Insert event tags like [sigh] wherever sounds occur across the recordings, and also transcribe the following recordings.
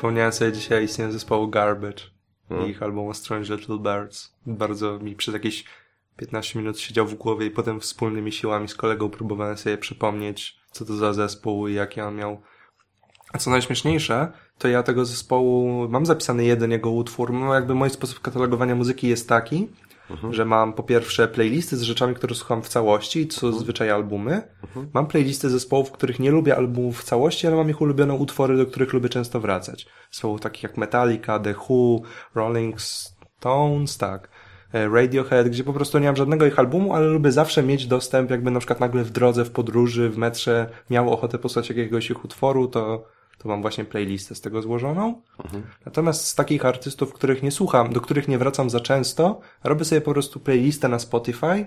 Przypomniałem sobie dzisiaj istnienie zespołu Garbage i ich albumu Strange Little Birds. Bardzo mi przez jakieś 15 minut siedział w głowie i potem wspólnymi siłami z kolegą próbowałem sobie przypomnieć, co to za zespół i jaki on miał. A co najśmieszniejsze, to ja tego zespołu mam zapisany jeden jego utwór. No jakby mój sposób katalogowania muzyki jest taki, że mam po pierwsze playlisty z rzeczami, które słucham w całości, co zazwyczaj albumy. Mam playlisty zespołów, których nie lubię albumów w całości, ale mam ich ulubione utwory, do których lubię często wracać. Zespołów takich jak Metallica, The Who, Rolling Stones, tak. e, Radiohead, gdzie po prostu nie mam żadnego ich albumu, ale lubię zawsze mieć dostęp, jakby na przykład nagle w drodze, w podróży, w metrze miał ochotę posłuchać jakiegoś ich utworu, to, to mam właśnie playlistę z tego złożoną. Natomiast z takich artystów, których nie słucham, do których nie wracam za często, robię sobie po prostu playlistę na Spotify,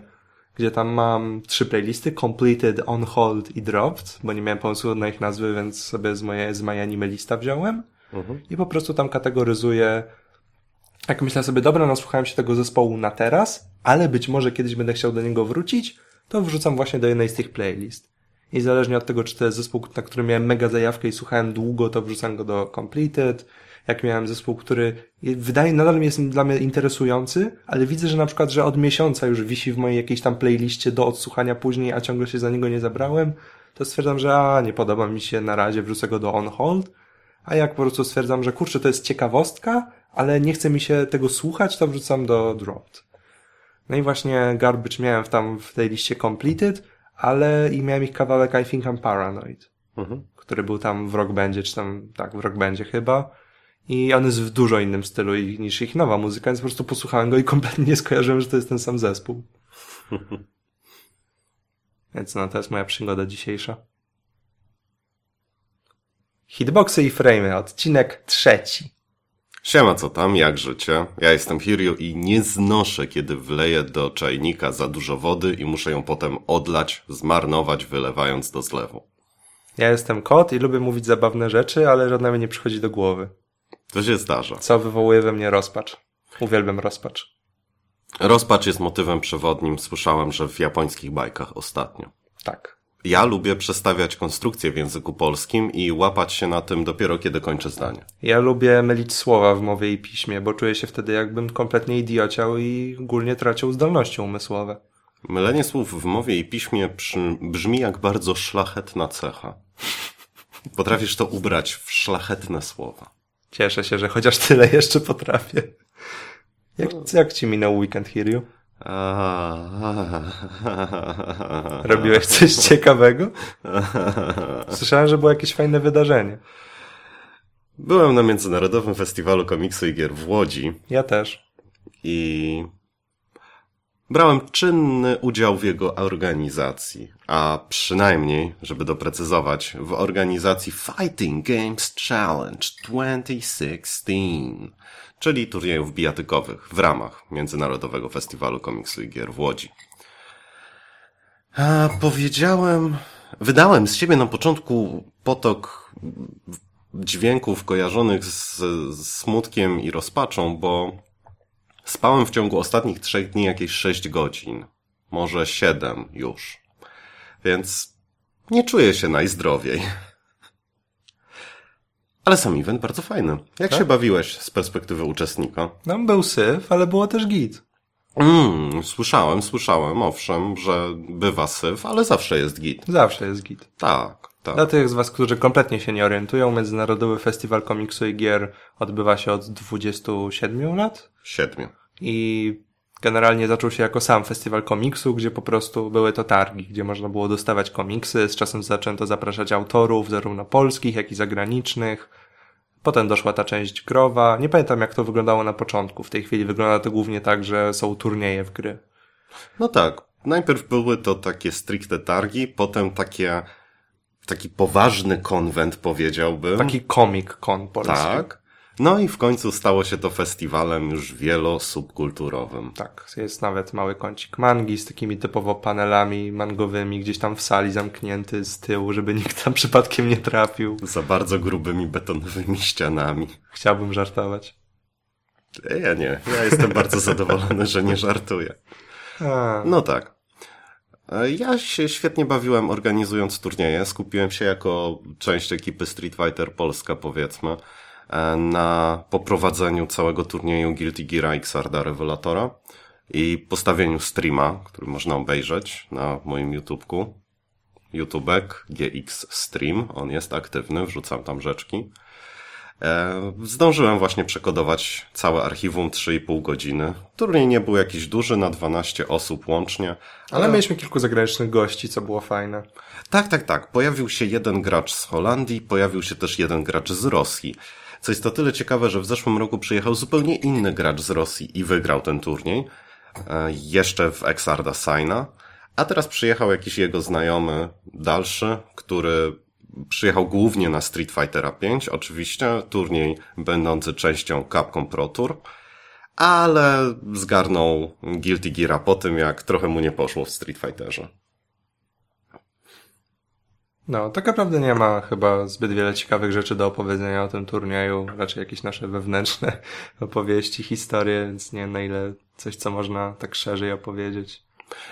gdzie tam mam trzy playlisty, Completed, On Hold i Dropped, bo nie miałem pomysłu na ich nazwy, więc sobie z mojej, z mojej anime lista wziąłem. I po prostu tam kategoryzuję, jak myślę sobie, dobra, nasłuchałem się tego zespołu na teraz, ale być może kiedyś będę chciał do niego wrócić, to wrzucam właśnie do jednej z tych playlist. I zależnie od tego, czy to jest zespół, na który miałem mega zajawkę i słuchałem długo, to wrzucam go do Completed. Jak miałem zespół, który wydaje, nadal jest dla mnie interesujący, ale widzę, że na przykład, że od miesiąca już wisi w mojej jakiejś tam playliście do odsłuchania później, a ciągle się za niego nie zabrałem, to stwierdzam, że a, nie podoba mi się na razie, wrzucę go do On Hold. A jak po prostu stwierdzam, że kurczę, to jest ciekawostka, ale nie chce mi się tego słuchać, to wrzucam do Dropped. No i właśnie Garbage miałem tam w tej liście Completed, ale i miałem ich kawałek I Think I'm Paranoid, Mhm. który był tam w Rock Bandzie, czy tam, tak, w Rock Bandzie chyba. I on jest w dużo innym stylu niż ich nowa muzyka, więc po prostu posłuchałem go i [laughs] kompletnie nie skojarzyłem, że to jest ten sam zespół. [laughs] więc no, to jest moja przygoda dzisiejsza. Hitboxy i frame, odcinek trzeci. Siema, co tam, jak życie? Ja jestem Hiryu i nie znoszę, kiedy wleję do czajnika za dużo wody i muszę ją potem odlać, zmarnować, wylewając do zlewu. Ja jestem kot i lubię mówić zabawne rzeczy, ale żadna mi nie przychodzi do głowy. To się zdarza. Co wywołuje we mnie rozpacz. Uwielbiam rozpacz. Rozpacz jest motywem przewodnim, słyszałem, że w japońskich bajkach ostatnio. Tak. Ja lubię przestawiać konstrukcje w języku polskim i łapać się na tym dopiero kiedy kończę zdanie. Ja lubię mylić słowa w mowie i piśmie, bo czuję się wtedy jakbym kompletnie idiociał i ogólnie tracił zdolności umysłowe. Mylenie słów w mowie i piśmie brzmi jak bardzo szlachetna cecha. Potrafisz to ubrać w szlachetne słowa. Cieszę się, że chociaż tyle jeszcze potrafię. Jak, jak ci minął weekend, Hiryu? Robiłeś coś ciekawego? Słyszałem, że było jakieś fajne wydarzenie. Byłem na Międzynarodowym Festiwalu Komiksu i Gier w Łodzi Ja też. i brałem czynny udział w jego organizacji, a przynajmniej, żeby doprecyzować, w organizacji Fighting Games Challenge 2016, czyli turniejów bijatykowych w ramach Międzynarodowego Festiwalu Komiksu i Gier w Łodzi. A powiedziałem, wydałem z siebie na początku potok dźwięków kojarzonych z, z smutkiem i rozpaczą, bo spałem w ciągu ostatnich trzech dni jakieś sześć godzin. Może siedem już. Więc nie czuję się najzdrowiej. Ale sam event bardzo fajny. Jak Tak? się bawiłeś z perspektywy uczestnika? No, był syf, ale było też git. Mm, słyszałem, słyszałem, owszem, że bywa syf, ale zawsze jest git. Zawsze jest git. Tak, tak. Dla tych z Was, którzy kompletnie się nie orientują, Międzynarodowy Festiwal Komiksu i Gier odbywa się od 27 lat Siedmiu. i generalnie zaczął się jako sam festiwal komiksu, gdzie po prostu były to targi, gdzie można było dostawać komiksy. Z czasem zaczęto zapraszać autorów, zarówno polskich, jak i zagranicznych. Potem doszła ta część growa. Nie pamiętam, jak to wyglądało na początku. W tej chwili wygląda to głównie tak, że są turnieje w gry. No tak. Najpierw były to takie stricte targi, potem takie, taki poważny konwent, powiedziałbym. Taki Comic Con polski. Tak. No i w końcu stało się to festiwalem już wielosubkulturowym. Tak, jest nawet mały kącik mangi z takimi typowo panelami mangowymi, gdzieś tam w sali zamknięty z tyłu, żeby nikt tam [laughs] przypadkiem nie trafił. Za bardzo grubymi betonowymi ścianami. Chciałbym żartować. E, Ja nie. Ja jestem bardzo [laughs] zadowolony, że nie żartuję. No tak. E, Ja się świetnie bawiłem organizując turnieje. Skupiłem się jako część ekipy Street Fighter Polska, powiedzmy, na poprowadzeniu całego turnieju Guilty Gear Xarda Revelatora i postawieniu streama, który można obejrzeć na moim YouTubeku. YouTubek GX Stream, on jest aktywny, wrzucam tam rzeczki. E, zdążyłem właśnie przekodować całe archiwum 3,5 godziny. Turniej nie był jakiś duży, na 12 osób łącznie. Ale mieliśmy kilku zagranicznych gości, co było fajne. Tak, tak, tak. Pojawił się jeden gracz z Holandii, pojawił się też jeden gracz z Rosji. Co jest to tyle ciekawe, że w zeszłym roku przyjechał zupełnie inny gracz z Rosji i wygrał ten turniej. E, jeszcze w Exarda Signa. A teraz przyjechał jakiś jego znajomy dalszy, który przyjechał głównie na Street Fightera 5, oczywiście, turniej będący częścią Capcom Pro Tour, ale zgarnął Guilty Geara po tym, jak trochę mu nie poszło w Street Fighterze. No, tak naprawdę nie ma chyba zbyt wiele ciekawych rzeczy do opowiedzenia o tym turnieju, raczej jakieś nasze wewnętrzne [laughs] opowieści, historie, więc nie wiem na ile coś, co można tak szerzej opowiedzieć.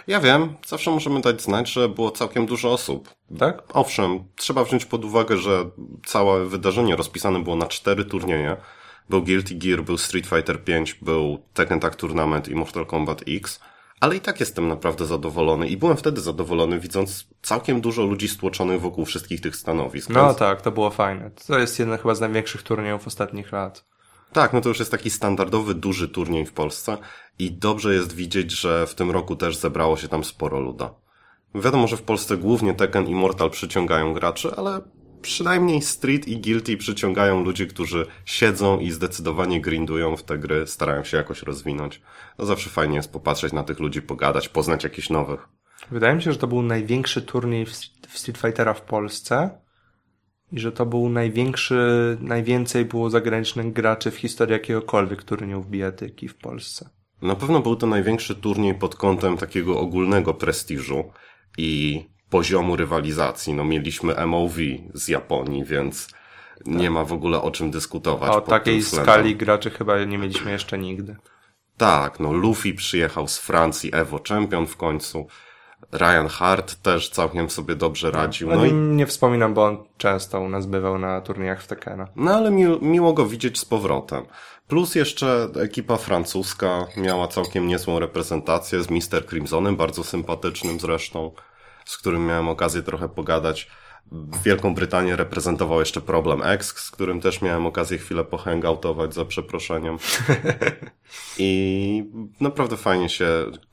Ja wiem, zawsze możemy dać znać, że było całkiem dużo osób. Tak? Owszem, trzeba wziąć pod uwagę, że całe wydarzenie rozpisane było na cztery turnieje. Był Guilty Gear, był Street Fighter 5, był Tekken Tag Tournament i Mortal Kombat X. Ale i tak jestem naprawdę zadowolony i byłem wtedy zadowolony, widząc całkiem dużo ludzi stłoczonych wokół wszystkich tych stanowisk. No Więc- tak, to było fajne. To jest jeden chyba z największych turniejów ostatnich lat. Tak, no to już jest taki standardowy, duży turniej w Polsce i dobrze jest widzieć, że w tym roku też zebrało się tam sporo luda. Wiadomo, że w Polsce głównie Tekken i Mortal przyciągają graczy, ale przynajmniej Street i Guilty przyciągają ludzi, którzy siedzą i zdecydowanie grindują w te gry, starają się jakoś rozwinąć. No zawsze fajnie jest popatrzeć na tych ludzi, pogadać, poznać jakichś nowych. Wydaje mi się, że to był największy turniej w Street Fightera w Polsce i że to był największy, najwięcej było zagranicznych graczy w historii jakiegokolwiek turnieju w bijatyki w Polsce. Na pewno był to największy turniej pod kątem takiego ogólnego prestiżu i poziomu rywalizacji. No mieliśmy MOV z Japonii, więc nie ma w ogóle o czym dyskutować. A o takiej skali graczy chyba nie mieliśmy jeszcze nigdy. Tak, no Luffy przyjechał z Francji, Evo Champion w końcu. Ryan Hart też całkiem sobie dobrze radził. O No, i, nie wspominam, bo on często u nas bywał na turniejach w Tekena. no ale mi, miło go widzieć z powrotem. Plus jeszcze ekipa francuska miała całkiem niezłą reprezentację z Mr. Crimsonem, bardzo sympatycznym zresztą, z którym miałem okazję trochę pogadać. Wielką Brytanię reprezentował jeszcze Problem X, z którym też miałem okazję chwilę pohangoutować za przeproszeniem. [laughs] I naprawdę fajnie się,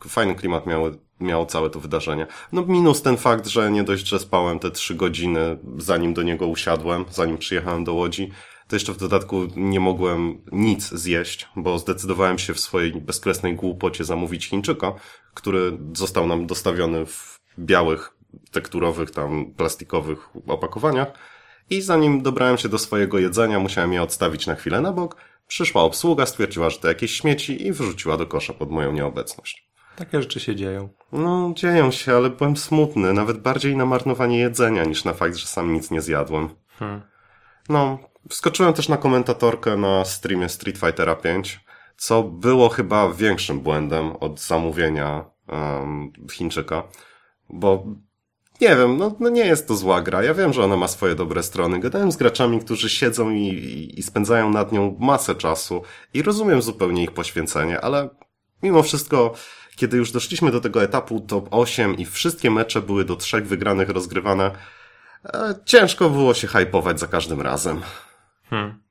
fajny klimat miało, miało całe to wydarzenie. No minus ten fakt, że nie dość, że spałem te trzy godziny, zanim do niego usiadłem, zanim przyjechałem do Łodzi, to jeszcze w dodatku nie mogłem nic zjeść, bo zdecydowałem się w swojej bezkresnej głupocie zamówić Chińczyka, który został nam dostawiony w białych, tekturowych, tam plastikowych opakowaniach. I zanim dobrałem się do swojego jedzenia, musiałem je odstawić na chwilę na bok. Przyszła obsługa, stwierdziła, że to jakieś śmieci i wyrzuciła do kosza pod moją nieobecność. Takie rzeczy się dzieją. No, dzieją się, ale byłem smutny, nawet bardziej na marnowanie jedzenia niż na fakt, że sam nic nie zjadłem. Hmm. No, wskoczyłem też na komentatorkę na streamie Street Fightera 5, co było chyba większym błędem od zamówienia um, Chińczyka, bo nie wiem, no, no nie jest to zła gra. Ja wiem, że ona ma swoje dobre strony. Gadałem z graczami, którzy siedzą i, i, spędzają nad nią masę czasu i rozumiem zupełnie ich poświęcenie, ale mimo wszystko, kiedy już doszliśmy do tego etapu top 8 i wszystkie mecze były do trzech wygranych rozgrywane, e, ciężko było się hypować za każdym razem. Hmm.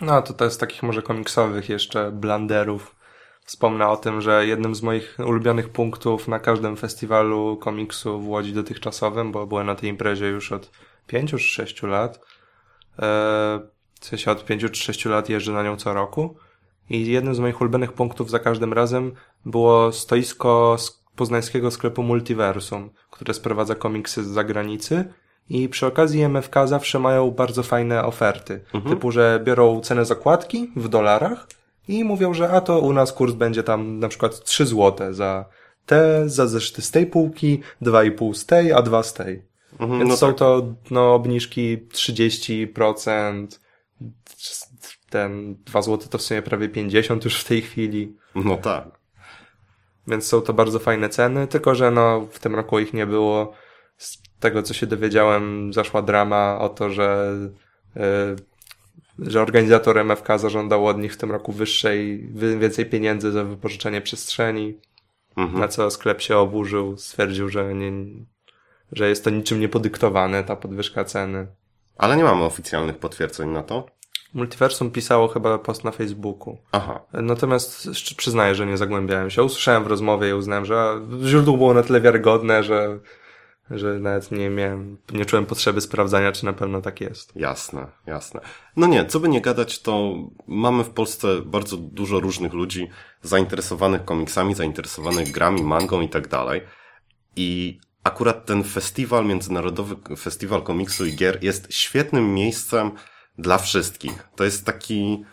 No to to z takich może komiksowych jeszcze blanderów. Wspomnę o tym, że jednym z moich ulubionych punktów na każdym festiwalu komiksu w Łodzi dotychczasowym, bo byłem na tej imprezie już od 5 czy 6 lat. Eee, w sensie od 5 czy 6 lat jeżdżę na nią co roku. I jednym z moich ulubionych punktów za każdym razem było stoisko z poznańskiego sklepu Multiversum, które sprowadza komiksy z zagranicy. I przy okazji MFK zawsze mają bardzo fajne oferty. Typu, że biorą cenę zakładki w dolarach i mówią, że a to u nas kurs będzie tam na przykład 3 złote za te, za zeszyty z tej półki, 2,5 z tej, a 2 z tej. Mhm, Więc no są tak. to no, obniżki 30%, ten 2 złote to w sumie prawie 50 już w tej chwili. No tak. Więc są to bardzo fajne ceny, tylko że no, w tym roku ich nie było. Z tego, co się dowiedziałem, zaszła drama o to, że y, że organizator MFK zażądał od nich w tym roku wyższej, wy- więcej pieniędzy za wypożyczenie przestrzeni, Mhm. na co sklep się oburzył, stwierdził, że nie, że jest to niczym niepodyktowane, ta podwyżka ceny. Ale nie mamy oficjalnych potwierdzeń na to. Multiversum pisało chyba post na Facebooku. Aha. Natomiast przyznaję, że nie zagłębiałem się. Usłyszałem w rozmowie i uznałem, że źródło było na tyle wiarygodne, że, że nawet nie miałem, nie czułem potrzeby sprawdzania, czy na pewno tak jest. Jasne, jasne. No nie, co by nie gadać, to mamy w Polsce bardzo dużo różnych ludzi zainteresowanych komiksami, zainteresowanych grami, mangą i tak dalej. I akurat ten festiwal, Międzynarodowy Festiwal Komiksu i Gier jest świetnym miejscem dla wszystkich. To jest taki,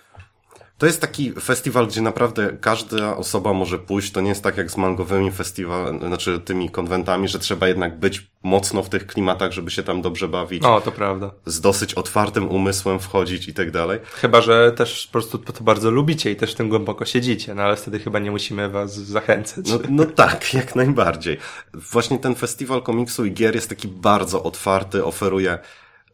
to jest taki festiwal, gdzie naprawdę każda osoba może pójść. To nie jest tak jak z mangowymi festiwalami, znaczy tymi konwentami, że trzeba jednak być mocno w tych klimatach, żeby się tam dobrze bawić O, to prawda. z dosyć otwartym umysłem wchodzić i tak dalej. Chyba, że też po prostu to bardzo lubicie i też w tym głęboko siedzicie, no ale wtedy chyba nie musimy was zachęcać. No, no tak, [laughs] jak najbardziej. Właśnie ten festiwal komiksu i gier jest taki bardzo otwarty, oferuje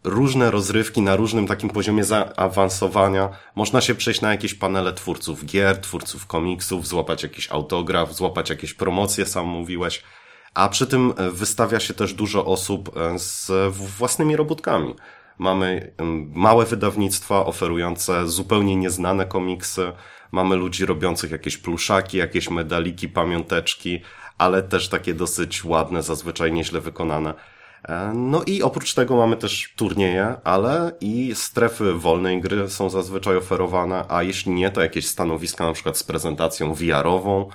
różne rozrywki na różnym takim poziomie zaawansowania. Można się przejść na jakieś panele twórców gier, twórców komiksów, złapać jakiś autograf, złapać jakieś promocje, sam mówiłeś. A przy tym e, wystawia się też dużo osób e, z własnymi robótkami. Mamy małe wydawnictwa oferujące zupełnie nieznane komiksy. Mamy ludzi robiących jakieś pluszaki, jakieś medaliki, pamiąteczki, ale też takie dosyć ładne, zazwyczaj nieźle wykonane. E, No i oprócz tego mamy też turnieje, ale i strefy wolnej gry są zazwyczaj oferowane, a jeśli nie, to jakieś stanowiska na przykład z prezentacją VR-ową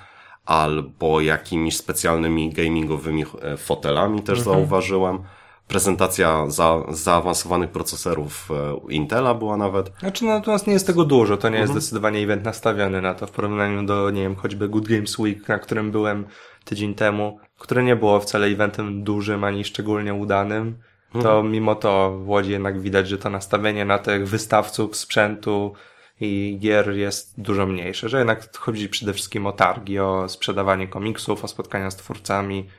albo jakimiś specjalnymi gamingowymi e, fotelami też zauważyłem. Prezentacja za, zaawansowanych procesorów e, Intela była nawet. Znaczy, no, natomiast nie jest tego dużo, to nie jest zdecydowanie event nastawiony na to w porównaniu do, nie wiem, choćby Good Games Week, na którym byłem tydzień temu, które nie było wcale eventem dużym ani szczególnie udanym. To mimo to w Łodzi jednak widać, że to nastawienie na tych wystawców, sprzętu i gier jest dużo mniejsze, że jednak chodzi przede wszystkim o targi, o sprzedawanie komiksów, o spotkania z twórcami,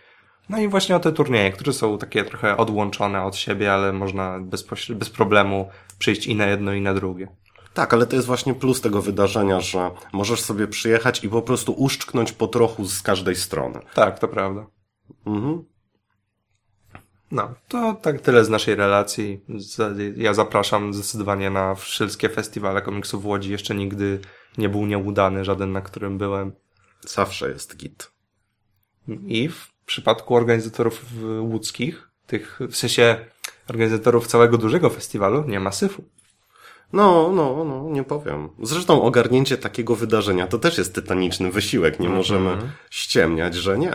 no i właśnie o te turnieje, które są takie trochę odłączone od siebie, ale można bezpośre- bez problemu przyjść i na jedno, i na drugie. Tak, ale to jest właśnie plus tego wydarzenia, że możesz sobie przyjechać i po prostu uszczknąć po trochu z każdej strony. Tak, to prawda. Mhm. No, to tak tyle z naszej relacji. Ja zapraszam zdecydowanie na wszystkie festiwale komiksów w Łodzi. Jeszcze nigdy nie był nieudany żaden, na którym byłem. Zawsze jest git. I w przypadku organizatorów łódzkich, tych, w sensie organizatorów całego dużego festiwalu, nie ma syfu. No, no, no, nie powiem. Zresztą ogarnięcie takiego wydarzenia to też jest tytaniczny wysiłek. Nie możemy ściemniać, że nie.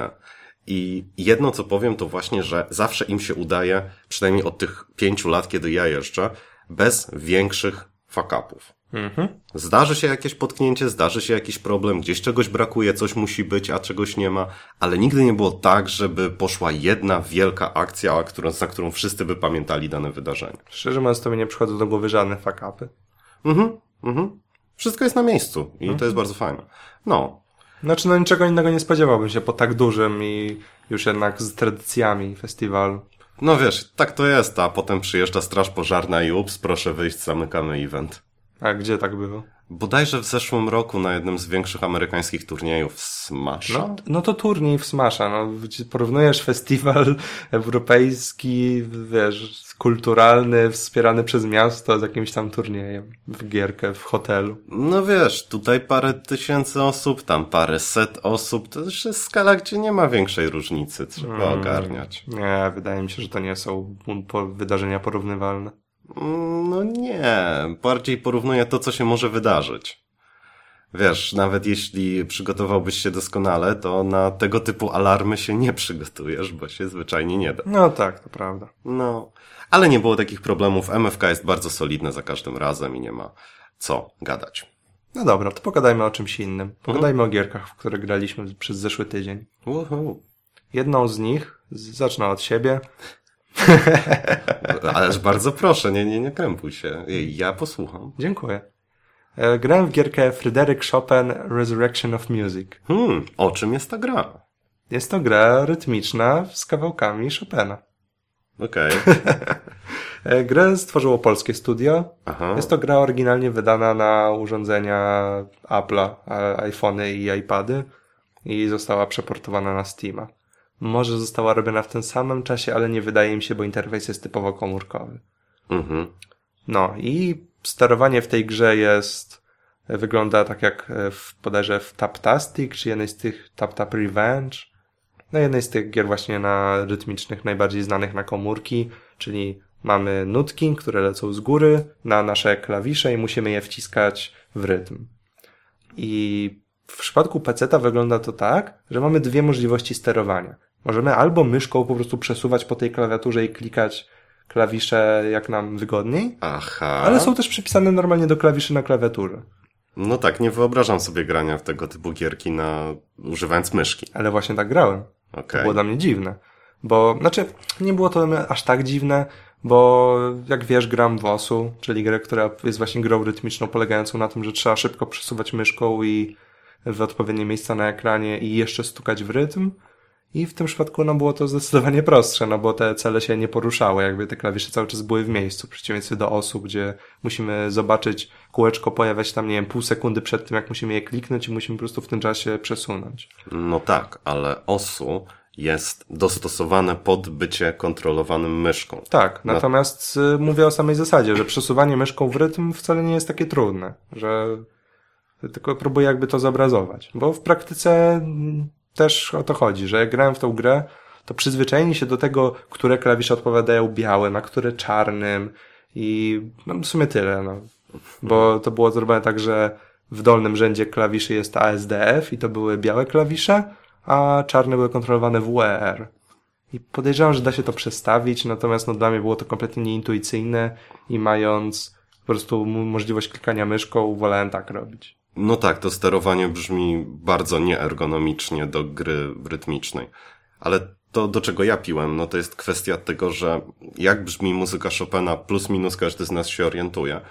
I jedno, co powiem, to właśnie, że zawsze im się udaje, przynajmniej od tych pięciu lat, kiedy ja jeżdżę, bez większych fakapów. Mhm. Zdarzy się jakieś potknięcie, zdarzy się jakiś problem, gdzieś czegoś brakuje, coś musi być, a czegoś nie ma, ale nigdy nie było tak, żeby poszła jedna wielka akcja, którą, za którą wszyscy by pamiętali dane wydarzenie. Szczerze mówiąc, to mi nie przychodzą do głowy żadne fakapy. Mhm, mhm. Wszystko jest na miejscu i to jest bardzo fajne. No, Znaczy, no niczego innego nie spodziewałbym się po tak dużym i już jednak z tradycjami festiwalu. no wiesz, tak to jest, a potem przyjeżdża straż pożarna i ups, proszę wyjść, zamykamy event. A gdzie tak było? Bodajże w zeszłym roku na jednym z większych amerykańskich turniejów Smasha. No, no to turniej w Smasha, no. Porównujesz festiwal europejski, wiesz, kulturalny, wspierany przez miasto z jakimś tam turniejem w gierkę w hotelu. No wiesz, tutaj parę tysięcy osób, tam parę set osób, to już jest skala, gdzie nie ma większej różnicy, trzeba Mm. ogarniać. Nie, wydaje mi się, że to nie są wydarzenia porównywalne. No nie, bardziej porównuję to, co się może wydarzyć. Wiesz, nawet jeśli przygotowałbyś się doskonale, to na tego typu alarmy się nie przygotujesz, bo się zwyczajnie nie da. No tak, to prawda. No, ale nie było takich problemów. MFK jest bardzo solidne za każdym razem i nie ma co gadać. No dobra, to pogadajmy o czymś innym. Pogadajmy o gierkach, w które graliśmy przez zeszły tydzień. Uhu. Jedną z nich, zacznę od siebie, [laughs] Ależ bardzo proszę, nie, nie, nie krępuj się. Ja posłucham. Dziękuję. E, Grałem w gierkę Fryderyk Chopin Resurrection of Music. Hmm, o czym jest ta gra? Jest to gra rytmiczna z kawałkami Chopina. Okej. [laughs] E, Grę stworzyło polskie studio. Aha. Jest to gra oryginalnie wydana na urządzenia Apple'a, iPhony i iPady i została przeportowana na Steama. Może została robiona w tym samym czasie, ale nie wydaje mi się, bo interfejs jest typowo komórkowy. Mhm. No i sterowanie w tej grze jest, wygląda tak jak w, bodajże w Taptastic, czy jednej z tych Tap Tap Revenge. No jednej z tych gier właśnie na rytmicznych, najbardziej znanych na komórki, czyli mamy nutki, które lecą z góry na nasze klawisze i musimy je wciskać w rytm. I w przypadku peceta wygląda to tak, że mamy dwie możliwości sterowania. Możemy albo myszką po prostu przesuwać po tej klawiaturze i klikać klawisze jak nam wygodniej, Aha. ale są też przypisane normalnie do klawiszy na klawiaturze. No tak, nie wyobrażam sobie grania w tego typu gierki na używając myszki. Ale właśnie tak grałem. To Okej. było dla mnie dziwne. Bo, znaczy, nie było to aż tak dziwne, bo jak wiesz, gram w OSU, czyli grę, która jest właśnie grą rytmiczną, polegającą na tym, że trzeba szybko przesuwać myszką i w odpowiednie miejsca na ekranie i jeszcze stukać w rytm. I w tym przypadku no, było to zdecydowanie prostsze, no bo te cele się nie poruszały, jakby te klawisze cały czas były w miejscu, w przeciwieństwie do osób, gdzie musimy zobaczyć kółeczko pojawiać tam, nie wiem, pół sekundy przed tym, jak musimy je kliknąć i musimy po prostu w tym czasie przesunąć. No tak, ale OSU jest dostosowane pod bycie kontrolowanym myszką. Tak, natomiast y, mówię o samej zasadzie, że przesuwanie myszką w rytm wcale nie jest takie trudne, że tylko próbuję jakby to zobrazować, bo w praktyce też o to chodzi, że jak grałem w tą grę, to przyzwyczajenie się do tego, które klawisze odpowiadają białym, a które czarnym i no, w sumie tyle, no. Bo to było zrobione tak, że w dolnym rzędzie klawiszy jest ASDF i to były białe klawisze, a czarne były kontrolowane WER. I podejrzewam, że da się to przestawić, natomiast no, dla mnie było to kompletnie nieintuicyjne i mając po prostu możliwość klikania myszką, wolałem tak robić. No tak, to sterowanie brzmi bardzo nieergonomicznie do gry rytmicznej. Ale to, do czego ja piłem, no to jest kwestia tego, że jak brzmi muzyka Chopina, plus minus każdy z nas się orientuje.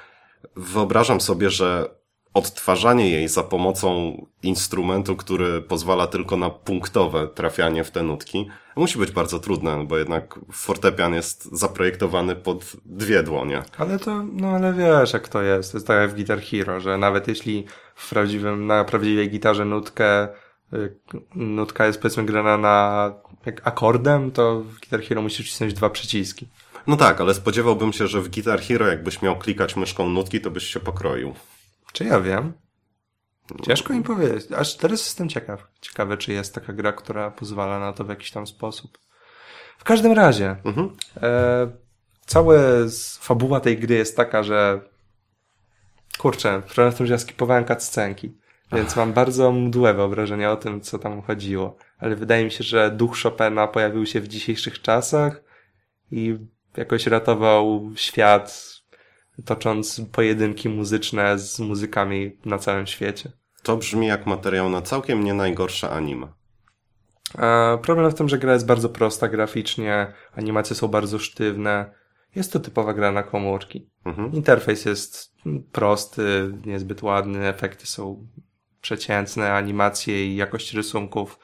Wyobrażam sobie, że odtwarzanie jej za pomocą instrumentu, który pozwala tylko na punktowe trafianie w te nutki, musi być bardzo trudne, bo jednak fortepian jest zaprojektowany pod dwie dłonie. Ale to, no ale wiesz jak to jest, to jest tak jak w Guitar Hero, że nawet jeśli w prawdziwym, na prawdziwej gitarze nutkę, y, nutka jest powiedzmy grana na akordem, to w Guitar Hero musisz wcisnąć dwa przyciski. No tak, ale spodziewałbym się, że w Guitar Hero jakbyś miał klikać myszką nutki, to byś się pokroił. Czy ja wiem? Ciężko mi powiedzieć. Aż teraz jestem ciekaw. Ciekawy, czy jest taka gra, która pozwala na to w jakiś tam sposób. W każdym razie, Mhm. e, cała fabuła tej gry jest taka, że kurczę, problem w tym, że ja skipowałem cutscenki, więc mam bardzo mdłe wyobrażenia o tym, co tam chodziło. Ale wydaje mi się, że duch Chopina pojawił się w dzisiejszych czasach i jakoś ratował świat, tocząc pojedynki muzyczne z muzykami na całym świecie. To brzmi jak materiał na całkiem nie najgorsze anime. E, Problem w tym, że gra jest bardzo prosta graficznie, animacje są bardzo sztywne. Jest to typowa gra na komórki. Mhm. Interfejs jest prosty, niezbyt ładny, efekty są przeciętne, animacje i jakość rysunków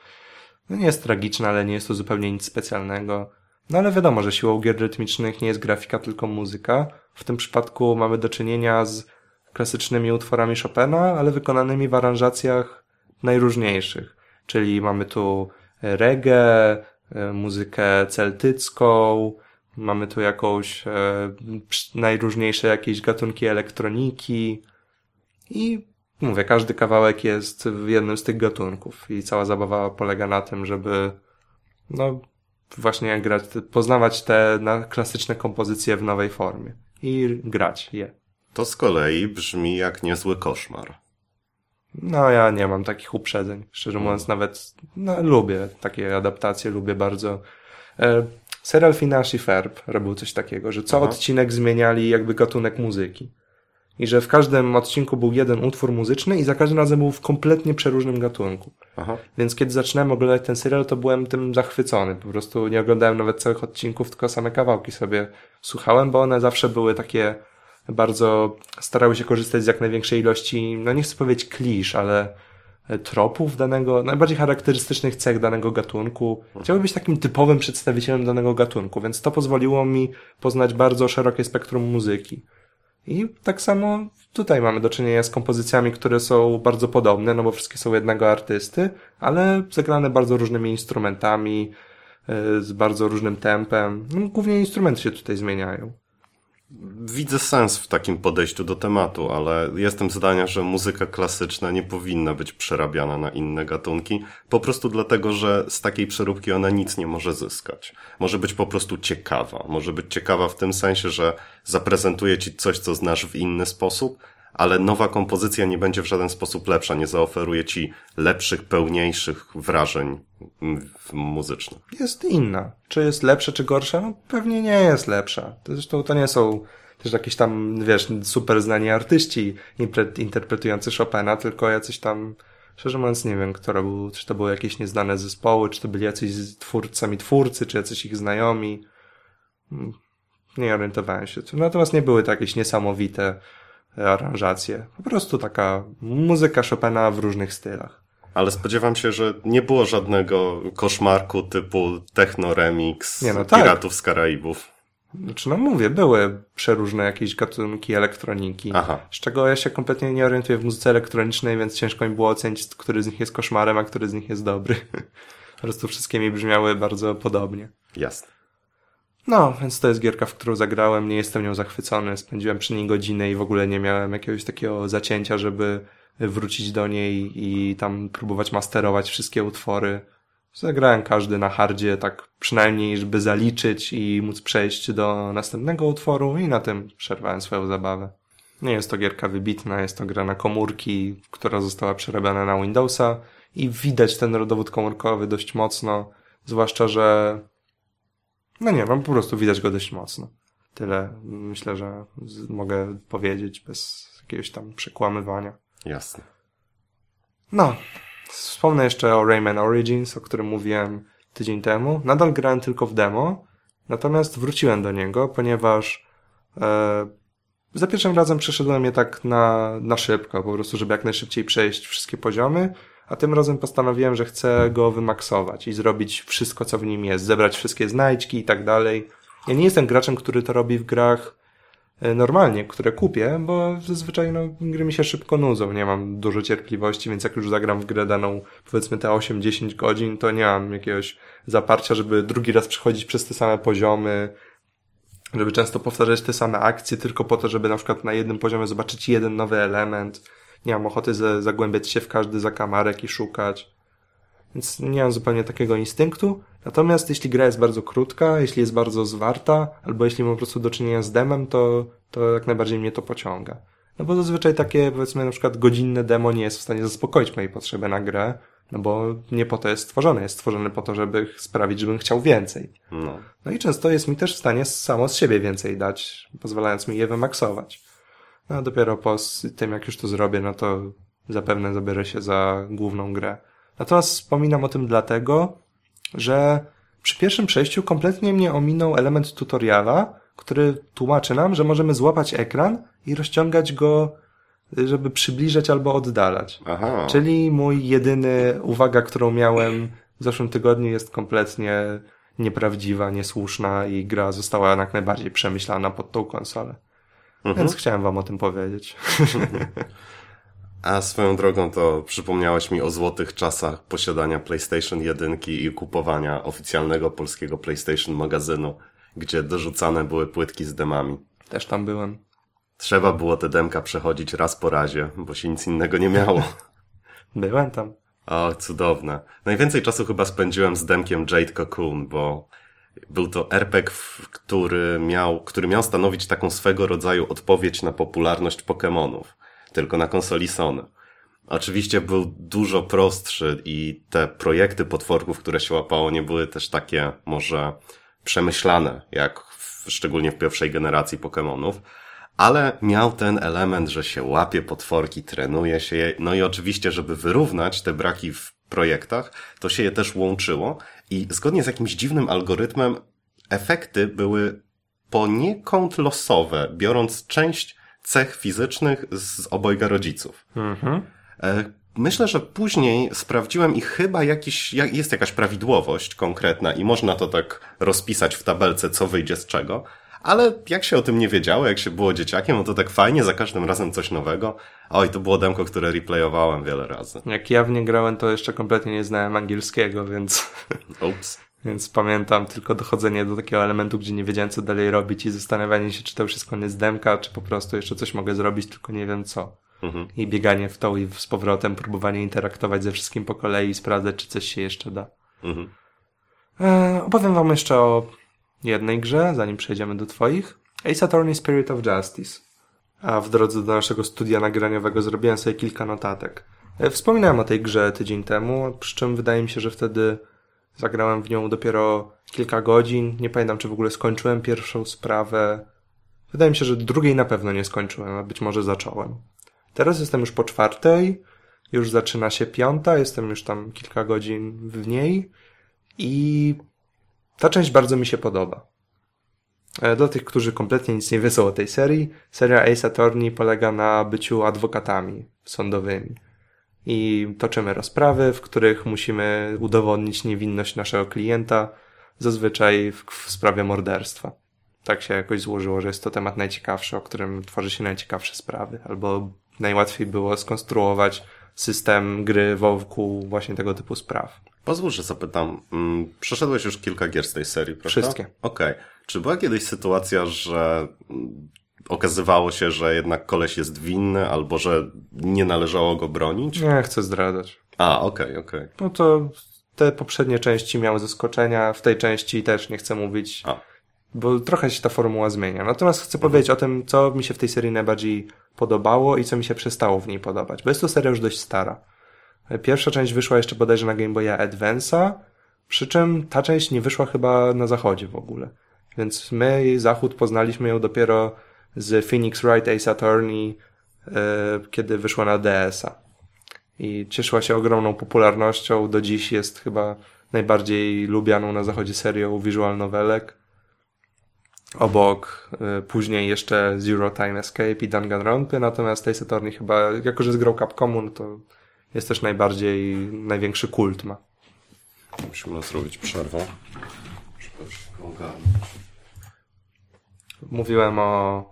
no nie jest tragiczna, ale nie jest to zupełnie nic specjalnego. No ale wiadomo, że siłą gier rytmicznych nie jest grafika, tylko muzyka. W tym przypadku mamy do czynienia z klasycznymi utworami Chopina, ale wykonanymi w aranżacjach najróżniejszych. Czyli mamy tu reggae, e, muzykę celtycką, mamy tu jakąś e, najróżniejsze jakieś gatunki elektroniki i mówię, każdy kawałek jest w jednym z tych gatunków i cała zabawa polega na tym, żeby no właśnie grać, poznawać te klasyczne kompozycje w nowej formie i grać je. To z kolei brzmi jak niezły koszmar. No ja nie mam takich uprzedzeń. Szczerze mówiąc nawet no, lubię takie adaptacje, lubię bardzo. E, serial Finashi Ferb robił coś takiego, że co Aha. odcinek zmieniali jakby gatunek muzyki. I że w każdym odcinku był jeden utwór muzyczny i za każdym razem był w kompletnie przeróżnym gatunku. Aha. Więc kiedy zaczynałem oglądać ten serial, to byłem tym zachwycony. Po prostu nie oglądałem nawet całych odcinków, tylko same kawałki sobie słuchałem, bo one zawsze były takie bardzo, starały się korzystać z jak największej ilości, no nie chcę powiedzieć klisz, ale tropów danego, najbardziej charakterystycznych cech danego gatunku. Chciałbym być takim typowym przedstawicielem danego gatunku, więc to pozwoliło mi poznać bardzo szerokie spektrum muzyki. I tak samo tutaj mamy do czynienia z kompozycjami, które są bardzo podobne, no bo wszystkie są jednego artysty, ale zagrane bardzo różnymi instrumentami, e, z bardzo różnym tempem. No, głównie instrumenty się tutaj zmieniają. Widzę sens w takim podejściu do tematu, ale jestem zdania, że muzyka klasyczna nie powinna być przerabiana na inne gatunki, po prostu dlatego, że z takiej przeróbki ona nic nie może zyskać. Może być po prostu ciekawa. Może być ciekawa w tym sensie, że zaprezentuje ci coś, co znasz w inny sposób, ale nowa kompozycja nie będzie w żaden sposób lepsza, nie zaoferuje ci lepszych, pełniejszych wrażeń muzycznych. Jest inna. Czy jest lepsza, czy gorsza? No pewnie nie jest lepsza. Zresztą to nie są też jakieś tam, wiesz, super znani artyści interpretujący Chopina, tylko jacyś tam, szczerze mówiąc, nie wiem, kto robił, czy to były jakieś nieznane zespoły, czy to byli jacyś twórcami twórcy, czy jacyś ich znajomi. Hmm, nie orientowałem się. Natomiast nie były to jakieś niesamowite aranżacje. Po prostu taka muzyka Chopina w różnych stylach. Ale spodziewam się, że nie było żadnego koszmarku typu techno remix nie, no tak. Piratów z Karaibów. Znaczy, no mówię, były przeróżne jakieś gatunki elektroniki, Aha. z czego ja się kompletnie nie orientuję w muzyce elektronicznej, więc ciężko mi było ocenić, który z nich jest koszmarem, a który z nich jest dobry. [laughs] po prostu wszystkie mi brzmiały bardzo podobnie. Jasne. No, więc to jest gierka, w którą zagrałem, nie jestem nią zachwycony, spędziłem przy niej godzinę i w ogóle nie miałem jakiegoś takiego zacięcia, żeby wrócić do niej i tam próbować masterować wszystkie utwory. Zagrałem każdy na hardzie, tak przynajmniej, żeby zaliczyć i móc przejść do następnego utworu i na tym przerwałem swoją zabawę. Nie jest to gierka wybitna, jest to gra na komórki, która została przerabiana na Windowsa i widać ten rodowód komórkowy dość mocno, zwłaszcza, że no nie, no po prostu widać go dość mocno. Tyle myślę, że mogę powiedzieć bez jakiegoś tam przekłamywania. Jasne. No, wspomnę jeszcze o Rayman Origins, o którym mówiłem tydzień temu. Nadal grałem tylko w demo, natomiast wróciłem do niego, ponieważ e, za pierwszym razem przeszedłem je tak na, na szybko, po prostu, żeby jak najszybciej przejść wszystkie poziomy, a tym razem postanowiłem, że chcę go wymaksować i zrobić wszystko, co w nim jest, zebrać wszystkie znajdźki i tak dalej. Ja nie jestem graczem, który to robi w grach e, normalnie, które kupię, bo zazwyczaj no, gry mi się szybko nudzą, nie mam dużo cierpliwości, więc jak już zagram w grę daną powiedzmy te 8-10 godzin, to nie mam jakiegoś zaparcia, żeby drugi raz przechodzić przez te same poziomy, żeby często powtarzać te same akcje tylko po to, żeby na przykład na jednym poziomie zobaczyć jeden nowy element nie mam ochoty zagłębiać się w każdy zakamarek i szukać. Więc nie mam zupełnie takiego instynktu. Natomiast jeśli gra jest bardzo krótka, jeśli jest bardzo zwarta, albo jeśli mam po prostu do czynienia z demem, to, to jak najbardziej mnie to pociąga. No bo zazwyczaj takie, powiedzmy, na przykład godzinne demo nie jest w stanie zaspokoić mojej potrzeby na grę, no bo nie po to jest stworzone. Jest stworzone po to, żeby sprawić, żebym chciał więcej. No. no i często jest mi też w stanie samo z siebie więcej dać, pozwalając mi je wymaksować. No dopiero po tym, jak już to zrobię, no to zapewne zabiorę się za główną grę. Natomiast wspominam o tym dlatego, że przy pierwszym przejściu kompletnie mnie ominął element tutoriala, który tłumaczy nam, że możemy złapać ekran i rozciągać go, żeby przybliżać albo oddalać. Aha. Czyli mój jedyny uwaga, którą miałem w zeszłym tygodniu jest kompletnie nieprawdziwa, niesłuszna i gra została jak najbardziej przemyślana pod tą konsolę. Mhm. Więc chciałem wam o tym powiedzieć. [laughs] A swoją drogą to przypomniałeś mi o złotych czasach posiadania PlayStation 1 i kupowania oficjalnego polskiego PlayStation magazynu, gdzie dorzucane były płytki z demami. Też tam byłem. Trzeba było te demka przechodzić raz po razie, bo się nic innego nie miało. [laughs] byłem tam. O, cudowne. Najwięcej czasu chyba spędziłem z demkiem Jade Cocoon, bo był to RPG, który miał, który miał stanowić taką swego rodzaju odpowiedź na popularność Pokémonów, tylko na konsoli Sony. Oczywiście był dużo prostszy i te projekty potworków, które się łapało, nie były też takie może przemyślane, jak w, szczególnie w pierwszej generacji Pokémonów, ale miał ten element, że się łapie potworki, trenuje się je, no i oczywiście, żeby wyrównać te braki w projektach, to się je też łączyło i zgodnie z jakimś dziwnym algorytmem efekty były poniekąd losowe, biorąc część cech fizycznych z obojga rodziców. Mhm. myślę, że później sprawdziłem i chyba jakiś, jest jakaś prawidłowość konkretna i można to tak rozpisać w tabelce, co wyjdzie z czego. Ale jak się o tym nie wiedziało, jak się było dzieciakiem, no to tak fajnie, za każdym razem coś nowego. Oj, to było demko, które replayowałem wiele razy. Jak ja w nie grałem, to jeszcze kompletnie nie znałem angielskiego, więc... [laughs] Ups. Więc pamiętam tylko dochodzenie do takiego elementu, gdzie nie wiedziałem, co dalej robić i zastanawianie się, czy to już jest koniec demka, czy po prostu jeszcze coś mogę zrobić, tylko nie wiem co. Mhm. I bieganie w to i z powrotem, próbowanie interaktować ze wszystkim po kolei i sprawdzać, czy coś się jeszcze da. Mhm. E, opowiem wam jeszcze o jednej grze, zanim przejdziemy do twoich. Ace Attorney Spirit of Justice. A w drodze do naszego studia nagraniowego zrobiłem sobie kilka notatek. E, wspominałem o tej grze tydzień temu, przy czym wydaje mi się, że wtedy zagrałem w nią dopiero kilka godzin. Nie pamiętam, czy w ogóle skończyłem pierwszą sprawę. Wydaje mi się, że drugiej na pewno nie skończyłem, a być może zacząłem. Teraz jestem już po czwartej, już zaczyna się piąta, jestem już tam kilka godzin w niej i ta część bardzo mi się podoba. E, dla tych, którzy kompletnie nic nie wiedzą o tej serii, seria Ace Attorney polega na byciu adwokatami sądowymi. I toczymy rozprawy, w których musimy udowodnić niewinność naszego klienta, zazwyczaj w, w sprawie morderstwa. Tak się jakoś złożyło, że jest to temat najciekawszy, o którym tworzy się najciekawsze sprawy, albo najłatwiej było skonstruować system gry wokół właśnie tego typu spraw. Pozwól, że zapytam. Mm, przeszedłeś już kilka gier z tej serii, prawda? Wszystkie. Okej. Okay. Czy była kiedyś sytuacja, że mm, okazywało się, że jednak koleś jest winny, albo że nie należało go bronić? Nie chcę zdradzać. A, okej, okay, okej. Okay. No to te poprzednie części miały zaskoczenia, w tej części też nie chcę mówić, A. bo trochę się ta formuła zmienia. Natomiast chcę mhm. powiedzieć o tym, co mi się w tej serii najbardziej podobało i co mi się przestało w niej podobać, bo jest to seria już dość stara. Pierwsza część wyszła jeszcze bodajże na Game Boya Advance'a, przy czym ta część nie wyszła chyba na zachodzie w ogóle. Więc my, Zachód, poznaliśmy ją dopiero z Phoenix Wright Ace Attorney, e, kiedy wyszła na DS-a. I cieszyła się ogromną popularnością. Do dziś jest chyba najbardziej lubianą na zachodzie serią visual novelek. Obok y, później jeszcze Zero Time Escape i Danganronpy, natomiast Ace Attorney chyba, jako że jest grał Capcomu, no to jest też najbardziej, największy kult ma. Musimy zrobić przerwę. Mówiłem o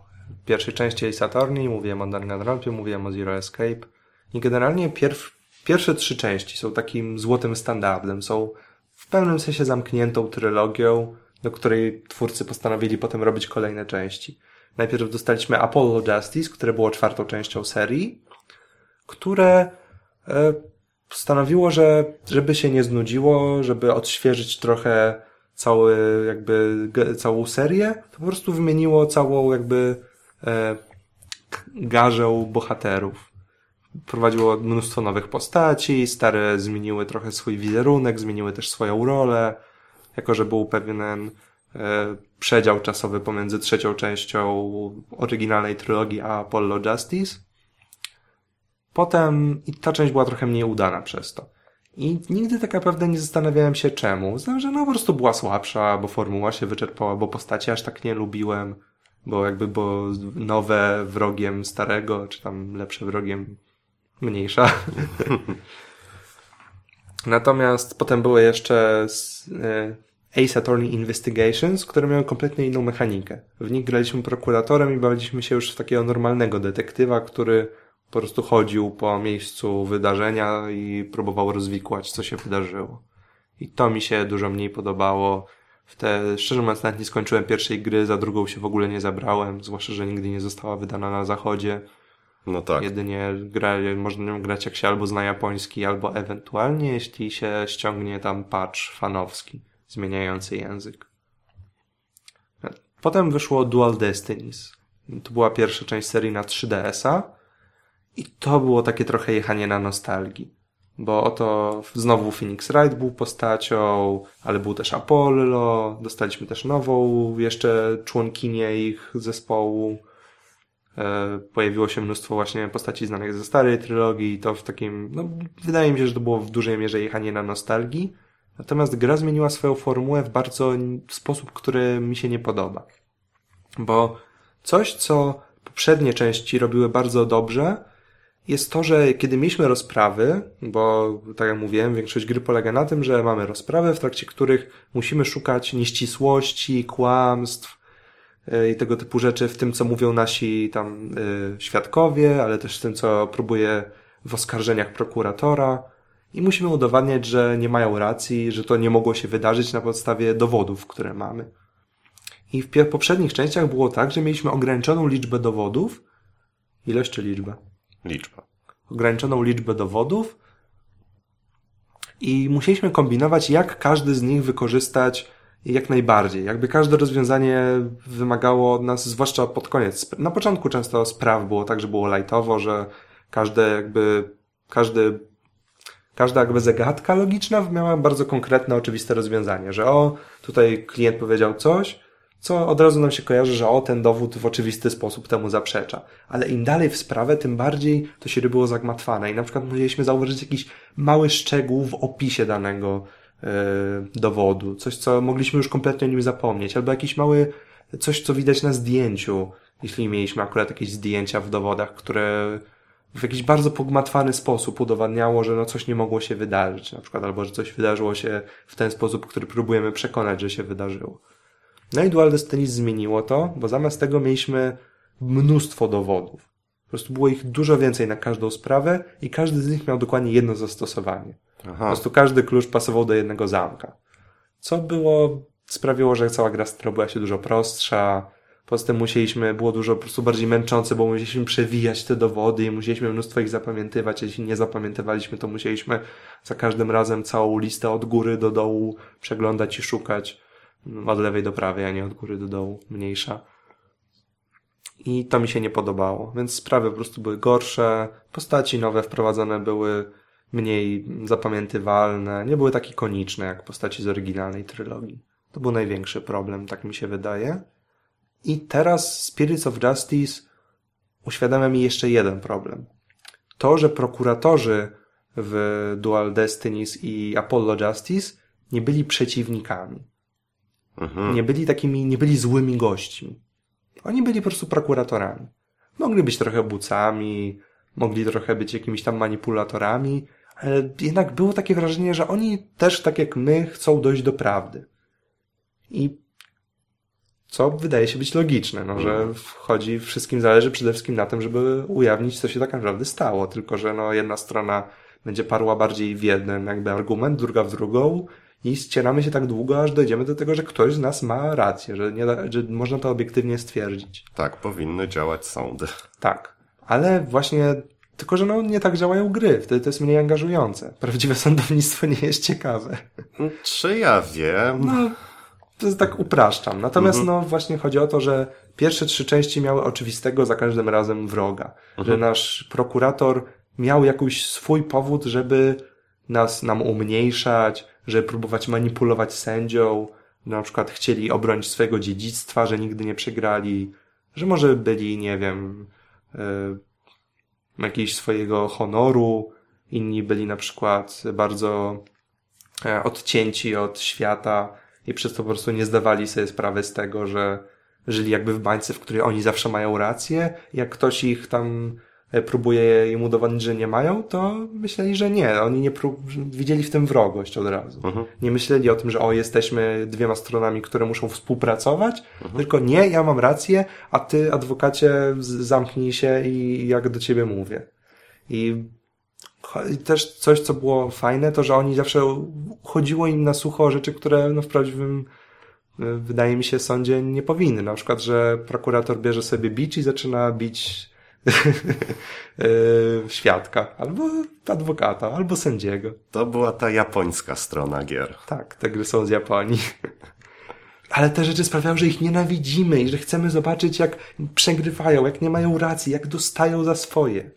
pierwszej części Ace Attorney, mówiłem o Danganronpie, mówiłem o Zero Escape i generalnie pierw, pierwsze trzy części są takim złotym standardem, są w pewnym sensie zamkniętą trylogią, do której twórcy postanowili potem robić kolejne części. Najpierw dostaliśmy Apollo Justice, które było czwartą częścią serii, które e, stanowiło, że żeby się nie znudziło, żeby odświeżyć trochę cały, jakby, całą serię, to po prostu wymieniło całą jakby e, garzę bohaterów. Prowadziło mnóstwo nowych postaci, stare zmieniły trochę swój wizerunek, zmieniły też swoją rolę, jako że był pewien e, przedział czasowy pomiędzy trzecią częścią oryginalnej trylogii a Apollo Justice. Potem i ta część była trochę mniej udana przez to. I nigdy tak naprawdę nie zastanawiałem się czemu. Znam, że no po prostu była słabsza, bo formuła się wyczerpała, bo postaci aż tak nie lubiłem, bo jakby było nowe wrogiem starego, czy tam lepsze wrogiem mniejsza. [laughs] Natomiast potem były jeszcze e, Ace Attorney Investigations, które miały kompletnie inną mechanikę. W nich graliśmy prokuratorem i bawiliśmy się już w takiego normalnego detektywa, który po prostu chodził po miejscu wydarzenia i próbował rozwikłać, co się wydarzyło. I to mi się dużo mniej podobało. W te, szczerze mówiąc, nawet nie skończyłem pierwszej gry, za drugą się w ogóle nie zabrałem, zwłaszcza, że nigdy nie została wydana na zachodzie. No tak. Jedynie gra, można nią grać jak się albo zna japoński, albo ewentualnie jeśli się ściągnie tam patch fanowski, zmieniający język. Potem wyszło Dual Destinies. To była pierwsza część serii na 3DS-a i to było takie trochę jechanie na nostalgii. Bo oto znowu Phoenix Wright był postacią, ale był też Apollo, dostaliśmy też nową jeszcze członkinię ich zespołu E, pojawiło się mnóstwo właśnie postaci znanych ze starej trylogii i to w takim, no, wydaje mi się, że to było w dużej mierze jechanie na nostalgii. Natomiast gra zmieniła swoją formułę w bardzo w sposób, który mi się nie podoba. Bo coś, co poprzednie części robiły bardzo dobrze, jest to, że kiedy mieliśmy rozprawy, bo tak jak mówiłem, większość gry polega na tym, że mamy rozprawy, w trakcie których musimy szukać nieścisłości, kłamstw yy, i tego typu rzeczy w tym, co mówią nasi tam yy, świadkowie, ale też w tym, co próbuje w oskarżeniach prokuratora. I musimy udowadniać, że nie mają racji, że to nie mogło się wydarzyć na podstawie dowodów, które mamy. I w poprzednich częściach było tak, że mieliśmy ograniczoną liczbę dowodów. Ilość czy liczbę? Liczba. Ograniczoną liczbę dowodów. I musieliśmy kombinować, jak każdy z nich wykorzystać jak najbardziej. Jakby każde rozwiązanie wymagało od nas, zwłaszcza pod koniec. Na początku często spraw było tak, że było lightowo, że każde jakby, każdy każda jakby zagadka logiczna miała bardzo konkretne, oczywiste rozwiązanie, że o, tutaj klient powiedział coś, co od razu nam się kojarzy, że o, ten dowód w oczywisty sposób temu zaprzecza. Ale im dalej w sprawę, tym bardziej to się robiło zagmatwane. I na przykład musieliśmy zauważyć jakiś mały szczegół w opisie danego yy, dowodu, coś, co mogliśmy już kompletnie o nim zapomnieć, albo jakiś mały, coś, co widać na zdjęciu, jeśli mieliśmy akurat jakieś zdjęcia w dowodach, które w jakiś bardzo pogmatwany sposób udowadniało, że no coś nie mogło się wydarzyć, na przykład, albo że coś wydarzyło się w ten sposób, który próbujemy przekonać, że się wydarzyło. No i Dual Destiny zmieniło to, bo zamiast tego mieliśmy mnóstwo dowodów. Po prostu było ich dużo więcej na każdą sprawę i każdy z nich miał dokładnie jedno zastosowanie. Aha. Po prostu każdy klucz pasował do jednego zamka. Co było, sprawiło, że cała gra robiła się dużo prostsza, Poza tym musieliśmy, było dużo po prostu bardziej męczące, bo musieliśmy przewijać te dowody i musieliśmy mnóstwo ich zapamiętywać. Jeśli nie zapamiętywaliśmy, to musieliśmy za każdym razem całą listę od góry do dołu przeglądać i szukać. Od lewej do prawej, a nie od góry do dołu. Mniejsza. I to mi się nie podobało. Więc sprawy po prostu były gorsze. Postaci nowe wprowadzone były mniej zapamiętywalne. Nie były takie ikoniczne jak postaci z oryginalnej trylogii. To był największy problem, tak mi się wydaje. I teraz Spirits of Justice uświadamia mi jeszcze jeden problem. To, że prokuratorzy w Dual Destinies i Apollo Justice nie byli przeciwnikami. Mhm. Nie byli takimi, nie byli złymi gośćmi. Oni byli po prostu prokuratorami. Mogli być trochę bucami, mogli trochę być jakimiś tam manipulatorami, ale jednak było takie wrażenie, że oni też, tak jak my, chcą dojść do prawdy. I co wydaje się być logiczne, no, że wchodzi, wszystkim zależy przede wszystkim na tym, żeby ujawnić, co się tak naprawdę stało. Tylko, że no, jedna strona będzie parła bardziej w jeden jakby argument, druga w drugą i ścieramy się tak długo, aż dojdziemy do tego, że ktoś z nas ma rację, że, nie da, że można to obiektywnie stwierdzić. Tak, powinny działać sądy. Tak. Ale właśnie, tylko że no, nie tak działają gry, wtedy to jest mniej angażujące. Prawdziwe sądownictwo nie jest ciekawe. Czy ja wiem? No, to tak upraszczam. Natomiast mhm. no właśnie chodzi o to, że pierwsze trzy części miały oczywistego za każdym razem wroga. Mhm. Że nasz prokurator miał jakiś swój powód, żeby nas, nam umniejszać, żeby próbować manipulować sędzią, na przykład chcieli obronić swojego dziedzictwa, że nigdy nie przegrali, że może byli, nie wiem, yy, swojego honoru, inni byli na przykład bardzo e, odcięci od świata, i przez to po prostu nie zdawali sobie sprawy z tego, że żyli jakby w bańce, w której oni zawsze mają rację. Jak ktoś ich tam próbuje im udowodnić, że nie mają, to myśleli, że nie. Oni nie prób... widzieli w tym wrogość od razu. Mhm. Nie myśleli o tym, że o, jesteśmy dwiema stronami, które muszą współpracować, mhm. tylko nie, ja mam rację, a ty, adwokacie, zamknij się i jak do ciebie mówię. I też coś, co było fajne, to że oni zawsze chodziło im na sucho o rzeczy, które no, w prawdziwym e, wydaje mi się sądzie nie powinny. Na przykład, że prokurator bierze sobie bić i zaczyna bić e, [laughs] świadka, albo adwokata, albo sędziego. To była ta japońska strona gier. Tak, te gry są z Japonii. [laughs] Ale te rzeczy sprawiają, że ich nienawidzimy i że chcemy zobaczyć, jak przegrywają, jak nie mają racji, jak dostają za swoje.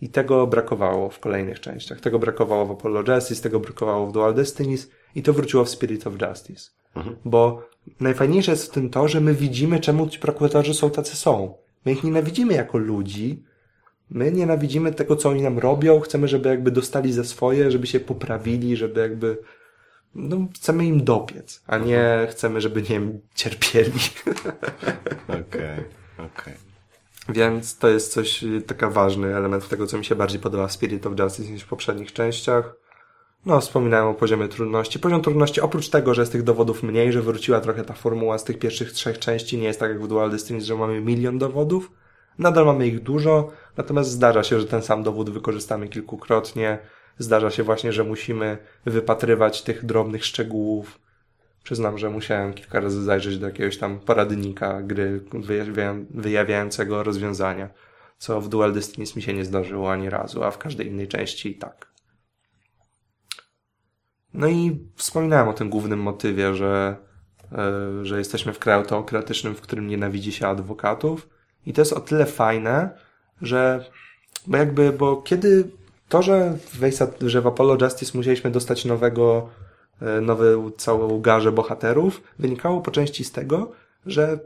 I tego brakowało w kolejnych częściach. Tego brakowało w Apollo Justice, tego brakowało w Dual Destinies i to wróciło w Spirit of Justice. Mhm. Bo najfajniejsze jest w tym to, że my widzimy, czemu ci prokuratorzy są tacy są. My ich nienawidzimy jako ludzi, my nienawidzimy tego, co oni nam robią, chcemy, żeby jakby dostali ze swoje, żeby się poprawili, żeby jakby no, chcemy im dopiec, a nie mhm. chcemy, żeby, nie wiem, cierpieli. [laughs] Okej, okay, okej. Okay. Więc to jest coś, y, taka ważny element tego, co mi się bardziej podoba w Spirit of Justice niż w poprzednich częściach. No, wspominałem o poziomie trudności. Poziom trudności, oprócz tego, że jest tych dowodów mniej, że wróciła trochę ta formuła z tych pierwszych trzech części, nie jest tak jak w Dual Destinies, że mamy milion dowodów. Nadal mamy ich dużo, natomiast zdarza się, że ten sam dowód wykorzystamy kilkukrotnie. Zdarza się właśnie, że musimy wypatrywać tych drobnych szczegółów. Przyznam, że musiałem kilka razy zajrzeć do jakiegoś tam poradnika gry wyjawiającego rozwiązania, co w Dual Destinies mi się nie zdarzyło ani razu, a w każdej innej części i tak. No i wspominałem o tym głównym motywie, że, yy, że jesteśmy w kraju teokratycznym, w którym nienawidzi się adwokatów. I to jest o tyle fajne, że bo jakby, bo kiedy to, że w, że w Apollo Justice musieliśmy dostać nowego, e, nowy całą garze bohaterów, wynikało po części z tego, że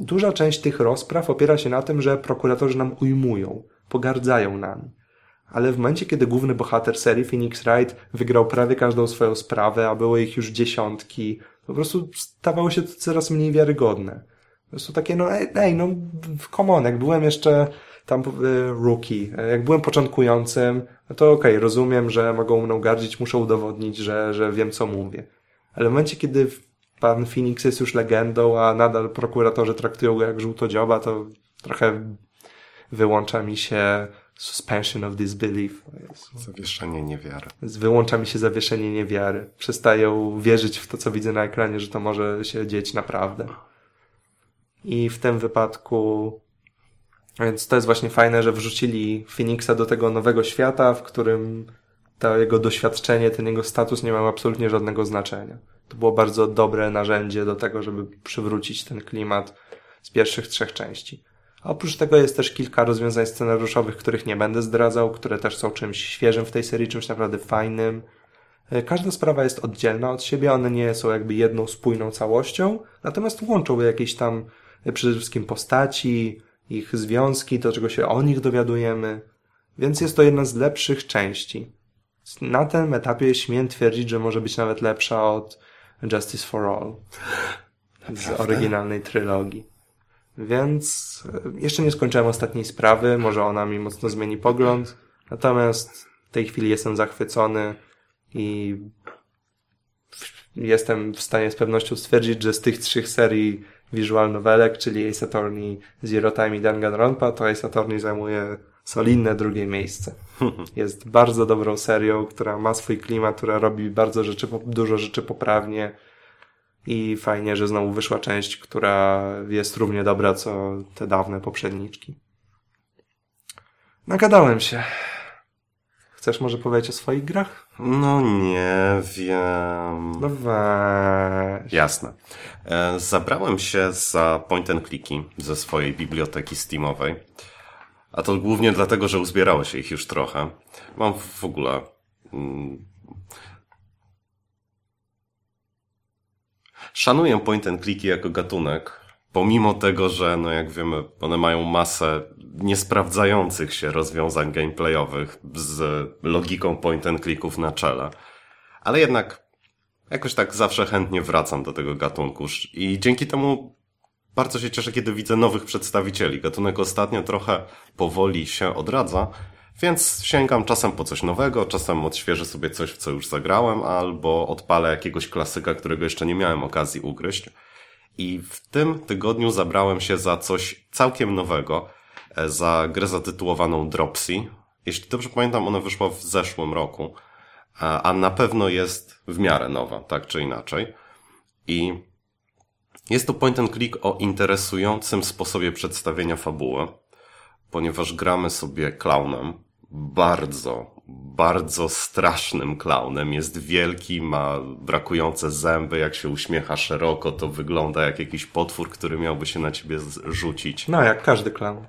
duża część tych rozpraw opiera się na tym, że prokuratorzy nam ujmują, pogardzają nami. Ale w momencie, kiedy główny bohater serii, Phoenix Wright, wygrał prawie każdą swoją sprawę, a było ich już dziesiątki, po prostu stawało się to coraz mniej wiarygodne. Po prostu takie, no ej, ej no come on, jak byłem jeszcze tam y, rookie, jak byłem początkującym, no to okej, okay, rozumiem, że mogą mną gardzić, muszę udowodnić, że, że wiem, co mówię. Ale w momencie, kiedy pan Phoenix jest już legendą, a nadal prokuratorzy traktują go jak żółtodzioba, to trochę wyłącza mi się suspension of disbelief. Zawieszenie niewiary. Wyłącza mi się zawieszenie niewiary. Przestają wierzyć w to, co widzę na ekranie, że to może się dzieć naprawdę. I w tym wypadku więc to jest właśnie fajne, że wrzucili Phoenixa do tego nowego świata, w którym to jego doświadczenie, ten jego status nie miał absolutnie żadnego znaczenia. To było bardzo dobre narzędzie do tego, żeby przywrócić ten klimat z pierwszych trzech części. Oprócz tego jest też kilka rozwiązań scenariuszowych, których nie będę zdradzał, które też są czymś świeżym w tej serii, czymś naprawdę fajnym. E, każda sprawa jest oddzielna od siebie, one nie są jakby jedną spójną całością, natomiast łączą jakieś tam e, przede wszystkim postaci, ich związki, to czego się o nich dowiadujemy, więc jest to jedna z lepszych części. Na tym etapie śmiem twierdzić, że może być nawet lepsza od Justice for All [laughs] z oryginalnej trylogii. Więc e, jeszcze nie skończyłem ostatniej sprawy, może ona mi mocno zmieni pogląd, natomiast w tej chwili jestem zachwycony i jestem w stanie z pewnością stwierdzić, że z tych trzech serii visual novelek, czyli Ace Attorney, Zero Time i Danganronpa, to Ace Attorney zajmuje solidne drugie miejsce. [laughs] Jest bardzo dobrą serią, która ma swój klimat, która robi bardzo rzeczy, dużo rzeczy poprawnie i fajnie, że znowu wyszła część, która jest równie dobra, co te dawne poprzedniczki. Nagadałem się. Chcesz może powiedzieć o swoich grach? No nie wiem. No weź. Jasne. E, zabrałem się za point and clicky ze swojej biblioteki Steamowej. A to głównie dlatego, że uzbierało się ich już trochę. Mam w ogóle... szanuję point and clicky jako gatunek, pomimo tego, że, no jak wiemy, one mają masę niesprawdzających się rozwiązań gameplayowych z logiką point and clicków na czele. Ale jednak jakoś tak zawsze chętnie wracam do tego gatunku i dzięki temu bardzo się cieszę, kiedy widzę nowych przedstawicieli. Gatunek ostatnio trochę powoli się odradza, więc sięgam czasem po coś nowego, czasem odświeżę sobie coś, w co już zagrałem, albo odpalę jakiegoś klasyka, którego jeszcze nie miałem okazji ugryźć. I w tym tygodniu zabrałem się za coś całkiem nowego, e, za grę zatytułowaną Dropsy. Jeśli dobrze pamiętam, ona wyszła w zeszłym roku, a na pewno jest w miarę nowa, tak czy inaczej. I jest to point and click o interesującym sposobie przedstawienia fabuły, ponieważ gramy sobie klaunem, bardzo, bardzo strasznym klaunem. Jest wielki, ma brakujące zęby, jak się uśmiecha szeroko, to wygląda jak jakiś potwór, który miałby się na ciebie rzucić. No, jak każdy klaun.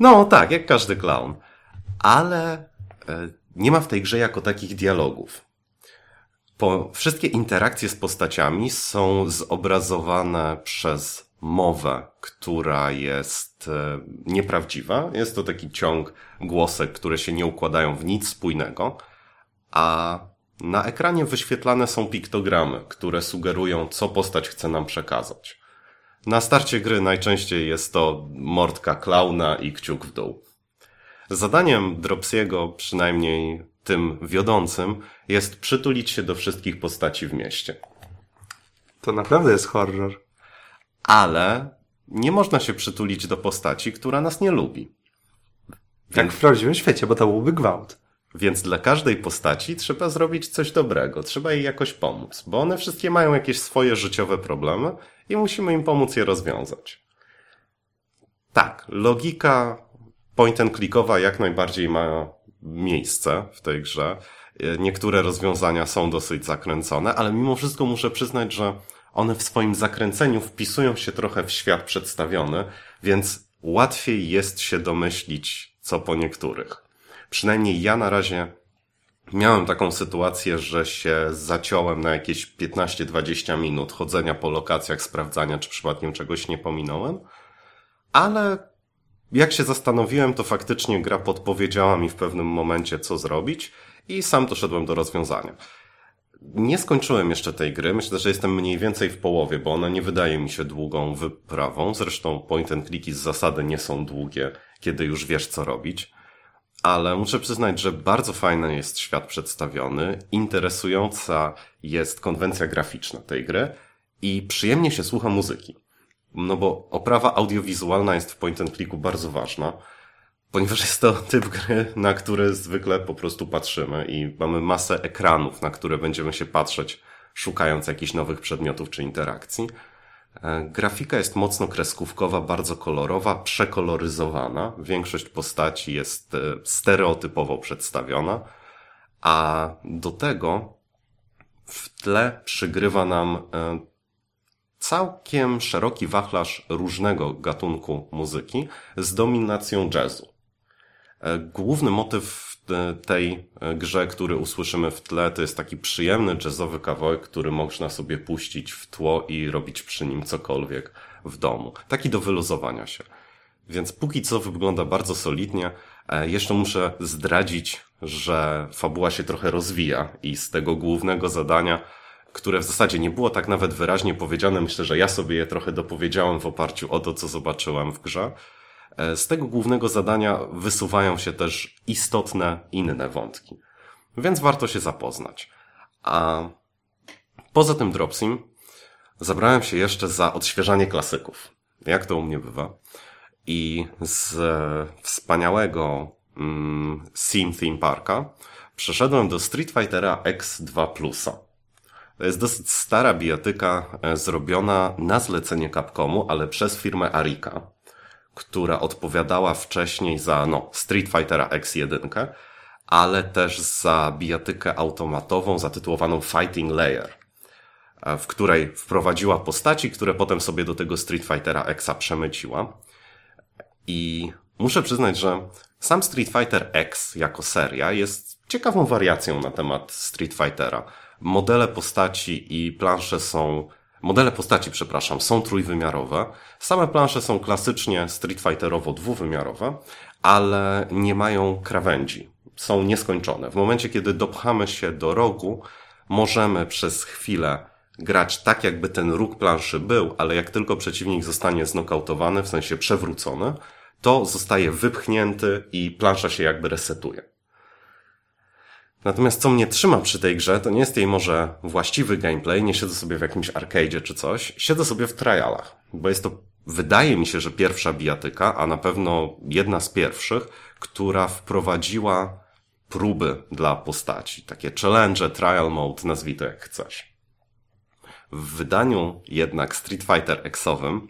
No, tak, jak każdy klaun. Ale e, nie ma w tej grze jako takich dialogów. Po, wszystkie interakcje z postaciami są zobrazowane przez mowę, która jest e, nieprawdziwa. Jest to taki ciąg głosek, które się nie układają w nic spójnego, a na ekranie wyświetlane są piktogramy, które sugerują, co postać chce nam przekazać. Na starcie gry najczęściej jest to mordka klauna i kciuk w dół. Zadaniem Dropsiego, przynajmniej tym wiodącym, jest przytulić się do wszystkich postaci w mieście. To naprawdę jest horror. Ale nie można się przytulić do postaci, która nas nie lubi. Jak w prawdziwym świecie, bo to byłby gwałt. Więc dla każdej postaci trzeba zrobić coś dobrego, trzeba jej jakoś pomóc, bo one wszystkie mają jakieś swoje życiowe problemy i musimy im pomóc je rozwiązać. Tak, logika point and clickowa jak najbardziej ma miejsce w tej grze. Niektóre rozwiązania są dosyć zakręcone, ale mimo wszystko muszę przyznać, że one w swoim zakręceniu wpisują się trochę w świat przedstawiony, więc łatwiej jest się domyślić co po niektórych. Przynajmniej ja na razie miałem taką sytuację, że się zaciąłem na jakieś 15-20 minut chodzenia po lokacjach, sprawdzania, czy przypadkiem czegoś nie pominąłem, ale jak się zastanowiłem, to faktycznie gra podpowiedziała mi w pewnym momencie, co zrobić i sam doszedłem do rozwiązania. Nie skończyłem jeszcze tej gry. Myślę, że jestem mniej więcej w połowie, bo ona nie wydaje mi się długą wyprawą. Zresztą point and clicky z zasady nie są długie, kiedy już wiesz, co robić. Ale muszę przyznać, że bardzo fajny jest świat przedstawiony, interesująca jest konwencja graficzna tej gry i przyjemnie się słucha muzyki. No bo oprawa audiowizualna jest w point and clicku bardzo ważna, ponieważ jest to typ gry, na który zwykle po prostu patrzymy i mamy masę ekranów, na które będziemy się patrzeć, szukając jakichś nowych przedmiotów czy interakcji. E, grafika jest mocno kreskówkowa, bardzo kolorowa, przekoloryzowana. Większość postaci jest e, stereotypowo przedstawiona, a do tego w tle przygrywa nam e, całkiem szeroki wachlarz różnego gatunku muzyki z dominacją jazzu. Główny motyw w tej grze, który usłyszymy w tle, to jest taki przyjemny jazzowy kawałek, który można sobie puścić w tło i robić przy nim cokolwiek w domu. Taki do wyluzowania się. Więc póki co wygląda bardzo solidnie. Jeszcze muszę zdradzić, że fabuła się trochę rozwija i z tego głównego zadania, które w zasadzie nie było tak nawet wyraźnie powiedziane, myślę, że ja sobie je trochę dopowiedziałem w oparciu o to, co zobaczyłem w grze E, z tego głównego zadania wysuwają się też istotne inne wątki. Więc warto się zapoznać. A poza tym Dropsim zabrałem się jeszcze za odświeżanie klasyków. Jak to u mnie bywa. I z wspaniałego mm, Sim Theme Parka przeszedłem do Street Fightera X2 Plusa. To jest dosyć stara bijatyka e, zrobiona na zlecenie Capcomu, ale przez firmę Arika która odpowiadała wcześniej za no, Street Fightera X1, ale też za bijatykę automatową zatytułowaną Fighting Layer, e, w której wprowadziła postaci, które potem sobie do tego Street Fightera Xa przemyciła. I muszę przyznać, że sam Street Fighter X jako seria jest ciekawą wariacją na temat Street Fightera. Modele postaci i plansze są Modele postaci, przepraszam, są trójwymiarowe. Same plansze są klasycznie Street Fighterowo dwuwymiarowe, ale nie mają krawędzi. Są nieskończone. W momencie, kiedy dopchamy się do rogu, możemy przez chwilę grać tak, jakby ten róg planszy był, ale jak tylko przeciwnik zostanie znokautowany, w sensie przewrócony, to zostaje wypchnięty i plansza się jakby resetuje. Natomiast co mnie trzyma przy tej grze, to nie jest jej może właściwy gameplay, nie siedzę sobie w jakimś arcade'zie czy coś, siedzę sobie w trialach, bo jest to, wydaje mi się, że pierwsza bijatyka, a na pewno jedna z pierwszych, która wprowadziła próby dla postaci, takie challenge, trial mode, nazwij to jak chcesz. W wydaniu jednak Street Fighter X-owym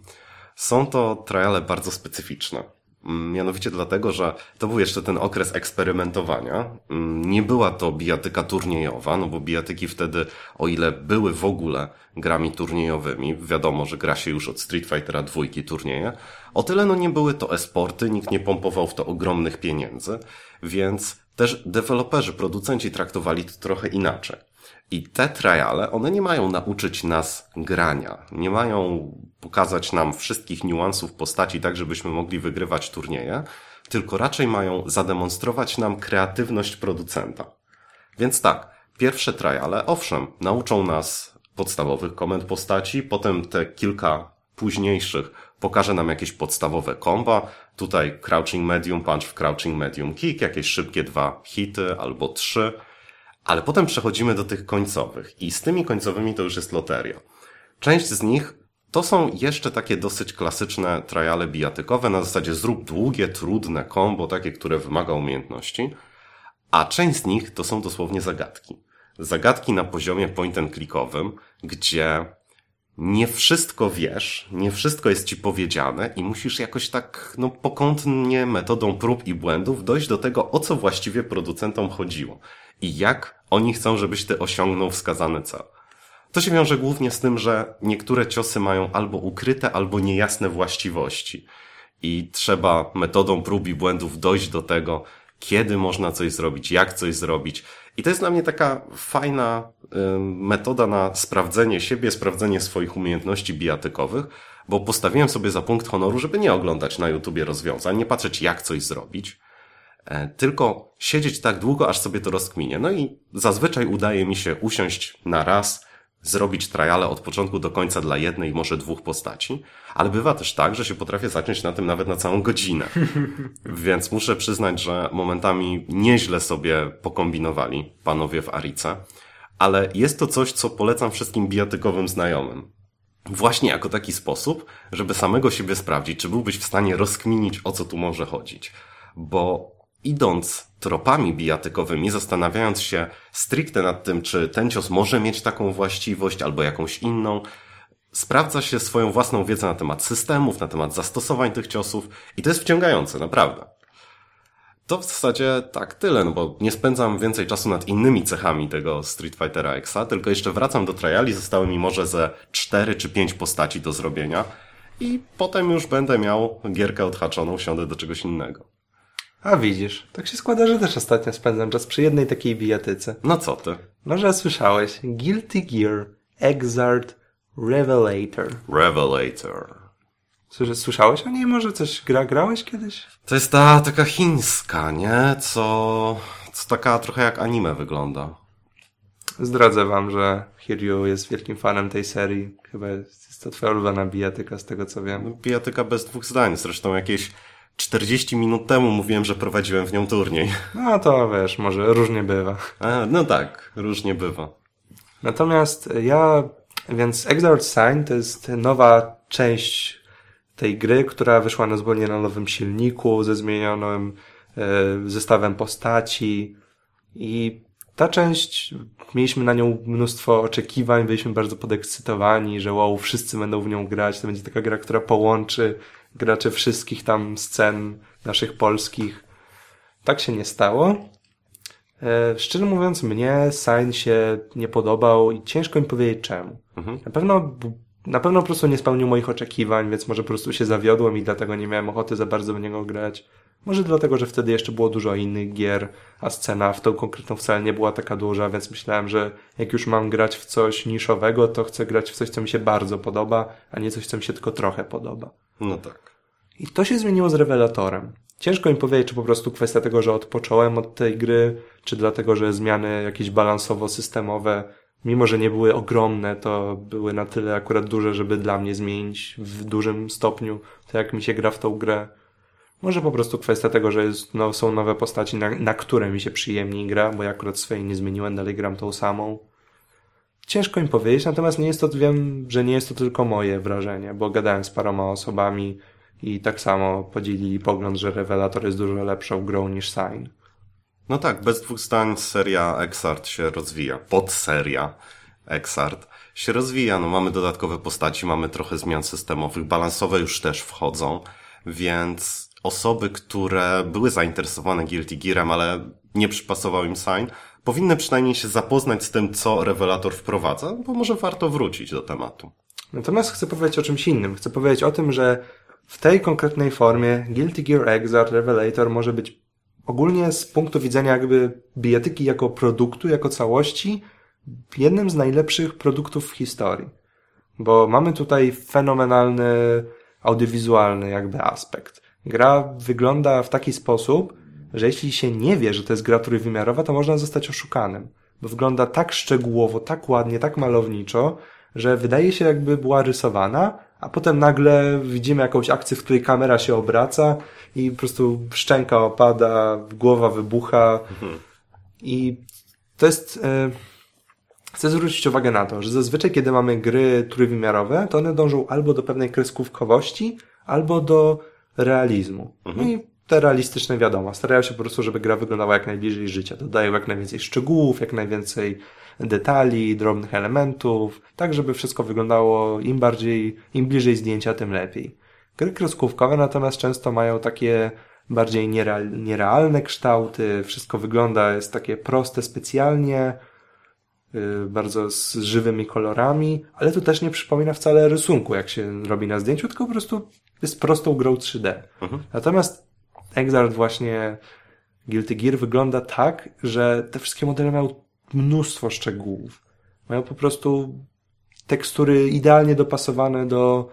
są to triale bardzo specyficzne. Mm, mianowicie dlatego, że to był jeszcze ten okres eksperymentowania. Mm, nie była to bijatyka turniejowa, no bo bijatyki wtedy, o ile były w ogóle grami turniejowymi, wiadomo, że gra się już od Street Fightera dwójki turnieje, o tyle no nie były to esporty, nikt nie pompował w to ogromnych pieniędzy, więc też deweloperzy, producenci traktowali to trochę inaczej. I te triale, one nie mają nauczyć nas grania, nie mają pokazać nam wszystkich niuansów postaci tak, żebyśmy mogli wygrywać turnieje, tylko raczej mają zademonstrować nam kreatywność producenta. Więc tak, pierwsze triale, owszem, nauczą nas podstawowych komend postaci, potem te kilka późniejszych pokaże nam jakieś podstawowe komba. Tutaj crouching medium punch w crouching medium kick, jakieś szybkie dwa hity albo trzy. Ale potem przechodzimy do tych końcowych i z tymi końcowymi to już jest loteria. Część z nich to są jeszcze takie dosyć klasyczne triale bijatykowe na zasadzie zrób długie, trudne kombo, takie, które wymaga umiejętności, a część z nich to są dosłownie zagadki. Zagadki na poziomie point and clickowym, gdzie nie wszystko wiesz, nie wszystko jest ci powiedziane i musisz jakoś tak, no, pokątnie metodą prób i błędów dojść do tego, o co właściwie producentom chodziło i jak oni chcą, żebyś ty osiągnął wskazany cel. To się wiąże głównie z tym, że niektóre ciosy mają albo ukryte, albo niejasne właściwości. I trzeba metodą prób i błędów dojść do tego, kiedy można coś zrobić, jak coś zrobić. I to jest dla mnie taka fajna metoda na sprawdzenie siebie, sprawdzenie swoich umiejętności bijatykowych, bo postawiłem sobie za punkt honoru, żeby nie oglądać na YouTubie rozwiązań, nie patrzeć jak coś zrobić, tylko siedzieć tak długo, aż sobie to rozkminie. No i zazwyczaj udaje mi się usiąść na raz, zrobić triale od początku do końca dla jednej, może dwóch postaci, ale bywa też tak, że się potrafię zacząć na tym nawet na całą godzinę. [laughs] Więc muszę przyznać, że momentami nieźle sobie pokombinowali panowie w Arice, ale jest to coś, co polecam wszystkim bijatykowym znajomym. Właśnie jako taki sposób, żeby samego siebie sprawdzić, czy byłbyś w stanie rozkminić, o co tu może chodzić. Bo idąc tropami bijatykowymi, zastanawiając się stricte nad tym, czy ten cios może mieć taką właściwość albo jakąś inną, sprawdza się swoją własną wiedzę na temat systemów, na temat zastosowań tych ciosów i to jest wciągające, naprawdę. To w zasadzie tak tyle, no bo nie spędzam więcej czasu nad innymi cechami tego Street Fightera Xa, tylko jeszcze wracam do triali, zostały mi może ze 4 czy 5 postaci do zrobienia i potem już będę miał gierkę odhaczoną, siądę do czegoś innego. A widzisz, tak się składa, że też ostatnio spędzam czas przy jednej takiej bijatyce. No co ty? Może słyszałeś? Guilty Gear Exart Revelator. Revelator. Słysz- Słyszałeś o niej? Może coś gra, grałeś kiedyś? To jest ta taka chińska, nie? Co, co taka trochę jak anime wygląda. Zdradzę wam, że Hiryu jest wielkim fanem tej serii. Chyba jest to twoja ulubiona bijatyka, z tego co wiem. Bijatyka bez dwóch zdań. Zresztą jakieś 40 minut temu mówiłem, że prowadziłem w nią turniej. No to wiesz, może różnie bywa. A, no tak, różnie bywa. Natomiast ja, więc Exalt Sign to jest nowa część tej gry, która wyszła na zupełnie na nowym silniku, ze zmienionym e, zestawem postaci i ta część, mieliśmy na nią mnóstwo oczekiwań, byliśmy bardzo podekscytowani, że wow, wszyscy będą w nią grać, to będzie taka gra, która połączy graczy wszystkich tam scen naszych polskich. Tak się nie stało. E, szczerze mówiąc, mnie Sign się nie podobał i ciężko mi powiedzieć czemu. Mhm. Na pewno, na pewno po prostu nie spełnił moich oczekiwań, więc może po prostu się zawiodłem i dlatego nie miałem ochoty za bardzo w niego grać. Może dlatego, że wtedy jeszcze było dużo innych gier, a scena w tą konkretną wcale nie była taka duża, więc myślałem, że jak już mam grać w coś niszowego, to chcę grać w coś, co mi się bardzo podoba, a nie coś, co mi się tylko trochę podoba. No tak. I to się zmieniło z rewelatorem. Ciężko mi powiedzieć, czy po prostu kwestia tego, że odpocząłem od tej gry, czy dlatego, że zmiany jakieś balansowo-systemowe, mimo że nie były ogromne, to były na tyle akurat duże, żeby dla mnie zmienić w dużym stopniu to, jak mi się gra w tą grę. Może po prostu kwestia tego, że jest, no, są nowe postaci, na, na które mi się przyjemniej gra, bo ja akurat swojej nie zmieniłem, dalej gram tą samą. Ciężko mi powiedzieć, natomiast nie jest to, wiem, że nie jest to tylko moje wrażenie, bo gadałem z paroma osobami i tak samo podzielili pogląd, że Revelator jest dużo lepszą grą niż Sign. No tak, bez dwóch zdań seria Exart się rozwija. Podseria Exart się rozwija. No mamy dodatkowe postaci, mamy trochę zmian systemowych, balansowe już też wchodzą, więc osoby, które były zainteresowane Guilty Gearem, ale nie przypasował im Sign, powinny przynajmniej się zapoznać z tym, co Revelator wprowadza, bo może warto wrócić do tematu. Natomiast chcę powiedzieć o czymś innym. Chcę powiedzieć o tym, że w tej konkretnej formie Guilty Gear Exart Revelator może być ogólnie z punktu widzenia jakby bijatyki jako produktu, jako całości, jednym z najlepszych produktów w historii. Bo mamy tutaj fenomenalny audiowizualny jakby aspekt. Gra wygląda w taki sposób, że jeśli się nie wie, że to jest gra trójwymiarowa, to można zostać oszukanym. Bo wygląda tak szczegółowo, tak ładnie, tak malowniczo, że wydaje się jakby była rysowana, a potem nagle widzimy jakąś akcję, w której kamera się obraca i po prostu szczęka opada, głowa wybucha i to jest... E, chcę zwrócić uwagę na to, że zazwyczaj kiedy mamy gry trójwymiarowe, to one dążą albo do pewnej kreskówkowości, albo do realizmu. No i te realistyczne wiadomo, starają się po prostu, żeby gra wyglądała jak najbliżej życia. Dodają jak najwięcej szczegółów, jak najwięcej detali, drobnych elementów, tak żeby wszystko wyglądało im bardziej, im bliżej zdjęcia, tym lepiej. Gry kreskówkowe natomiast często mają takie bardziej niereal, nierealne kształty, wszystko wygląda, jest takie proste specjalnie, yy, bardzo z żywymi kolorami, ale to też nie przypomina wcale rysunku, jak się robi na zdjęciu, tylko po prostu jest prostą grą 3D. Mhm. Natomiast Exalt właśnie Guilty Gear wygląda tak, że te wszystkie modele mają mnóstwo szczegółów. Mają po prostu tekstury idealnie dopasowane do,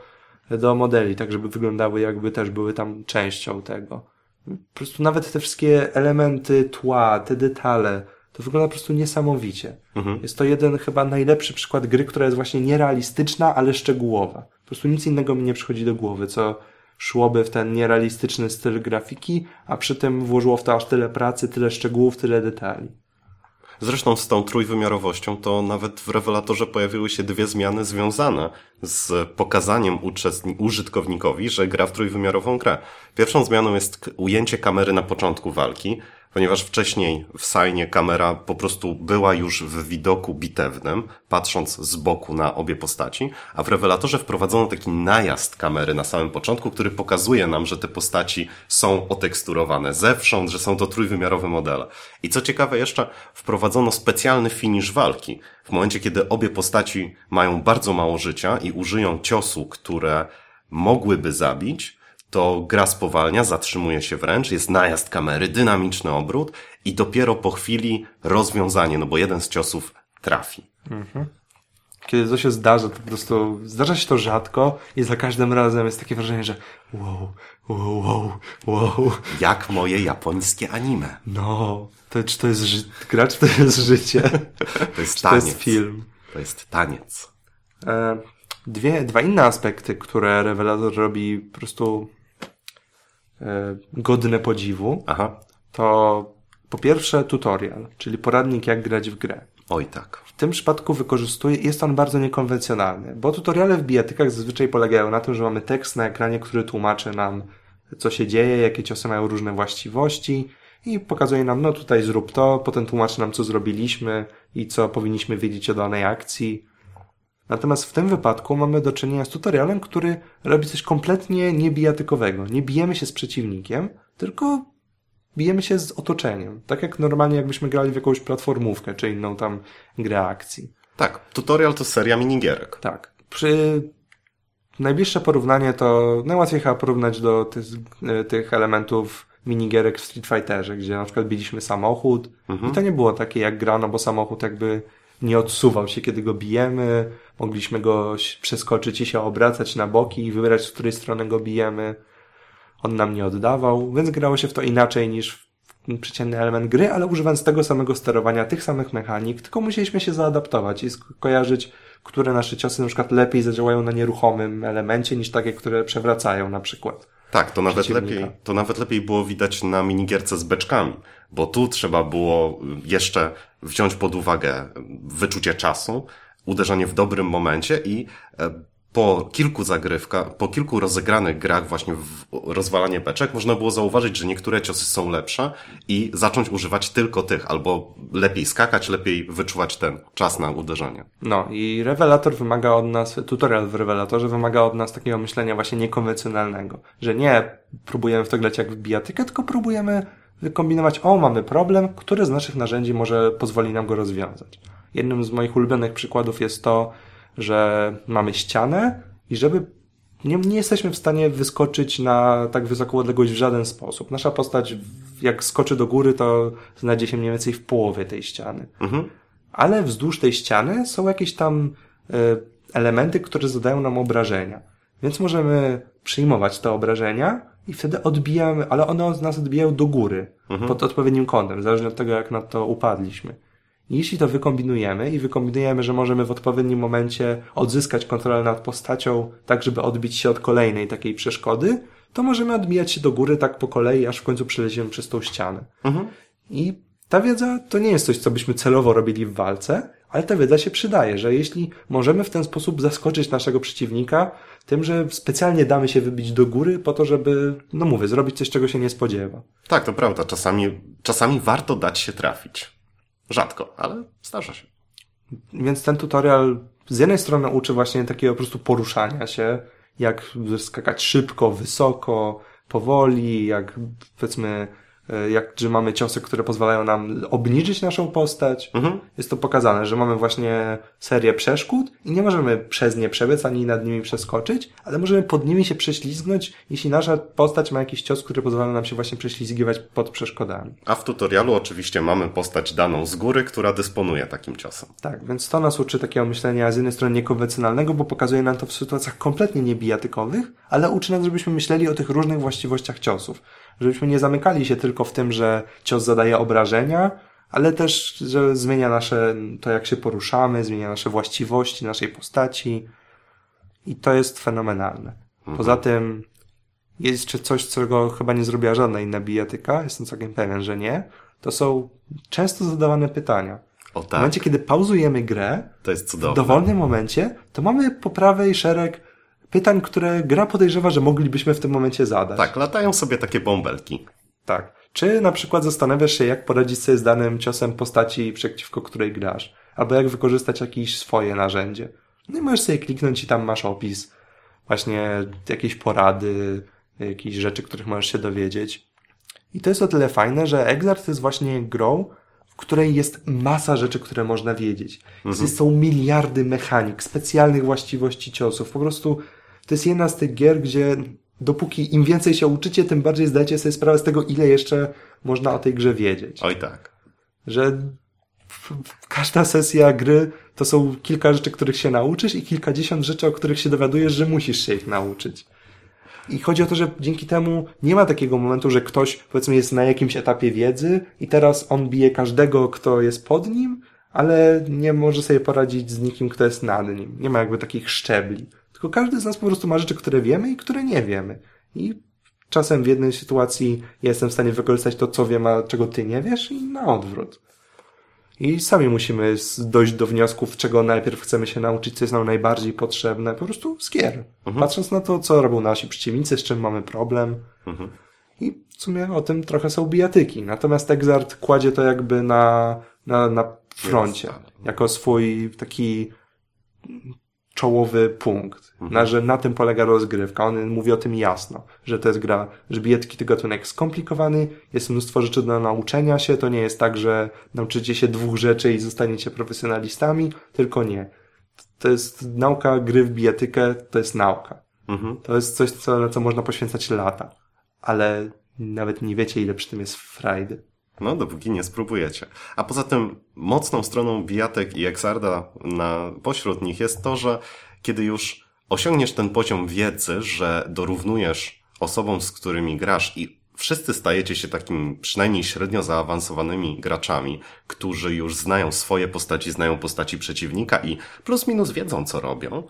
do modeli, tak żeby wyglądały jakby też były tam częścią tego. Po prostu nawet te wszystkie elementy tła, te detale, to wygląda po prostu niesamowicie. Mhm. Jest to jeden chyba najlepszy przykład gry, która jest właśnie nierealistyczna, ale szczegółowa. Po prostu nic innego mi nie przychodzi do głowy, co szłoby w ten nierealistyczny styl grafiki, a przy tym włożyło w to aż tyle pracy, tyle szczegółów, tyle detali. Zresztą z tą trójwymiarowością to nawet w rewelatorze pojawiły się dwie zmiany związane z pokazaniem użytkownikowi, że gra w trójwymiarową grę. Pierwszą zmianą jest ujęcie kamery na początku walki, ponieważ wcześniej w sajnie kamera po prostu była już w widoku bitewnym, patrząc z boku na obie postaci, a w rewelatorze wprowadzono taki najazd kamery na samym początku, który pokazuje nam, że te postaci są oteksturowane zewsząd, że są to trójwymiarowe modele. I co ciekawe jeszcze, wprowadzono specjalny finish walki. W momencie, kiedy obie postaci mają bardzo mało życia i użyją ciosu, które mogłyby zabić, to gra spowalnia, zatrzymuje się wręcz, jest najazd kamery, dynamiczny obrót i dopiero po chwili rozwiązanie, no bo jeden z ciosów trafi. Kiedy to się zdarza, to po prostu zdarza się to rzadko i za każdym razem jest takie wrażenie, że wow, wow, wow, wow, Jak moje japońskie anime. no, to, czy to jest ży- gra, czy to jest życie? To jest Czy to taniec. jest film? To jest taniec. E, Dwie, dwa inne aspekty, które rewelator robi po prostu godne podziwu, Aha. to po pierwsze tutorial, czyli poradnik jak grać w grę. Oj tak. W tym przypadku wykorzystuje, jest on bardzo niekonwencjonalny, bo tutoriale w bijatykach zazwyczaj polegają na tym, że mamy tekst na ekranie, który tłumaczy nam, co się dzieje, jakie ciosy mają różne właściwości i pokazuje nam, no tutaj zrób to, potem tłumaczy nam, co zrobiliśmy i co powinniśmy wiedzieć o danej akcji. Natomiast w tym wypadku mamy do czynienia z tutorialem, który robi coś kompletnie niebijatykowego. Nie bijemy się z przeciwnikiem, tylko bijemy się z otoczeniem. Tak jak normalnie jakbyśmy grali w jakąś platformówkę, czy inną tam grę akcji. Tak, tutorial to seria minigierek. Tak. Przy najbliższe porównanie to najłatwiej chyba porównać do tych, tych elementów minigierek w Street Fighterze, gdzie na przykład biliśmy samochód i to nie było takie jak grano, bo samochód jakby nie odsuwał się, kiedy go bijemy. Mogliśmy go przeskoczyć i się obracać na boki i wybierać, z której strony go bijemy. On nam nie oddawał, więc grało się w to inaczej niż w przeciętny element gry, ale używając tego samego sterowania, tych samych mechanik, tylko musieliśmy się zaadaptować i sk- kojarzyć, które nasze ciosy na przykład lepiej zadziałają na nieruchomym elemencie niż takie, które przewracają na przykład. Tak, to nawet lepiej, to nawet lepiej było widać na minigierce z beczkami, bo tu trzeba było jeszcze wziąć pod uwagę wyczucie czasu, uderzenie w dobrym momencie i e, po kilku zagrywkach, po kilku rozegranych grach właśnie w rozwalanie beczek można było zauważyć, że niektóre ciosy są lepsze i zacząć używać tylko tych, albo lepiej skakać, lepiej wyczuwać ten czas na uderzenie. No i rewelator wymaga od nas, tutorial w rewelatorze wymaga od nas takiego myślenia właśnie niekonwencjonalnego, że nie próbujemy w to grać jak w bijatykę, tylko próbujemy wykombinować, o mamy problem, który z naszych narzędzi może pozwoli nam go rozwiązać. Jednym z moich ulubionych przykładów jest to, że mamy ścianę i żeby nie, nie jesteśmy w stanie wyskoczyć na tak wysoką odległość w żaden sposób. Nasza postać, jak skoczy do góry, to znajdzie się mniej więcej w połowie tej ściany Mhm. ale wzdłuż tej ściany są jakieś tam e, elementy, które zadają nam obrażenia. Więc możemy przyjmować te obrażenia i wtedy odbijamy, ale one nas odbijają do góry, pod odpowiednim kątem, zależnie od tego, jak na to upadliśmy. Jeśli to wykombinujemy i wykombinujemy, że możemy w odpowiednim momencie odzyskać kontrolę nad postacią, tak żeby odbić się od kolejnej takiej przeszkody, to możemy odbijać się do góry tak po kolei, aż w końcu przeleziemy przez tą ścianę. Mhm. I ta wiedza to nie jest coś, co byśmy celowo robili w walce, ale ta wiedza się przydaje, że jeśli możemy w ten sposób zaskoczyć naszego przeciwnika tym, że specjalnie damy się wybić do góry po to, żeby, no mówię, zrobić coś, czego się nie spodziewa. Tak, to prawda. Czasami, czasami warto dać się trafić. Rzadko, ale zdarza się. Więc ten tutorial z jednej strony uczy właśnie takiego po prostu poruszania się, jak skakać szybko, wysoko, powoli, jak powiedzmy jak, że mamy ciosy, które pozwalają nam obniżyć naszą postać. Mhm. Jest to pokazane, że mamy właśnie serię przeszkód i nie możemy przez nie przebiec, ani nad nimi przeskoczyć, ale możemy pod nimi się prześlizgnąć, jeśli nasza postać ma jakiś cios, który pozwala nam się właśnie prześlizgiwać pod przeszkodami. A w tutorialu oczywiście mamy postać daną z góry, która dysponuje takim ciosem. Tak, więc to nas uczy takiego myślenia z jednej strony niekonwencjonalnego, bo pokazuje nam to w sytuacjach kompletnie niebijatykowych, ale uczy nas, żebyśmy myśleli o tych różnych właściwościach ciosów żebyśmy nie zamykali się tylko w tym, że cios zadaje obrażenia, ale też, że zmienia nasze, to jak się poruszamy, zmienia nasze właściwości, naszej postaci. I to jest fenomenalne. Mhm. Poza tym jest jeszcze coś, czego chyba nie zrobiła żadna inna bijatyka, jestem całkiem pewien, że nie. To są często zadawane pytania. O W tak, momencie, kiedy pauzujemy grę, to jest w cudowne. dowolnym momencie, to mamy po prawej szereg pytań, które gra podejrzewa, że moglibyśmy w tym momencie zadać. Tak, latają sobie takie bąbelki. Tak. Czy na przykład zastanawiasz się, jak poradzić sobie z danym ciosem postaci, przeciwko której grasz? Albo jak wykorzystać jakieś swoje narzędzie? No i możesz sobie kliknąć i tam masz opis. Właśnie jakieś porady, jakieś rzeczy, których możesz się dowiedzieć. I to jest o tyle fajne, że Exart jest właśnie grą, w której jest masa rzeczy, które można wiedzieć. Mhm. Są miliardy mechanik, specjalnych właściwości ciosów. Po prostu to jest jedna z tych gier, gdzie dopóki im więcej się uczycie, tym bardziej zdajecie sobie sprawę z tego, ile jeszcze można o tej grze wiedzieć. Oj tak. Że każda sesja gry to są kilka rzeczy, których się nauczysz i kilkadziesiąt rzeczy, o których się dowiadujesz, że musisz się ich nauczyć. I chodzi o to, że dzięki temu nie ma takiego momentu, że ktoś, powiedzmy, jest na jakimś etapie wiedzy i teraz on bije każdego, kto jest pod nim, ale nie może sobie poradzić z nikim, kto jest nad nim. Nie ma jakby takich szczebli. Tylko każdy z nas po prostu ma rzeczy, które wiemy i które nie wiemy. I czasem w jednej sytuacji jestem w stanie wykorzystać to, co wiem, a czego ty nie wiesz i na odwrót. I sami musimy dojść do wniosków, czego najpierw chcemy się nauczyć, co jest nam najbardziej potrzebne, po prostu z gier. Mhm. Patrząc na to, co robią nasi przeciwnicy, z czym mamy problem. Mhm. I w sumie o tym trochę są bijatyki. Natomiast Exart kładzie to jakby na, na, na froncie. Jako swój taki czołowy punkt. Mhm. Na, że na tym polega rozgrywka. On mówi o tym jasno, że to jest gra, że bijetki to gatunek skomplikowany, jest mnóstwo rzeczy do nauczenia się, to nie jest tak, że nauczycie się dwóch rzeczy i zostaniecie profesjonalistami, tylko nie. To jest nauka gry w bijatykę, to jest nauka. Mhm. To jest coś, co, na co można poświęcać lata. Ale nawet nie wiecie, ile przy tym jest frajdy. No, dopóki nie spróbujecie. A poza tym mocną stroną bijatek i Exarda na pośród nich jest to, że kiedy już osiągniesz ten poziom wiedzy, że dorównujesz osobom, z którymi grasz i wszyscy stajecie się takimi przynajmniej średnio zaawansowanymi graczami, którzy już znają swoje postaci, znają postaci przeciwnika i plus minus wiedzą, co robią,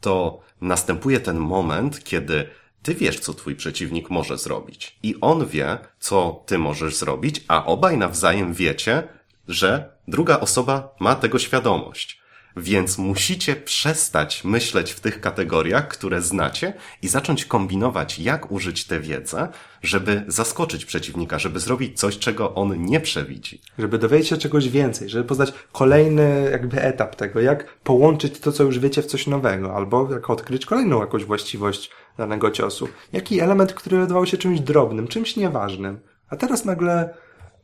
to następuje ten moment, kiedy ty wiesz, co twój przeciwnik może zrobić. I on wie, co ty możesz zrobić, a obaj nawzajem wiecie, że druga osoba ma tego świadomość. Więc musicie przestać myśleć w tych kategoriach, które znacie i zacząć kombinować, jak użyć tę wiedzę, żeby zaskoczyć przeciwnika, żeby zrobić coś, czego on nie przewidzi. Żeby dowiedzieć się czegoś więcej, żeby poznać kolejny jakby etap tego, jak połączyć to, co już wiecie w coś nowego, albo jak odkryć kolejną jakąś właściwość danego ciosu. Jaki element, który wydawał się czymś drobnym, czymś nieważnym. A teraz nagle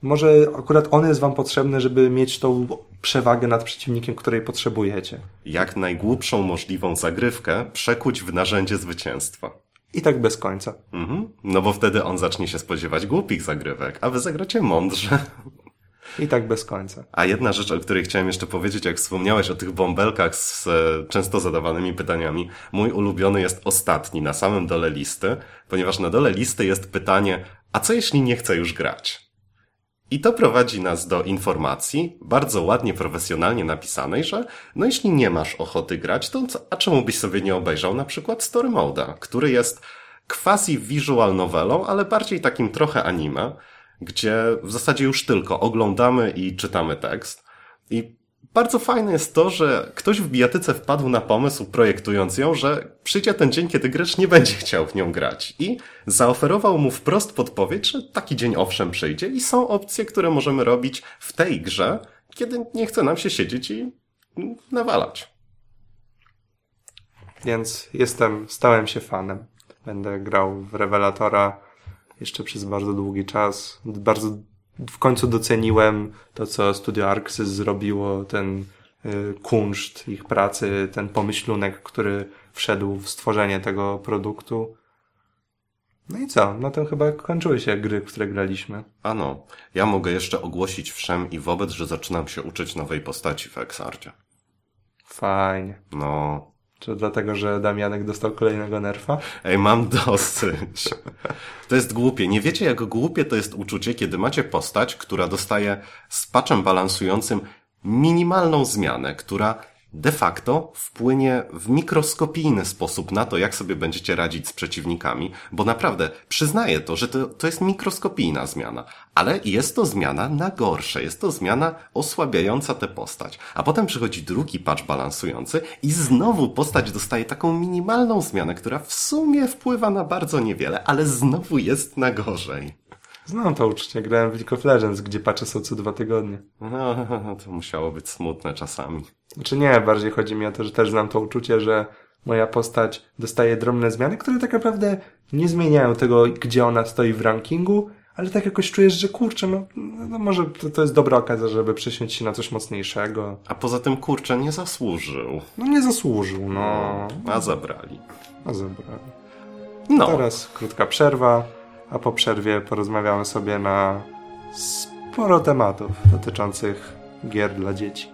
może akurat on jest wam potrzebny, żeby mieć tą przewagę nad przeciwnikiem, której potrzebujecie. Jak najgłupszą możliwą zagrywkę przekuć w narzędzie zwycięstwa. I tak bez końca. Mhm. No bo wtedy on zacznie się spodziewać głupich zagrywek, a wy zagracie mądrze. I tak bez końca. A jedna rzecz, o której chciałem jeszcze powiedzieć, jak wspomniałeś o tych bąbelkach z e, często zadawanymi pytaniami, mój ulubiony jest ostatni, na samym dole listy, ponieważ na dole listy jest pytanie, a co jeśli nie chcę już grać? I to prowadzi nas do informacji, bardzo ładnie, profesjonalnie napisanej, że no jeśli nie masz ochoty grać, to a czemu byś sobie nie obejrzał na przykład Story Moda, który jest quasi visual novelą, ale bardziej takim trochę anime, gdzie w zasadzie już tylko oglądamy i czytamy tekst. I bardzo fajne jest to, że ktoś w bijatyce wpadł na pomysł, projektując ją, że przyjdzie ten dzień, kiedy gracz nie będzie chciał w nią grać. I zaoferował mu wprost podpowiedź, że taki dzień owszem przyjdzie i są opcje, które możemy robić w tej grze, kiedy nie chce nam się siedzieć i nawalać. Więc jestem, stałem się fanem. Będę grał w Revelatora jeszcze przez bardzo długi czas. Bardzo w końcu doceniłem to, co Studio Arxis zrobiło, ten y, kunszt ich pracy, ten pomyślunek, który wszedł w stworzenie tego produktu. No i co? No to chyba kończyły się gry, które graliśmy. Ano, ja mogę jeszcze ogłosić wszem i wobec, że zaczynam się uczyć nowej postaci w Exardzie. Fajnie. No, Czy dlatego, że Damianek dostał kolejnego nerfa? Ej, mam dosyć. To jest głupie. Nie wiecie, jak głupie to jest uczucie, kiedy macie postać, która dostaje z patchem balansującym minimalną zmianę, która de facto wpłynie w mikroskopijny sposób na to, jak sobie będziecie radzić z przeciwnikami, bo naprawdę przyznaję to, że to, to jest mikroskopijna zmiana, ale jest to zmiana na gorsze, jest to zmiana osłabiająca tę postać. A potem przychodzi drugi patch balansujący i znowu postać dostaje taką minimalną zmianę, która w sumie wpływa na bardzo niewiele, ale znowu jest na gorzej. Znam to uczucie. Grałem w League of Legends, gdzie patche są co dwa tygodnie. No, [laughs] to musiało być smutne czasami. Znaczy nie, bardziej chodzi mi o to, że też znam to uczucie, że moja postać dostaje drobne zmiany, które tak naprawdę nie zmieniają tego, gdzie ona stoi w rankingu, ale tak jakoś czujesz, że kurczę, no, no może to, to jest dobra okazja, żeby prześwięcić się na coś mocniejszego. A poza tym, kurczę, nie zasłużył. No nie zasłużył, no. A zabrali. No zabrali. No, Teraz krótka przerwa, a po przerwie porozmawiamy sobie na sporo tematów dotyczących gier dla dzieci.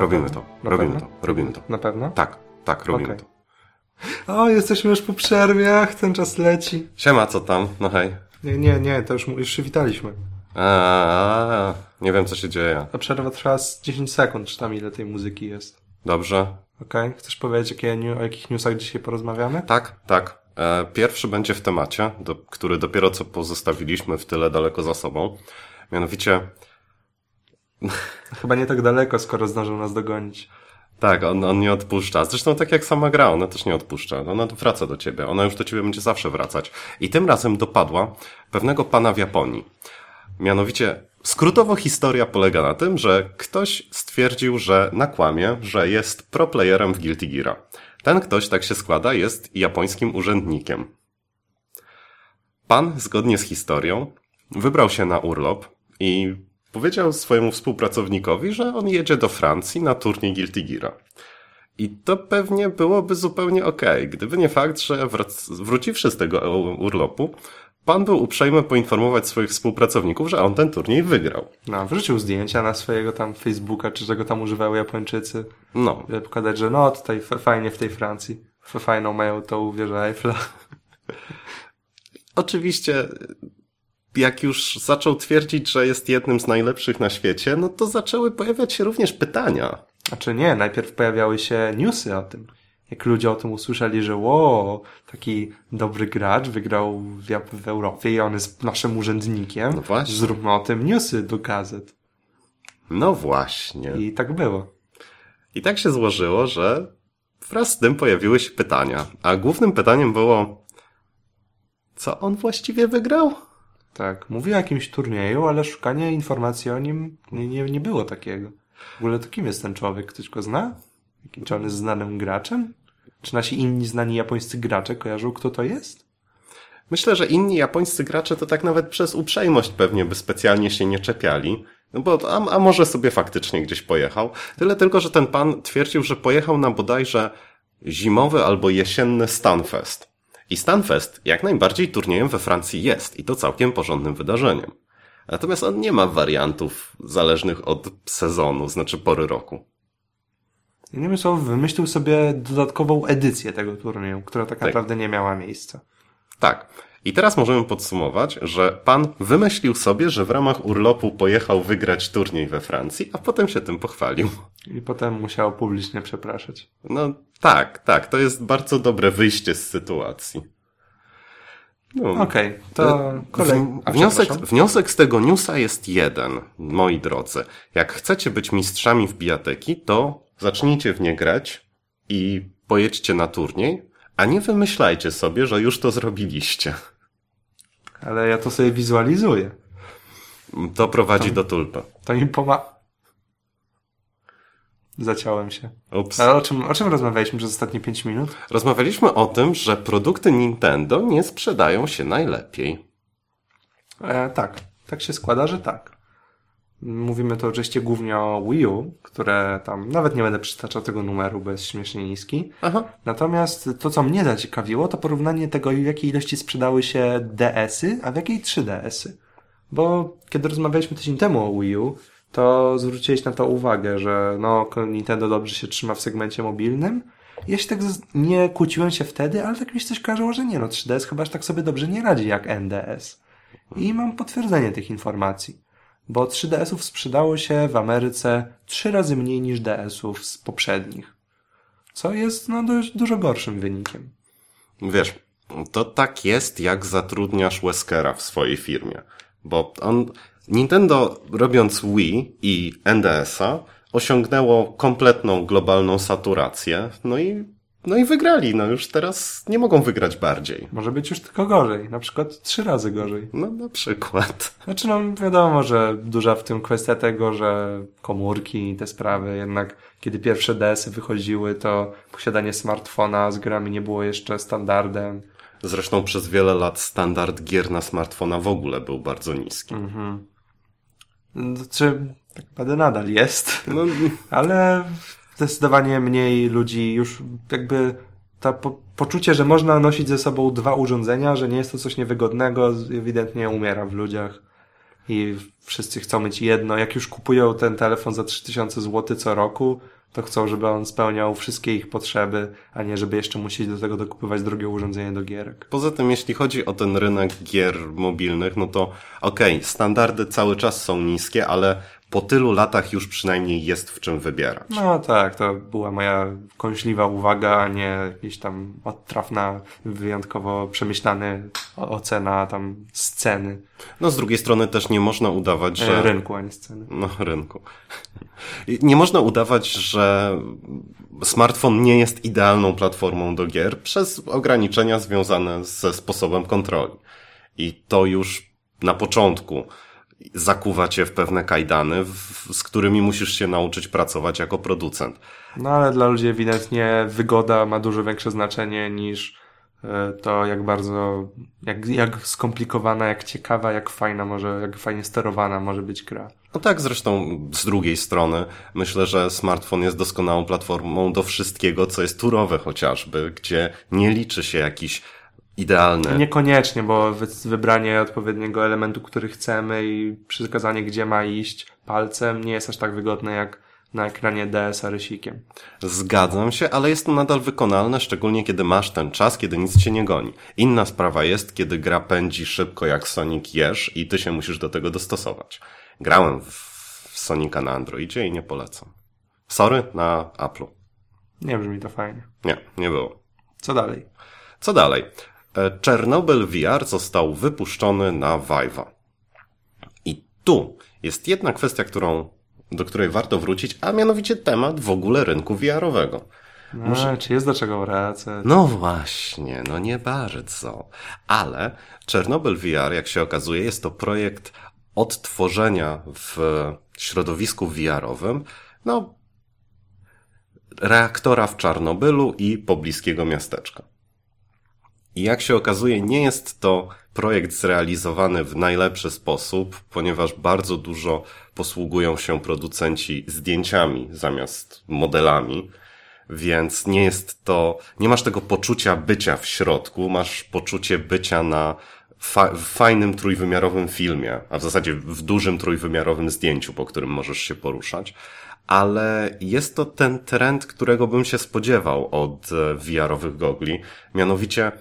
Robimy to. Na Robimy pewno? to. Robimy to. Na pewno? Tak, tak, robimy Okej. to. O, jesteśmy już po przerwie, ach, ten czas leci. Siema, co tam? No hej. Nie, nie, nie, to już, już się witaliśmy. A, nie wiem, co się dzieje. Ta przerwa trwa z 10 sekund, czy tam ile tej muzyki jest. Dobrze? Okej? Chcesz powiedzieć, jakie, o jakich newsach dzisiaj porozmawiamy? Tak, tak. E, Pierwszy będzie w temacie, do, który dopiero co pozostawiliśmy w tyle daleko za sobą. Mianowicie, [laughs] Chyba nie tak daleko, skoro zdążył nas dogonić. tak, on, on nie odpuszcza. Zresztą tak jak sama gra, ona też nie odpuszcza. Ona wraca do ciebie. Ona już do ciebie będzie zawsze wracać. I tym razem dopadła pewnego pana w Japonii. Mianowicie, skrótowo historia polega na tym, że ktoś stwierdził, że nakłamie, że jest pro playerem w Guilty Geara. Ten ktoś, tak się składa, jest japońskim urzędnikiem. Pan, zgodnie z historią, wybrał się na urlop i powiedział swojemu współpracownikowi, że on jedzie do Francji na turniej Guilty Geara. I to pewnie byłoby zupełnie okej, gdyby nie fakt, że wróciwszy z tego urlopu, pan był uprzejmy poinformować swoich współpracowników, że on ten turniej wygrał. No, wrzucił zdjęcia na swojego tam Facebooka, czy czego tam używają Japończycy. No, Żeby pokazać, że no, tutaj fajnie w tej Francji. Fajną mają tą wieżę Eiffla. oczywiście, jak już zaczął twierdzić, że jest jednym z najlepszych na świecie, no to zaczęły pojawiać się również pytania. Znaczy nie, najpierw pojawiały się newsy o tym. Jak ludzie o tym usłyszeli, że wow, taki dobry gracz wygrał w, w Europie i on jest naszym urzędnikiem. No właśnie. Zróbmy o tym newsy do gazet. No właśnie. I tak było. I tak się złożyło, że wraz z tym pojawiły się pytania. A głównym pytaniem było, co on właściwie wygrał? Tak, mówi o jakimś turnieju, ale szukanie informacji o nim nie, nie, nie było takiego. W ogóle to kim jest ten człowiek? Ktoś go zna? Czy on jest znanym graczem? Czy nasi inni znani japońscy gracze kojarzą, kto to jest? Myślę, że inni japońscy gracze to tak nawet przez uprzejmość pewnie by specjalnie się nie czepiali. No bo, a, a może sobie faktycznie gdzieś pojechał. Tyle tylko, że ten pan twierdził, że pojechał na bodajże zimowy albo jesienny Stanfest. I Stanfest jak najbardziej turniejem we Francji jest i to całkiem porządnym wydarzeniem. Natomiast on nie ma wariantów zależnych od sezonu, znaczy pory roku. Innymi słowy, wymyślił sobie dodatkową edycję tego turnieju, która tak, Tak. naprawdę nie miała miejsca. Tak. I teraz możemy podsumować, że pan wymyślił sobie, że w ramach urlopu pojechał wygrać turniej we Francji, a potem się tym pochwalił. I potem musiał publicznie przepraszać. No tak, tak, to jest bardzo dobre wyjście z sytuacji. No. Okej, to kolej. W- A, Wniosek, wniosek z tego newsa jest jeden, moi drodzy. Jak chcecie być mistrzami w bijateki, to zacznijcie w nie grać i pojedźcie na turniej, a nie wymyślajcie sobie, że już to zrobiliście. Ale ja to sobie wizualizuję. To prowadzi do tulpy. To mi poma... Zaciąłem się. Ups. Ale o czym, o czym rozmawialiśmy przez ostatnie 5 minut? Rozmawialiśmy o tym, że produkty Nintendo nie sprzedają się najlepiej. E, tak, tak się składa, że tak. Mówimy to oczywiście głównie o Wii U, które tam, nawet nie będę przytaczał tego numeru, bo jest śmiesznie niski. Aha. Natomiast to, co mnie zaciekawiło, to porównanie tego, w jakiej ilości sprzedały się DS-y, a w jakiej 3DS-y. Bo kiedy rozmawialiśmy tydzień temu o Wii U, to zwróciłeś na to uwagę, że no, Nintendo dobrze się trzyma w segmencie mobilnym. Ja się tak nie kłóciłem się wtedy, ale tak mi się coś kojarzyło, że nie no, 3DS chyba aż tak sobie dobrze nie radzi jak NDS. I mam potwierdzenie tych informacji. Bo 3DS-ów sprzedało się w Ameryce trzy razy mniej niż DS-ów z poprzednich. Co jest no dość dużo gorszym wynikiem. Wiesz, to tak jest, jak zatrudniasz Weskera w swojej firmie. Bo on, Nintendo robiąc Wii i NDS-a osiągnęło kompletną globalną saturację, no i, no i wygrali. No już teraz nie mogą wygrać bardziej. Może być już tylko gorzej, na przykład trzy razy gorzej. No na przykład. [laughs] Znaczy no wiadomo, że duża w tym kwestia tego, że komórki i te sprawy, jednak kiedy pierwsze DS-y wychodziły, to posiadanie smartfona z grami nie było jeszcze standardem. Zresztą przez wiele lat standard gier na smartfona w ogóle był bardzo niski. Znaczy, tak naprawdę nadal jest. No, Ale zdecydowanie mniej ludzi już jakby to po, poczucie, że można nosić ze sobą dwa urządzenia, że nie jest to coś niewygodnego, ewidentnie umiera w ludziach. I wszyscy chcą mieć jedno. Jak już kupują ten telefon za 3000 zł co roku, to chcą, żeby on spełniał wszystkie ich potrzeby, a nie żeby jeszcze musieli do tego dokupywać drugie urządzenie do gierek. Poza tym, jeśli chodzi o ten rynek gier mobilnych, no to okej, standardy cały czas są niskie, ale po tylu latach już przynajmniej jest w czym wybierać. No tak, to była moja kąśliwa uwaga, a nie jakaś tam odtrafna, wyjątkowo przemyślany ocena tam sceny, No z drugiej strony też nie można udawać, że... że... rynku, a nie sceny. No, rynku. Nie można udawać, że smartfon nie jest idealną platformą do gier przez ograniczenia związane ze sposobem kontroli. I to już na początku zakuwa cię w pewne kajdany, w- z którymi musisz się nauczyć pracować jako producent. No ale dla ludzi ewidentnie wygoda ma dużo większe znaczenie niż e, to, jak bardzo, jak, jak skomplikowana, jak ciekawa, jak fajna może, jak fajnie sterowana może być gra. No tak, zresztą z drugiej strony myślę, że smartfon jest doskonałą platformą do wszystkiego, co jest turowe chociażby, gdzie nie liczy się jakiś idealny Niekoniecznie, bo wy, wybranie odpowiedniego elementu, który chcemy i przykazanie, gdzie ma iść palcem, nie jest aż tak wygodne jak na ekranie DS-a rysikiem. Zgadzam się, ale jest to nadal wykonalne, szczególnie kiedy masz ten czas, kiedy nic cię nie goni. Inna sprawa jest, kiedy gra pędzi szybko jak Sonic Jesz i ty się musisz do tego dostosować. Grałem w w Sonika na Androidzie i nie polecam. Sorry, na Apple'u. Nie brzmi to fajnie. Nie, nie było. Co dalej? Co dalej? E, Chernobyl VR został wypuszczony na Vive'a. I tu jest jedna kwestia, którą, do której warto wrócić, a mianowicie temat w ogóle rynku VR-owego. No, Czy jest do czego wracać? No właśnie, no nie bardzo. Ale Chernobyl VR, jak się okazuje, jest to projekt odtworzenia w środowisku VR-owym, no, reaktora w Czarnobylu i pobliskiego miasteczka. I jak się okazuje, nie jest to projekt zrealizowany w najlepszy sposób, ponieważ bardzo dużo posługują się producenci zdjęciami zamiast modelami. Więc nie jest to, nie masz tego poczucia bycia w środku, masz poczucie bycia na fa fajnym trójwymiarowym filmie, a w zasadzie w dużym trójwymiarowym zdjęciu, po którym możesz się poruszać. Ale jest to ten trend, którego bym się spodziewał od e, VR-owych gogli, mianowicie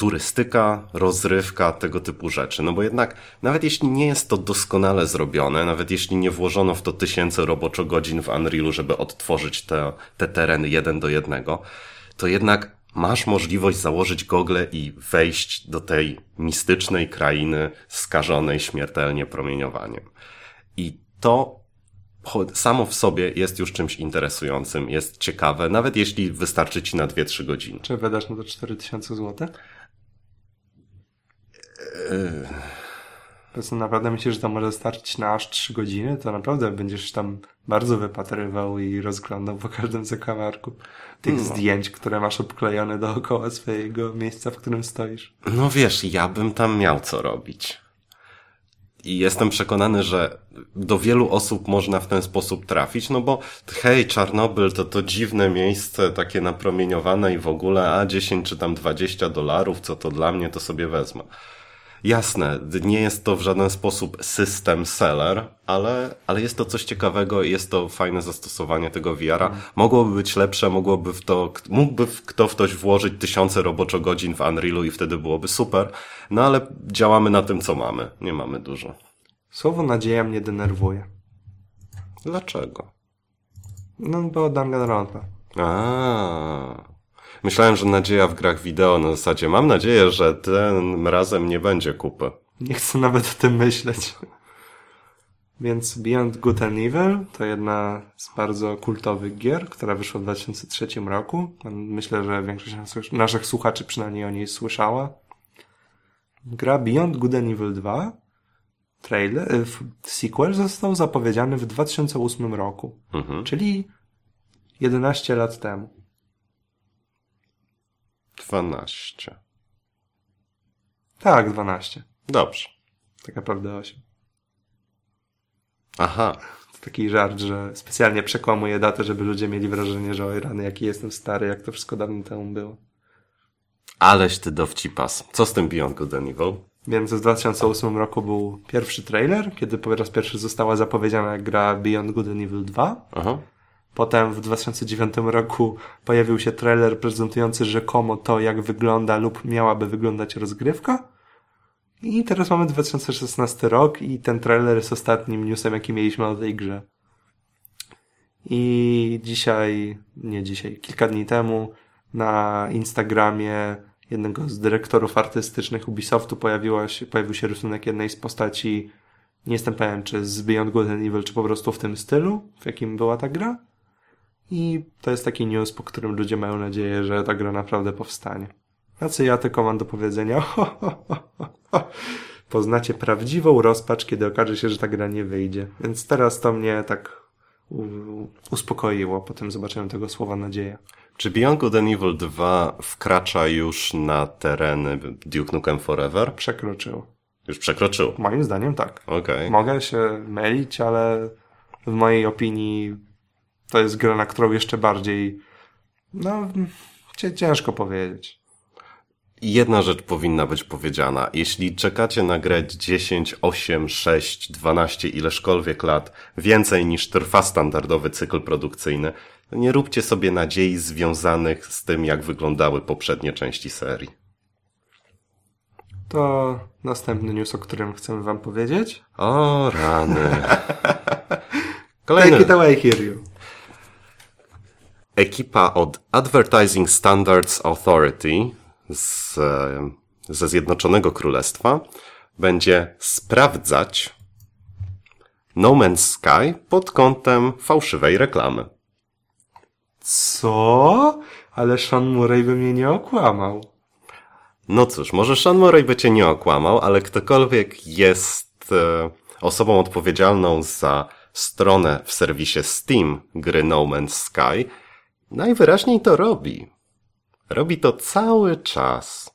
turystyka, rozrywka, tego typu rzeczy. No bo jednak, nawet jeśli nie jest to doskonale zrobione, nawet jeśli nie włożono w to tysięcy roboczo godzin w Unrealu, żeby odtworzyć te, te tereny jeden do jednego, to jednak masz możliwość założyć gogle i wejść do tej mistycznej krainy skażonej śmiertelnie promieniowaniem. I to samo w sobie jest już czymś interesującym, jest ciekawe, nawet jeśli wystarczy ci na 2-3 godziny. Czy wydasz na to 4000 zł? Po prostu naprawdę myślisz, że to może starczyć na aż 3 godziny? To naprawdę będziesz tam bardzo wypatrywał i rozglądał po każdym zakamarku tych no. zdjęć, które masz obklejone dookoła swojego miejsca, w którym stoisz. No wiesz, ja bym tam miał co robić. I jestem przekonany, że do wielu osób można w ten sposób trafić, no bo hej, Czarnobyl to to dziwne miejsce, takie napromieniowane i w ogóle, a 10 czy tam 20 dolarów, co to dla mnie, to sobie wezmę. Jasne, nie jest to w żaden sposób system seller, ale, ale jest to coś ciekawego i jest to fajne zastosowanie tego VR-a. Mogłoby być lepsze, mogłoby w to, mógłby w kto w ktoś włożyć tysiące roboczo godzin w Unrealu i wtedy byłoby super, no ale działamy na tym, co mamy. Nie mamy dużo. Słowo nadzieja mnie denerwuje. Dlaczego? No, bo Danganronpa. A. Myślałem, że nadzieja w grach wideo na zasadzie mam nadzieję, że tym razem nie będzie kupy. Nie chcę nawet o tym myśleć. Więc Beyond Good and Evil to jedna z bardzo kultowych gier, która wyszła w 2003 roku. Myślę, że większość naszych słuchaczy przynajmniej o niej słyszała. Gra Beyond Good and Evil 2 trailer, e, sequel został zapowiedziany w 2008 roku, mhm. czyli 11 lat temu. 12. Tak, 12. Dobrze. Tak naprawdę 8. Aha. To taki żart, że specjalnie przekłamuję datę, żeby ludzie mieli wrażenie, że oj rany, jaki jestem stary, jak to wszystko dawno temu było. Aleś ty dowcipas. Co z tym Beyond Good and Evil? Więc w 2008 roku był pierwszy trailer, kiedy po raz pierwszy została zapowiedziana gra Beyond Good and Evil 2. Aha. Potem w 2009 roku pojawił się trailer prezentujący rzekomo to, jak wygląda lub miałaby wyglądać rozgrywka. I teraz mamy 2016 rok i ten trailer jest ostatnim newsem, jaki mieliśmy o tej grze. I dzisiaj, nie dzisiaj, kilka dni temu na Instagramie jednego z dyrektorów artystycznych Ubisoftu pojawiła się, pojawił się rysunek jednej z postaci, nie jestem pewien, czy z Beyond Good and Evil, czy po prostu w tym stylu, w jakim była ta gra. I to jest taki news, po którym ludzie mają nadzieję, że ta gra naprawdę powstanie. A co ja tylko mam do powiedzenia? [laughs] Poznacie prawdziwą rozpacz, kiedy okaże się, że ta gra nie wyjdzie. Więc teraz to mnie tak uspokoiło po tym zobaczeniu tego słowa nadzieja. Czy Beyond Good and Evil 2 wkracza już na tereny Duke Nukem Forever? Przekroczył. Już przekroczył? Moim zdaniem tak. Okay. Mogę się mylić, ale w mojej opinii to jest gra, na którą jeszcze bardziej, no, ciężko powiedzieć. Jedna rzecz powinna być powiedziana. Jeśli czekacie na grę 10, 8, 6, 12, ileżkolwiek lat, więcej niż trwa standardowy cykl produkcyjny, to nie róbcie sobie nadziei związanych z tym, jak wyglądały poprzednie części serii. To następny news, o którym chcemy wam powiedzieć. O, rany. [laughs] Kolejny. Take it away, Hiryu ekipa od Advertising Standards Authority z, ze Zjednoczonego Królestwa będzie sprawdzać No Man's Sky pod kątem fałszywej reklamy. Co? Ale Sean Murray by mnie nie okłamał. No cóż, może Sean Murray by cię nie okłamał, ale ktokolwiek jest e, osobą odpowiedzialną za stronę w serwisie Steam gry No Man's Sky, Najwyraźniej to robi. Robi to cały czas.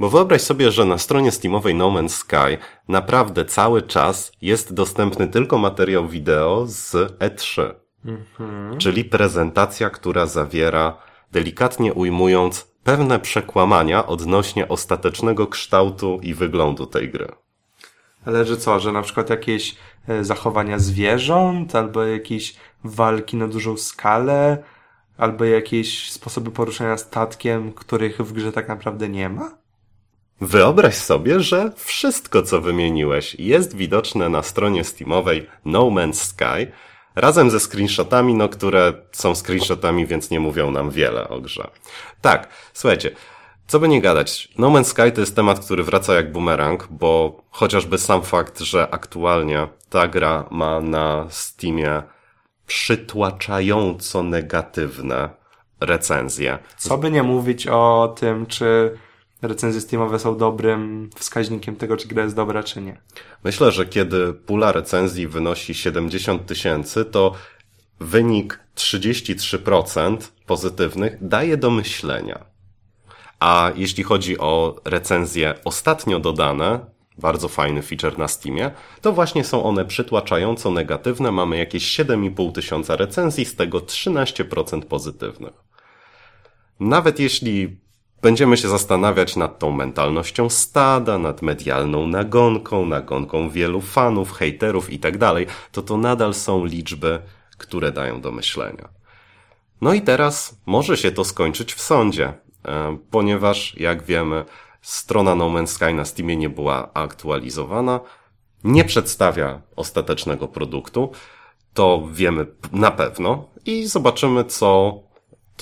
Bo wyobraź sobie, że na stronie Steamowej No Man's Sky naprawdę cały czas jest dostępny tylko materiał wideo z E3. Czyli prezentacja, która zawiera, delikatnie ujmując, pewne przekłamania odnośnie ostatecznego kształtu i wyglądu tej gry. Ale że co, że na przykład jakieś e, zachowania zwierząt, albo jakieś walki na dużą skalę, albo jakieś sposoby poruszania statkiem, których w grze tak naprawdę nie ma? Wyobraź sobie, że wszystko, co wymieniłeś, jest widoczne na stronie Steamowej No Man's Sky, razem ze screenshotami, no które są screenshotami, więc nie mówią nam wiele o grze. Tak, słuchajcie, co by nie gadać, No Man's Sky to jest temat, który wraca jak bumerang, bo chociażby sam fakt, że aktualnie ta gra ma na Steamie przytłaczająco negatywne recenzje. Co by nie mówić o tym, czy recenzje Steamowe są dobrym wskaźnikiem tego, czy gra jest dobra, czy nie. Myślę, że kiedy pula recenzji wynosi 70 tysięcy, to wynik 33% pozytywnych daje do myślenia. A jeśli chodzi o recenzje ostatnio dodane, bardzo fajny feature na Steamie, to właśnie są one przytłaczająco negatywne. Mamy jakieś 7,5 tysiąca recenzji, z tego 13% pozytywnych. Nawet jeśli będziemy się zastanawiać nad tą mentalnością stada, nad medialną nagonką, nagonką wielu fanów, hejterów i tak to to nadal są liczby, które dają do myślenia. No i teraz może się to skończyć w sądzie, e, ponieważ jak wiemy, strona No Man's Sky na Steamie nie była aktualizowana, nie przedstawia ostatecznego produktu, to wiemy na pewno i zobaczymy, co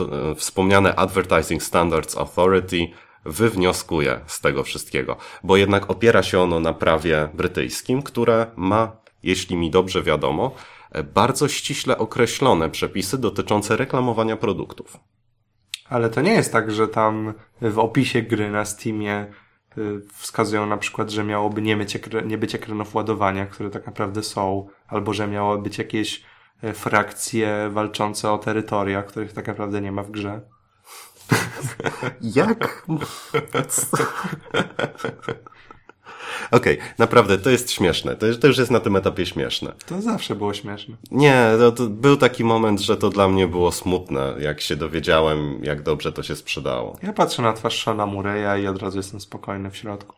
e, wspomniane Advertising Standards Authority wywnioskuje z tego wszystkiego, bo jednak opiera się ono na prawie brytyjskim, które ma, jeśli mi dobrze wiadomo, e, bardzo ściśle określone przepisy dotyczące reklamowania produktów. Ale to nie jest tak, że tam w opisie gry na Steamie y, wskazują na przykład, że miałoby nie, ekra- nie być ekranów ładowania, które tak naprawdę są, albo że miało być jakieś y, frakcje walczące o terytoria, których tak naprawdę nie ma w grze. Jak? [laughs] [laughs] Okej, okay, naprawdę, to jest śmieszne. To, to już jest na tym etapie śmieszne. To zawsze było śmieszne. Nie, to, to był taki moment, że to dla mnie było smutne, jak się dowiedziałem, jak dobrze to się sprzedało. Ja patrzę na twarz Shona Mureya i od razu jestem spokojny w środku.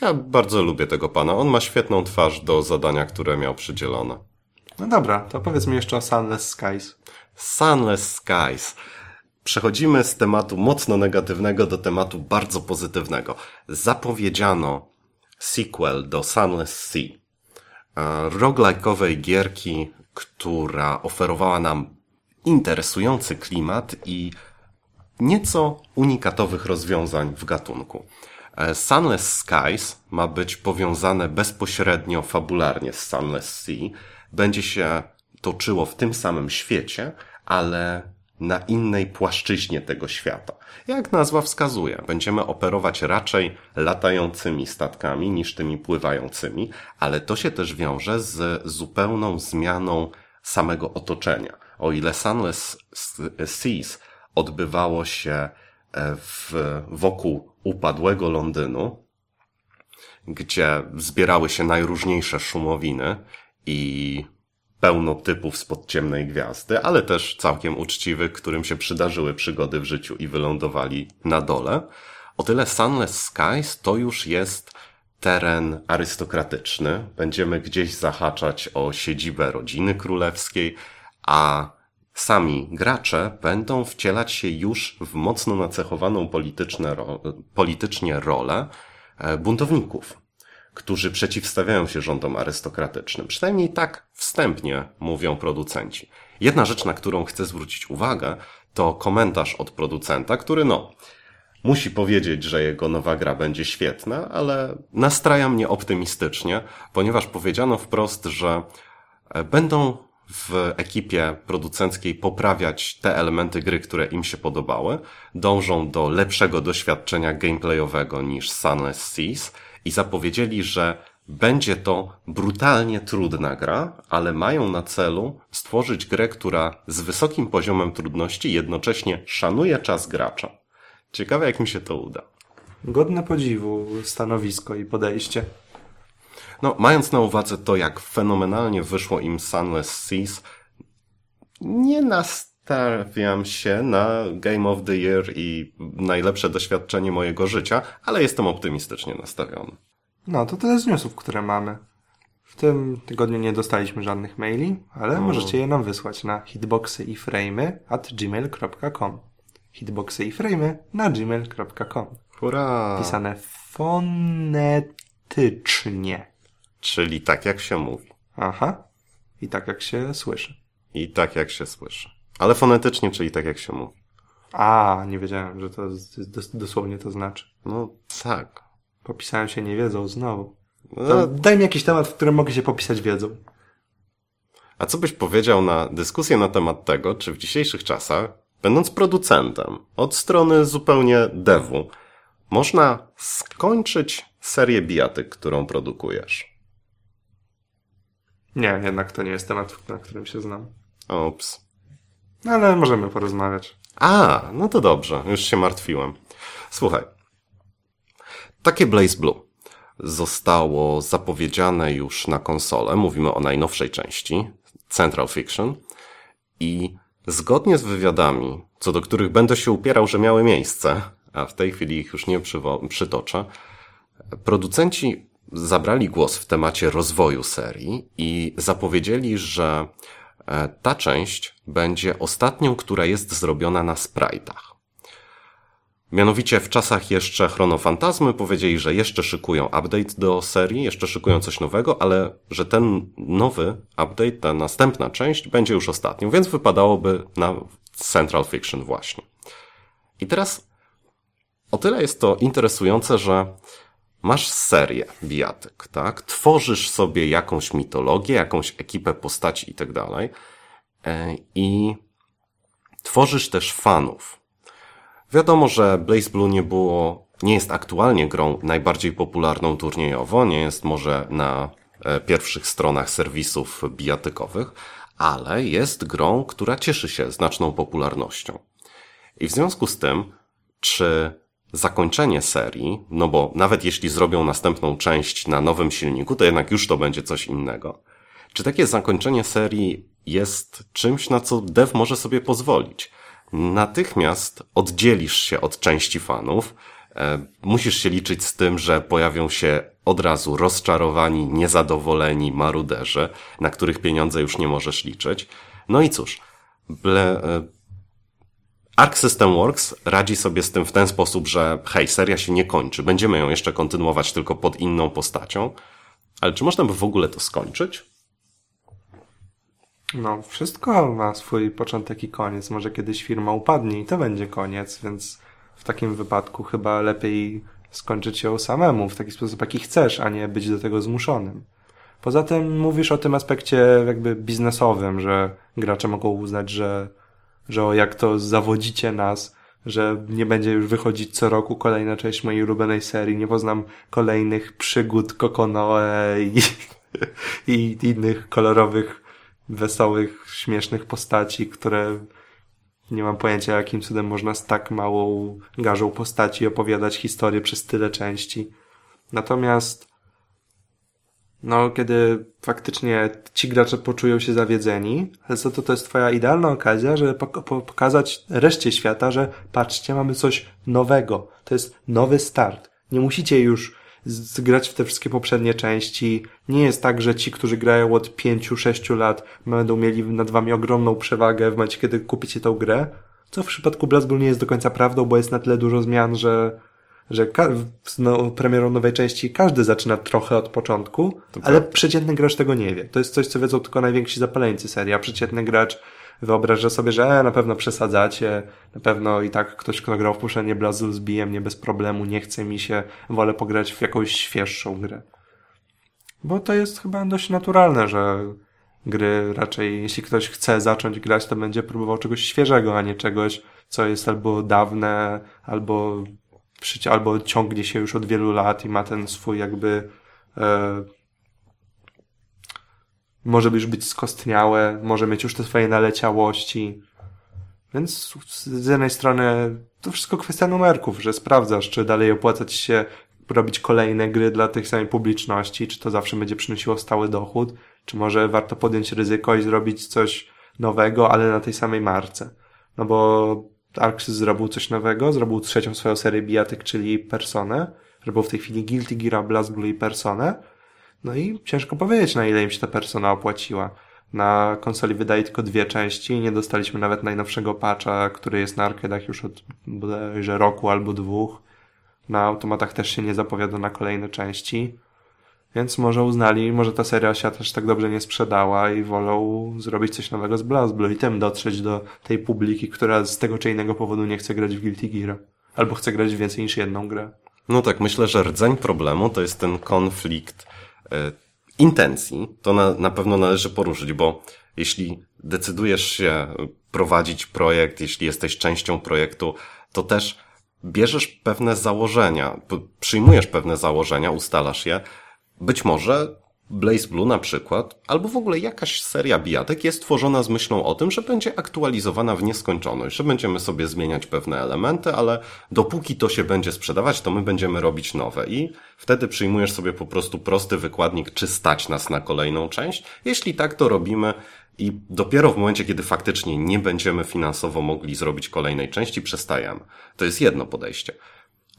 Ja bardzo lubię tego pana. On ma świetną twarz do zadania, które miał przydzielone. No dobra, to powiedz mi jeszcze o Sunless Skies. Sunless Skies. Przechodzimy z tematu mocno negatywnego do tematu bardzo pozytywnego. Zapowiedziano sequel do Sunless Sea. Roguelike'owej gierki, która oferowała nam interesujący klimat i nieco unikatowych rozwiązań w gatunku. E, Sunless Skies ma być powiązane bezpośrednio fabularnie z Sunless Sea. Będzie się toczyło w tym samym świecie, ale na innej płaszczyźnie tego świata. Jak nazwa wskazuje, będziemy operować raczej latającymi statkami niż tymi pływającymi, ale to się też wiąże z zupełną zmianą samego otoczenia. O ile Sunless Seas odbywało się e, w, wokół upadłego Londynu, gdzie zbierały się najróżniejsze szumowiny i pełno typów spod ciemnej gwiazdy, ale też całkiem uczciwych, którym się przydarzyły przygody w życiu i wylądowali na dole. O tyle Sunless Skies to już jest teren arystokratyczny. Będziemy gdzieś zahaczać o siedzibę rodziny królewskiej, a sami gracze będą wcielać się już w mocno nacechowaną polityczne, politycznie rolę e, buntowników którzy przeciwstawiają się rządom arystokratycznym. Przynajmniej tak wstępnie mówią producenci. Jedna rzecz, na którą chcę zwrócić uwagę, to komentarz od producenta, który no, musi powiedzieć, że jego nowa gra będzie świetna, ale nastraja mnie optymistycznie, ponieważ powiedziano wprost, że e, będą w ekipie producenckiej poprawiać te elementy gry, które im się podobały, dążą do lepszego doświadczenia gameplayowego niż Sunless Seas, i zapowiedzieli, że będzie to brutalnie trudna gra, ale mają na celu stworzyć grę, która z wysokim poziomem trudności jednocześnie szanuje czas gracza. Ciekawe, jak mi się to uda. godne podziwu stanowisko i podejście. No, mając na uwadze to, jak fenomenalnie wyszło im Sunless Seas, nie nastawiam się na Game of the Year i najlepsze doświadczenie mojego życia, ale jestem optymistycznie nastawiony. No, to tyle z newsów, które mamy. W tym tygodniu nie dostaliśmy żadnych maili, ale możecie je nam wysłać na hitboxy i framy at gmail.com hitboxy i framy na gmail.com Hurra! Pisane fonetycznie. Czyli tak jak się mówi. Aha. I tak jak się słyszy. I tak jak się słyszy. Ale fonetycznie, czyli tak jak się mówi. A, nie wiedziałem, że to dosłownie to znaczy. No tak. Popisałem się nie wiedzą znowu. No, daj mi jakiś temat, w którym mogę się popisać wiedzą. a co byś powiedział na dyskusję na temat tego, czy w dzisiejszych czasach, będąc producentem, od strony zupełnie devu, można skończyć serię bijatyk, którą produkujesz? Nie, jednak to nie jest temat, na którym się znam. Ops. No, ale możemy porozmawiać. A, no to dobrze, już się martwiłem. Słuchaj. Takie Blaze Blue zostało zapowiedziane już na konsolę. Mówimy o najnowszej części, Central Fiction. I zgodnie z wywiadami, co do których będę się upierał, że miały miejsce, a w tej chwili ich już nie przytoczę, producenci zabrali głos w temacie rozwoju serii i zapowiedzieli, że ta część będzie ostatnią, która jest zrobiona na sprite'ach. Mianowicie w czasach jeszcze Chronofantazmy powiedzieli, że jeszcze szykują update do serii, jeszcze szykują coś nowego, ale że ten nowy update, ta następna część będzie już ostatnią, więc wypadałoby na Central Fiction właśnie. I teraz o tyle jest to interesujące, że masz serię bijatyk, tak? Tworzysz sobie jakąś mitologię, jakąś ekipę postaci i tak dalej. E, I tworzysz też fanów. Wiadomo, że Blaze Blue nie było, nie jest aktualnie grą najbardziej popularną turniejowo, nie jest może na e, pierwszych stronach serwisów bijatykowych, ale jest grą, która cieszy się znaczną popularnością. I w związku z tym, czy zakończenie serii, no bo nawet jeśli zrobią następną część na nowym silniku, to jednak już to będzie coś innego. Czy takie zakończenie serii jest czymś, na co dev może sobie pozwolić? Natychmiast oddzielisz się od części fanów, e, musisz się liczyć z tym, że pojawią się od razu rozczarowani, niezadowoleni maruderzy, na których pieniądze już nie możesz liczyć. No i cóż, ble, e, Arc System Works radzi sobie z tym w ten sposób, że hej, seria się nie kończy, będziemy ją jeszcze kontynuować tylko pod inną postacią, ale czy można by w ogóle to skończyć? No, wszystko ma swój początek i koniec. Może kiedyś firma upadnie i to będzie koniec, więc w takim wypadku chyba lepiej skończyć ją samemu w taki sposób, jaki chcesz, a nie być do tego zmuszonym. Poza tym mówisz o tym aspekcie jakby biznesowym, że gracze mogą uznać, że, że o jak to zawodzicie nas, że nie będzie już wychodzić co roku kolejna część mojej ulubionej serii, nie poznam kolejnych przygód Kokonoe i, [laughs] i innych kolorowych, wesołych, śmiesznych postaci, które nie mam pojęcia, jakim cudem można z tak małą garzą postaci opowiadać historię przez tyle części. Natomiast, no, kiedy faktycznie ci gracze poczują się zawiedzeni, to to jest twoja idealna okazja, żeby pok- po- pokazać reszcie świata, że patrzcie, mamy coś nowego. To jest nowy start. Nie musicie już zgrać w te wszystkie poprzednie części. Nie jest tak, że ci, którzy grają od 5-6 lat, będą mieli nad wami ogromną przewagę w momencie, kiedy kupicie tą grę. Co w przypadku Blazblue nie jest do końca prawdą, bo jest na tyle dużo zmian, że, że z no, premierą nowej części każdy zaczyna trochę od początku, To ale prawda. przeciętny gracz tego nie wie. To jest coś, co wiedzą tylko najwięksi zapaleńcy serii, a przeciętny gracz wyobraża sobie, że e, na pewno przesadzacie, na pewno i tak ktoś, kto grał w poprzednie Blazblue zbije mnie bez problemu, nie chce mi się, wolę pograć w jakąś świeższą grę. Bo to jest chyba dość naturalne, że gry raczej, jeśli ktoś chce zacząć grać, to będzie próbował czegoś świeżego, a nie czegoś, co jest albo dawne, albo, przyci- albo ciągnie się już od wielu lat i ma ten swój jakby e, może już być skostniałe, może mieć już te swoje naleciałości. Więc z jednej strony to wszystko kwestia numerków, że sprawdzasz, czy dalej opłaca ci się robić kolejne gry dla tych samej publiczności, czy to zawsze będzie przynosiło stały dochód, czy może warto podjąć ryzyko i zrobić coś nowego, ale na tej samej marce. No bo Arxis zrobił coś nowego, zrobił trzecią swoją serię bijatyk, czyli Personę, zrobił w tej chwili Guilty Gear, BlazBlue i Personę, no i ciężko powiedzieć, na ile im się ta persona opłaciła. Na konsoli wydaje tylko dwie części, nie dostaliśmy nawet najnowszego patcha, który jest na arcade'ach już od bodajże roku albo dwóch. Na automatach też się nie zapowiada na kolejne części. Więc może uznali, może ta seria się też tak dobrze nie sprzedała i wolą zrobić coś nowego z BlazBlue i tym dotrzeć do tej publiki, która z tego czy innego powodu nie chce grać w Guilty Gear. Albo chce grać w więcej niż jedną grę. No tak, myślę, że rdzeń problemu to jest ten konflikt e, intencji. To na, na pewno należy poruszyć, bo jeśli decydujesz się prowadzić projekt, jeśli jesteś częścią projektu, to też bierzesz pewne założenia, przyjmujesz pewne założenia, ustalasz je. Być może Blaze Blue na przykład, albo w ogóle jakaś seria bijatek jest tworzona z myślą o tym, że będzie aktualizowana w nieskończoność, że będziemy sobie zmieniać pewne elementy, ale dopóki to się będzie sprzedawać, to my będziemy robić nowe i wtedy przyjmujesz sobie po prostu prosty wykładnik, czy stać nas na kolejną część. Jeśli tak, to robimy i dopiero w momencie, kiedy faktycznie nie będziemy finansowo mogli zrobić kolejnej części, przestajemy. To jest jedno podejście.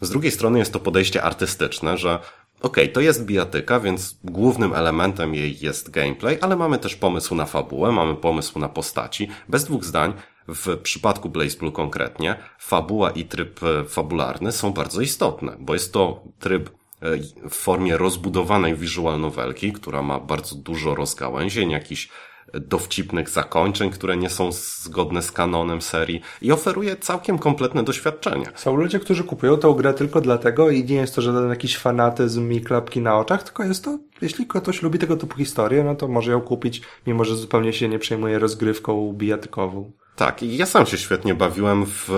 Z drugiej strony jest to podejście artystyczne, że Okej, okay, to jest bijatyka, więc głównym elementem jej jest gameplay, ale mamy też pomysł na fabułę, mamy pomysł na postaci. Bez dwóch zdań, w przypadku Blaze Blue konkretnie, fabuła i tryb e, fabularny są bardzo istotne, bo jest to tryb e, w formie rozbudowanej visual novelki, która ma bardzo dużo rozgałęzień, jakiś dowcipnych zakończeń, które nie są zgodne z kanonem serii i oferuje całkiem kompletne doświadczenie. Są ludzie, którzy kupują tę grę tylko dlatego i nie jest to żaden jakiś fanatyzm i klapki na oczach, tylko jest to, jeśli ktoś lubi tego typu historię, no to może ją kupić, mimo że zupełnie się nie przejmuje rozgrywką bijatykową. Tak, i ja sam się świetnie bawiłem w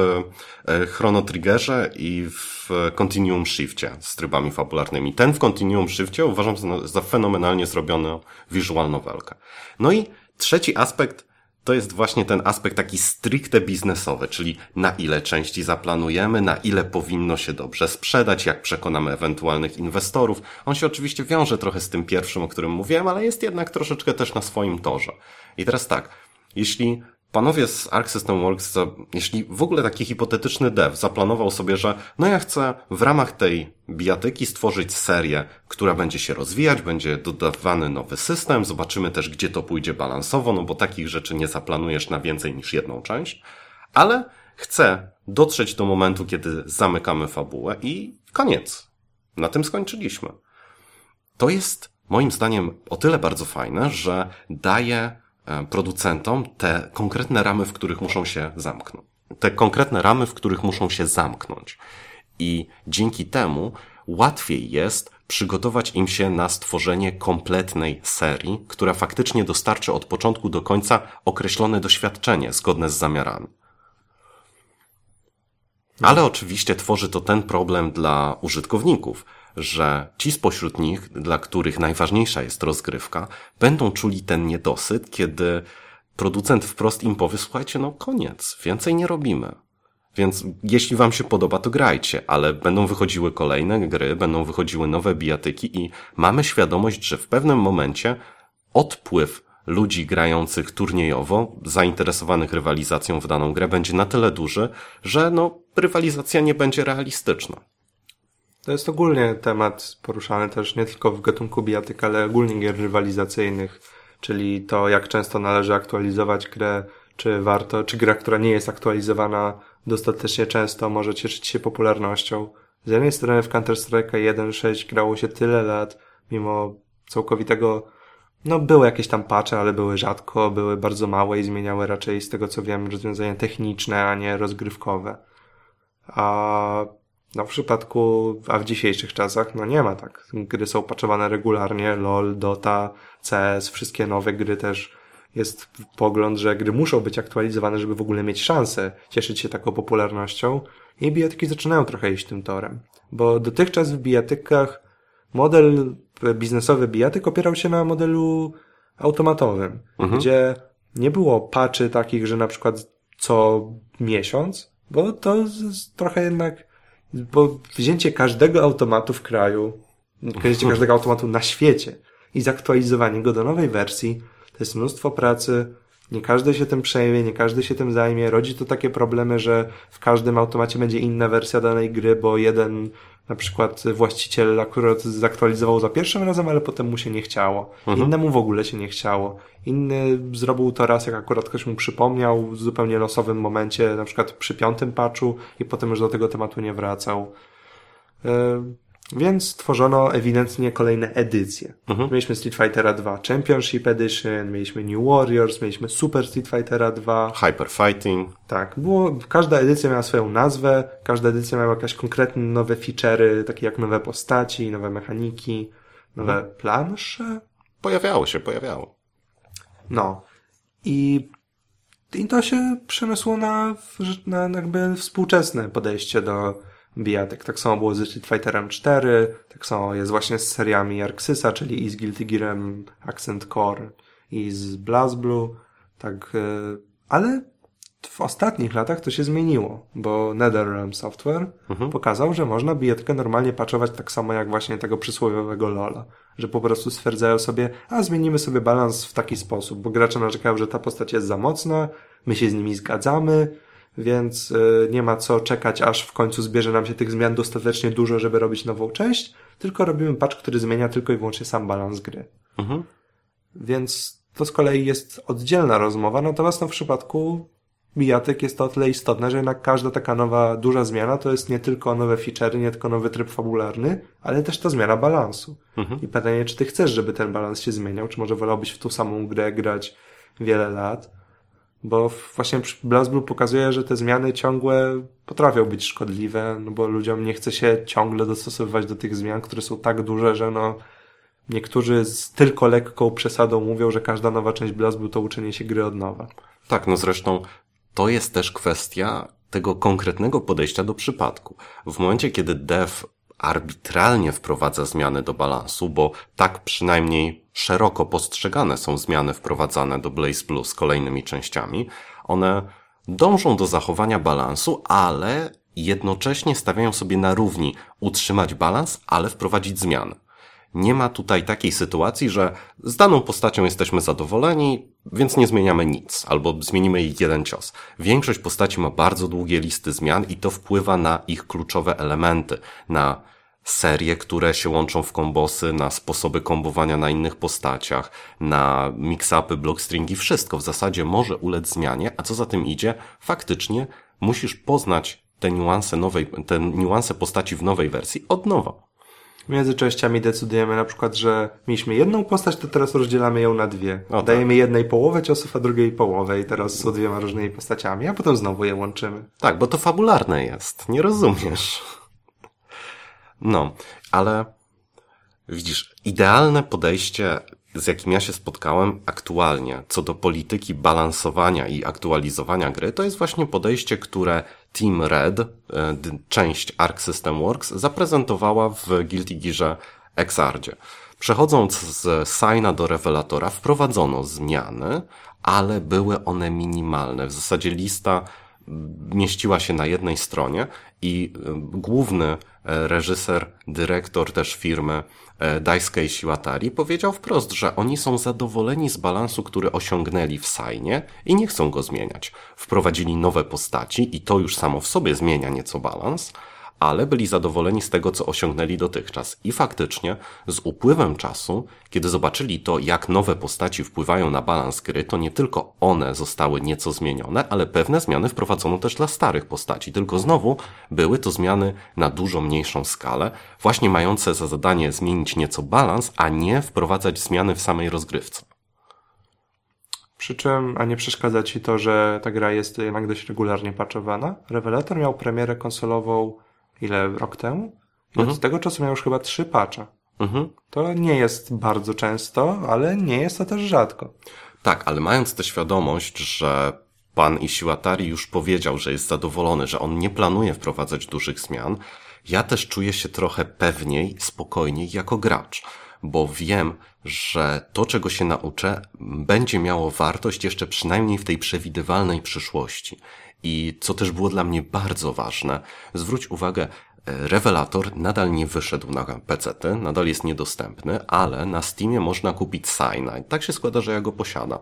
e, Chrono Triggerze i w Continuum Shifcie z trybami fabularnymi. Ten w Continuum Shifcie uważam za fenomenalnie zrobioną visual novelkę. No i trzeci aspekt to jest właśnie ten aspekt taki stricte biznesowy, czyli na ile części zaplanujemy, na ile powinno się dobrze sprzedać, jak przekonamy ewentualnych inwestorów. On się oczywiście wiąże trochę z tym pierwszym, o którym mówiłem, ale jest jednak troszeczkę też na swoim torze. I teraz tak, jeśli panowie z Arc System Works, jeśli w ogóle taki hipotetyczny dev zaplanował sobie, że no ja chcę w ramach tej bijatyki stworzyć serię, która będzie się rozwijać, będzie dodawany nowy system, zobaczymy też, gdzie to pójdzie balansowo, no bo takich rzeczy nie zaplanujesz na więcej niż jedną część, ale chcę dotrzeć do momentu, kiedy zamykamy fabułę i koniec. Na tym skończyliśmy. To jest moim zdaniem o tyle bardzo fajne, że daje producentom te konkretne ramy, w których muszą się zamknąć. Te konkretne ramy, w których muszą się zamknąć. I dzięki temu łatwiej jest przygotować im się na stworzenie kompletnej serii, która faktycznie dostarczy od początku do końca określone doświadczenie zgodne z zamiarami. Ale oczywiście tworzy to ten problem dla użytkowników, że ci spośród nich, dla których najważniejsza jest rozgrywka, będą czuli ten niedosyt, kiedy producent wprost im powie, słuchajcie, no koniec, więcej nie robimy. Więc jeśli wam się podoba, to grajcie, ale będą wychodziły kolejne gry, będą wychodziły nowe bijatyki i mamy świadomość, że w pewnym momencie odpływ ludzi grających turniejowo, zainteresowanych rywalizacją w daną grę będzie na tyle duży, że no, rywalizacja nie będzie realistyczna. To jest ogólnie temat poruszany też nie tylko w gatunku bijatyk, ale ogólnie gier rywalizacyjnych, czyli to, jak często należy aktualizować grę, czy warto, czy gra, która nie jest aktualizowana dostatecznie często, może cieszyć się popularnością. Z jednej strony w Counter-Strike 1.6 grało się tyle lat, mimo całkowitego, no były jakieś tam patche, ale były rzadko, były bardzo małe i zmieniały raczej z tego co wiem rozwiązania techniczne, a nie rozgrywkowe. A no w przypadku, a w dzisiejszych czasach, no nie ma tak. Gry są patchowane regularnie, LOL, Dota, CS, wszystkie nowe gry też jest pogląd, że gry muszą być aktualizowane, żeby w ogóle mieć szansę cieszyć się taką popularnością i bijatyki zaczynają trochę iść tym torem. Bo dotychczas w bijatykach model biznesowy bijatyk opierał się na modelu automatowym, mhm. gdzie nie było patchy takich, że na przykład co miesiąc, bo to trochę jednak, bo wzięcie każdego automatu w kraju, wzięcie [laughs] każdego automatu na świecie i zaktualizowanie go do nowej wersji, to jest mnóstwo pracy, nie każdy się tym przejmie, nie każdy się tym zajmie. Rodzi to takie problemy, że w każdym automacie będzie inna wersja danej gry, bo jeden na przykład właściciel akurat zaktualizował za pierwszym razem, ale potem mu się nie chciało. Mhm. Innemu w ogóle się nie chciało. Inny zrobił to raz, jak akurat ktoś mu przypomniał w zupełnie losowym momencie, na przykład przy piątym patchu i potem już do tego tematu nie wracał. Więc tworzono ewidentnie kolejne edycje. Mhm. Mieliśmy Street Fightera 2 Championship Edition, mieliśmy New Warriors, mieliśmy Super Street Fightera 2. Hyper Fighting. Tak, było, każda edycja miała swoją nazwę, każda edycja miała jakieś konkretne nowe feature'y, takie jak nowe postaci, nowe mechaniki, nowe plansze. Pojawiało się, pojawiało. No. I, i to się przeniosło na, na jakby współczesne podejście do bijatek. Tak samo było ze Street Fighterem 4, tak samo jest właśnie z seriami Arxysa, czyli i z Guilty Gearem Accent Core i z BlazBlue. Tak, y, ale w ostatnich latach to się zmieniło, bo NetherRealm Software Mhm. pokazał, że można bijetkę normalnie patchować tak samo jak właśnie tego przysłowiowego LoLa. Że po prostu stwierdzają sobie, a zmienimy sobie balans w taki sposób, bo gracze narzekają, że ta postać jest za mocna, my się z nimi zgadzamy, więc y, nie ma co czekać, aż w końcu zbierze nam się tych zmian dostatecznie dużo, żeby robić nową część, tylko robimy patch, który zmienia tylko i wyłącznie sam balans gry. Mhm. Więc to z kolei jest oddzielna rozmowa, natomiast no w przypadku bijatyk jest to o tyle istotne, że jednak każda taka nowa, duża zmiana to jest nie tylko nowe feature'y, nie tylko nowy tryb fabularny, ale też ta zmiana balansu. Mhm. I pytanie, czy ty chcesz, żeby ten balans się zmieniał, czy może wolałbyś w tą samą grę grać wiele lat? Bo właśnie BlazBlue pokazuje, że te zmiany ciągłe potrafią być szkodliwe, no bo ludziom nie chce się ciągle dostosowywać do tych zmian, które są tak duże, że no niektórzy z tylko lekką przesadą mówią, że każda nowa część BlazBlue to uczenie się gry od nowa. Tak, no zresztą to jest też kwestia tego konkretnego podejścia do przypadku. W momencie, kiedy dev arbitralnie wprowadza zmiany do balansu, bo tak przynajmniej szeroko postrzegane są zmiany wprowadzane do Blaze Blue z kolejnymi częściami, one dążą do zachowania balansu, ale jednocześnie stawiają sobie na równi utrzymać balans, ale wprowadzić zmiany. Nie ma tutaj takiej sytuacji, że z daną postacią jesteśmy zadowoleni, więc nie zmieniamy nic, albo zmienimy jej jeden cios. Większość postaci ma bardzo długie listy zmian i to wpływa na ich kluczowe elementy, na serie, które się łączą w kombosy, na sposoby kombowania na innych postaciach, na mix-upy, blockstringi, wszystko w zasadzie może ulec zmianie, a co za tym idzie, faktycznie musisz poznać te niuanse nowej, te niuanse postaci w nowej wersji od nowa. Między częściami decydujemy na przykład, że mieliśmy jedną postać, to teraz rozdzielamy ją na dwie. O, tak. Dajemy jednej połowę ciosów, a drugiej połowę i teraz są dwiema różnymi postaciami, a potem znowu je łączymy. Tak, bo to fabularne jest. Nie rozumiesz. No, ale widzisz, idealne podejście, z jakim ja się spotkałem aktualnie, co do polityki balansowania i aktualizowania gry, to jest właśnie podejście, które Team Red, e, część Arc System Works, zaprezentowała w Guilty Gearze Exardzie. Przechodząc z Signa do Revelatora wprowadzono zmiany, ale były one minimalne. W zasadzie lista mieściła się na jednej stronie i y, główny e, reżyser, dyrektor też firmy e, Daisuke Iwatari powiedział wprost, że oni są zadowoleni z balansu, który osiągnęli w Sainie i nie chcą go zmieniać. Wprowadzili nowe postaci i to już samo w sobie zmienia nieco balans, ale byli zadowoleni z tego, co osiągnęli dotychczas. I faktycznie, z upływem czasu, kiedy zobaczyli to, jak nowe postaci wpływają na balans gry, to nie tylko one zostały nieco zmienione, ale pewne zmiany wprowadzono też dla starych postaci. Tylko znowu były to zmiany na dużo mniejszą skalę, właśnie mające za zadanie zmienić nieco balans, a nie wprowadzać zmiany w samej rozgrywce. Przy czym, a nie przeszkadza ci to, że ta gra jest jednak dość regularnie patchowana. Revelator miał premierę konsolową ile? Rok temu? I Mhm. od tego czasu miał już chyba trzy patche. Mhm. To nie jest bardzo często, ale nie jest to też rzadko. Tak, ale mając tę świadomość, że pan Ishiwatari już powiedział, że jest zadowolony, że on nie planuje wprowadzać dużych zmian, ja też czuję się trochę pewniej, spokojniej jako gracz. Bo wiem, że to, czego się nauczę, będzie miało wartość jeszcze przynajmniej w tej przewidywalnej przyszłości. I co też było dla mnie bardzo ważne, zwróć uwagę, Revelator nadal nie wyszedł na PC, nadal jest niedostępny, ale na Steamie można kupić Cyanide. Tak się składa, że ja go posiadam.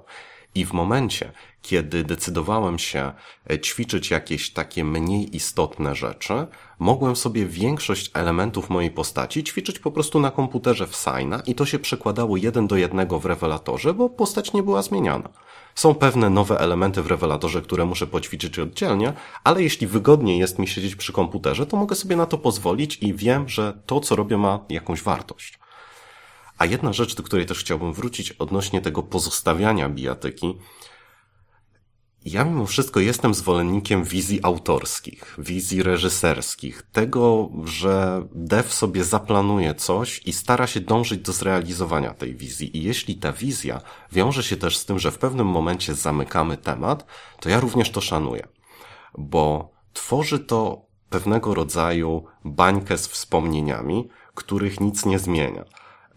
I w momencie, kiedy decydowałem się e, ćwiczyć jakieś takie mniej istotne rzeczy, mogłem sobie większość elementów mojej postaci ćwiczyć po prostu na komputerze w Signa i to się przekładało jeden do jednego w rewelatorze, bo postać nie była zmieniana. Są pewne nowe elementy w rewelatorze, które muszę poćwiczyć oddzielnie, ale jeśli wygodniej jest mi siedzieć przy komputerze, to mogę sobie na to pozwolić i wiem, że to, co robię, ma jakąś wartość. A jedna rzecz, do której też chciałbym wrócić odnośnie tego pozostawiania bijatyki. Ja mimo wszystko jestem zwolennikiem wizji autorskich, wizji reżyserskich, tego, że dev sobie zaplanuje coś i stara się dążyć do zrealizowania tej wizji. I jeśli ta wizja wiąże się też z tym, że w pewnym momencie zamykamy temat, to ja również to szanuję, bo tworzy to pewnego rodzaju bańkę z wspomnieniami, których nic nie zmienia.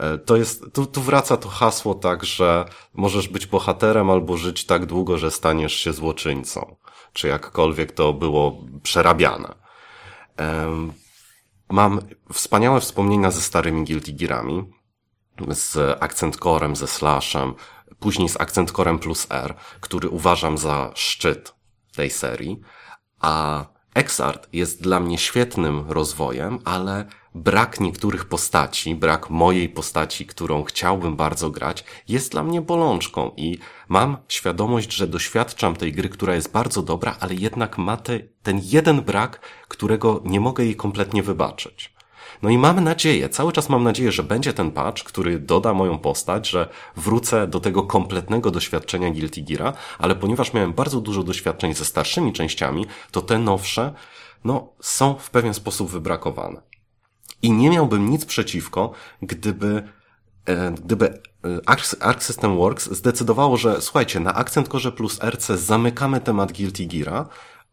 E, to jest, tu, tu wraca to hasło tak, że możesz być bohaterem albo żyć tak długo, że staniesz się złoczyńcą. Czy jakkolwiek to było przerabiane. Mam wspaniałe wspomnienia ze starymi Guilty Gearami, z Accent Corem, ze Slashem, później z Accent Corem plus R, który uważam za szczyt tej serii, a Exart jest dla mnie świetnym rozwojem, ale brak niektórych postaci, brak mojej postaci, którą chciałbym bardzo grać, jest dla mnie bolączką i mam świadomość, że doświadczam tej gry, która jest bardzo dobra, ale jednak ma te, ten jeden brak, którego nie mogę jej kompletnie wybaczyć. No i mam nadzieję, cały czas mam nadzieję, że będzie ten patch, który doda moją postać, że wrócę do tego kompletnego doświadczenia Guilty Geara, ale ponieważ miałem bardzo dużo doświadczeń ze starszymi częściami, to te nowsze, no, są w pewien sposób wybrakowane. I nie miałbym nic przeciwko, gdyby e, gdyby e, Arc System Works zdecydowało, że słuchajcie, na Accent Core plus RC zamykamy temat Guilty Geara,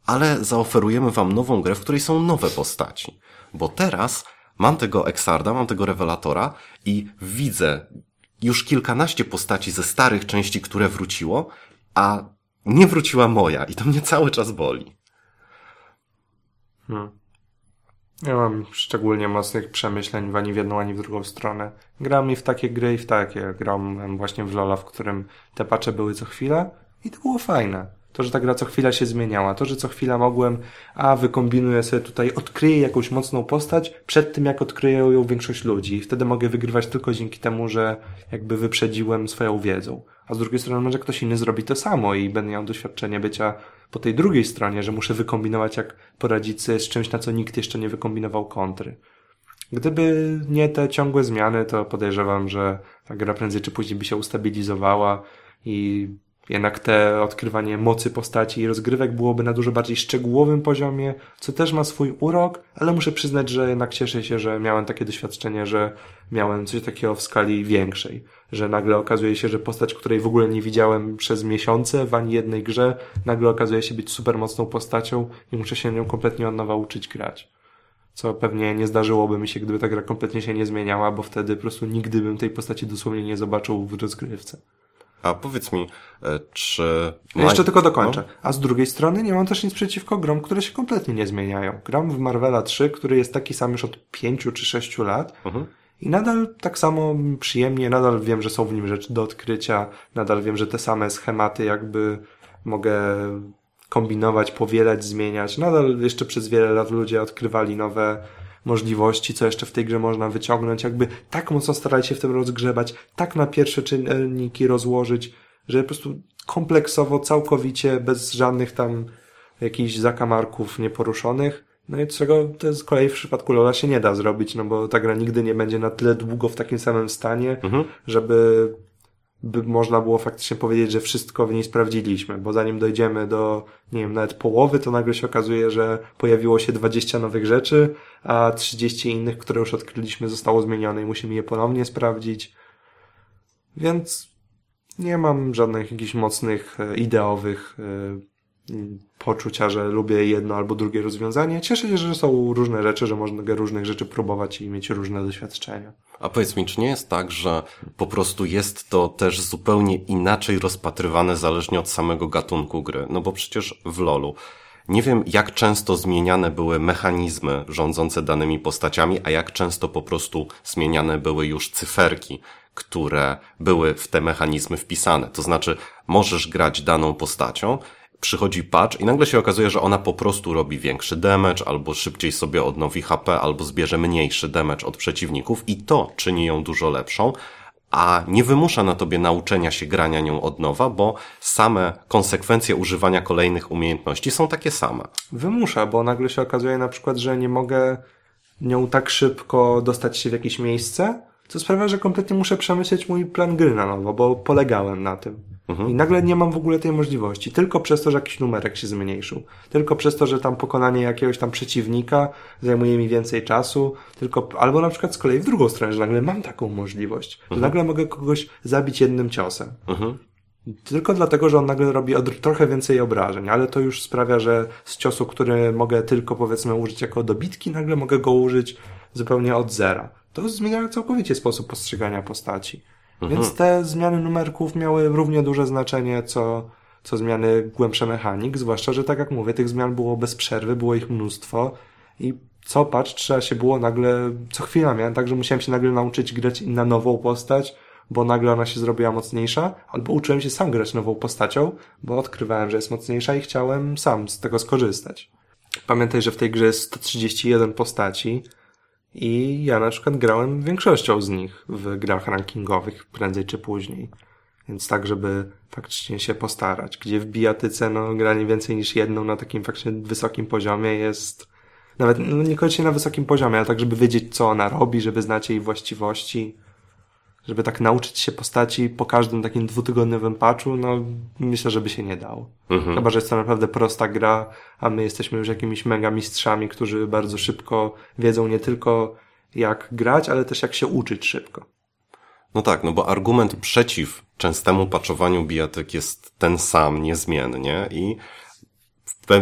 ale zaoferujemy wam nową grę, w której są nowe postaci. Bo teraz mam tego Exarda, mam tego Revelatora i widzę już kilkanaście postaci ze starych części, które wróciło, a nie wróciła moja i to mnie cały czas boli. Hmm. Nie mam szczególnie mocnych przemyśleń ani w jedną, ani w drugą stronę. Gram i w takie gry, i w takie. Gram właśnie w Lola, w którym te pacze były co chwilę i to było fajne. To, że ta gra co chwila się zmieniała, to, że co chwila mogłem, a wykombinuję sobie tutaj, odkryję jakąś mocną postać przed tym, jak odkryje ją większość ludzi. I wtedy mogę wygrywać tylko dzięki temu, że jakby wyprzedziłem swoją wiedzą. A z drugiej strony może ktoś inny zrobi to samo i będę miał doświadczenie bycia po tej drugiej stronie, że muszę wykombinować, jak poradzić sobie z czymś, na co nikt jeszcze nie wykombinował kontry. Gdyby nie te ciągłe zmiany, to podejrzewam, że ta gra prędzej czy później by się ustabilizowała i jednak te odkrywanie mocy postaci i rozgrywek byłoby na dużo bardziej szczegółowym poziomie, co też ma swój urok, ale muszę przyznać, że jednak cieszę się, że miałem takie doświadczenie, że miałem coś takiego w skali większej. Że nagle okazuje się, że postać, której w ogóle nie widziałem przez miesiące w ani jednej grze, nagle okazuje się być super mocną postacią i muszę się nią kompletnie od nowa uczyć grać. Co pewnie nie zdarzyłoby mi się, gdyby ta gra kompletnie się nie zmieniała, bo wtedy po prostu nigdy bym tej postaci dosłownie nie zobaczył w rozgrywce. A powiedz mi, e, czy... Ja jeszcze tylko dokończę. No? A z drugiej strony nie mam też nic przeciwko grom, które się kompletnie nie zmieniają. Gram w Marvela 3, który jest taki sam już od pięciu czy sześciu lat. Mhm. I nadal tak samo przyjemnie, nadal wiem, że są w nim rzeczy do odkrycia, nadal wiem, że te same schematy jakby mogę kombinować, powielać, zmieniać. Nadal jeszcze przez wiele lat ludzie odkrywali nowe możliwości, co jeszcze w tej grze można wyciągnąć, jakby tak mocno starali się w tym rozgrzebać, tak na pierwsze czynniki rozłożyć, że po prostu kompleksowo, całkowicie, bez żadnych tam jakichś zakamarków nieporuszonych. No i czego to z kolei w przypadku Lola się nie da zrobić, no bo ta gra nigdy nie będzie na tyle długo w takim samym stanie, mhm. żeby by można było faktycznie powiedzieć, że wszystko w niej sprawdziliśmy, bo zanim dojdziemy do, nie wiem, nawet połowy, to nagle się okazuje, że pojawiło się 20 nowych rzeczy, a 30 innych, które już odkryliśmy, zostało zmienione i musimy je ponownie sprawdzić. Więc nie mam żadnych jakichś mocnych, e, ideowych e, poczucia, że lubię jedno albo drugie rozwiązanie. Cieszę się, że są różne rzeczy, że można różnych rzeczy próbować i mieć różne doświadczenia. A powiedz mi, czy nie jest tak, że po prostu jest to też zupełnie inaczej rozpatrywane zależnie od samego gatunku gry? No bo przecież w LoLu nie wiem, jak często zmieniane były mechanizmy rządzące danymi postaciami, a jak często po prostu zmieniane były już cyferki, które były w te mechanizmy wpisane. To znaczy, możesz grać daną postacią, przychodzi patch i nagle się okazuje, że ona po prostu robi większy damage, albo szybciej sobie odnowi HP, albo zbierze mniejszy damage od przeciwników i to czyni ją dużo lepszą, a nie wymusza na tobie nauczenia się grania nią od nowa, bo same konsekwencje używania kolejnych umiejętności są takie same. Wymusza, bo nagle się okazuje na przykład, że nie mogę nią tak szybko dostać się w jakieś miejsce, co sprawia, że kompletnie muszę przemyśleć mój plan gry na nowo, bo polegałem na tym. Mhm. I nagle nie mam w ogóle tej możliwości. Tylko przez to, że jakiś numerek się zmniejszył. Tylko przez to, że tam pokonanie jakiegoś tam przeciwnika zajmuje mi więcej czasu. Tylko, albo na przykład z kolei w drugą stronę, że nagle mam taką możliwość. Mhm. Że nagle mogę kogoś zabić jednym ciosem. Mhm. Tylko dlatego, że on nagle robi trochę więcej obrażeń, ale to już sprawia, że z ciosu, który mogę tylko powiedzmy użyć jako dobitki, nagle mogę go użyć zupełnie od zera. To zmienia całkowicie sposób postrzegania postaci. Mhm. Więc te zmiany numerków miały równie duże znaczenie, co, co zmiany głębsze mechanik, zwłaszcza, że tak jak mówię, tych zmian było bez przerwy, było ich mnóstwo i co patrz, trzeba się było nagle, co chwila miałem, tak, że musiałem się nagle nauczyć grać na nową postać, bo nagle ona się zrobiła mocniejsza, albo uczyłem się sam grać nową postacią, bo odkrywałem, że jest mocniejsza i chciałem sam z tego skorzystać. Pamiętaj, że w tej grze jest 131 postaci, i ja na przykład grałem większością z nich w grach rankingowych prędzej czy później. Więc tak, żeby faktycznie się postarać. Gdzie w bijatyce, no, granie więcej niż jedną na takim faktycznie wysokim poziomie jest, nawet no, niekoniecznie na wysokim poziomie, ale tak, żeby wiedzieć, co ona robi, żeby znać jej właściwości, żeby tak nauczyć się postaci po każdym takim dwutygodniowym patchu, no myślę, żeby się nie dało. Mhm. Chyba, że jest to naprawdę prosta gra, a my jesteśmy już jakimiś mega mistrzami, którzy bardzo szybko wiedzą nie tylko jak grać, ale też jak się uczyć szybko. No tak, no bo argument przeciw częstemu paczowaniu bijatyk jest ten sam, niezmiennie i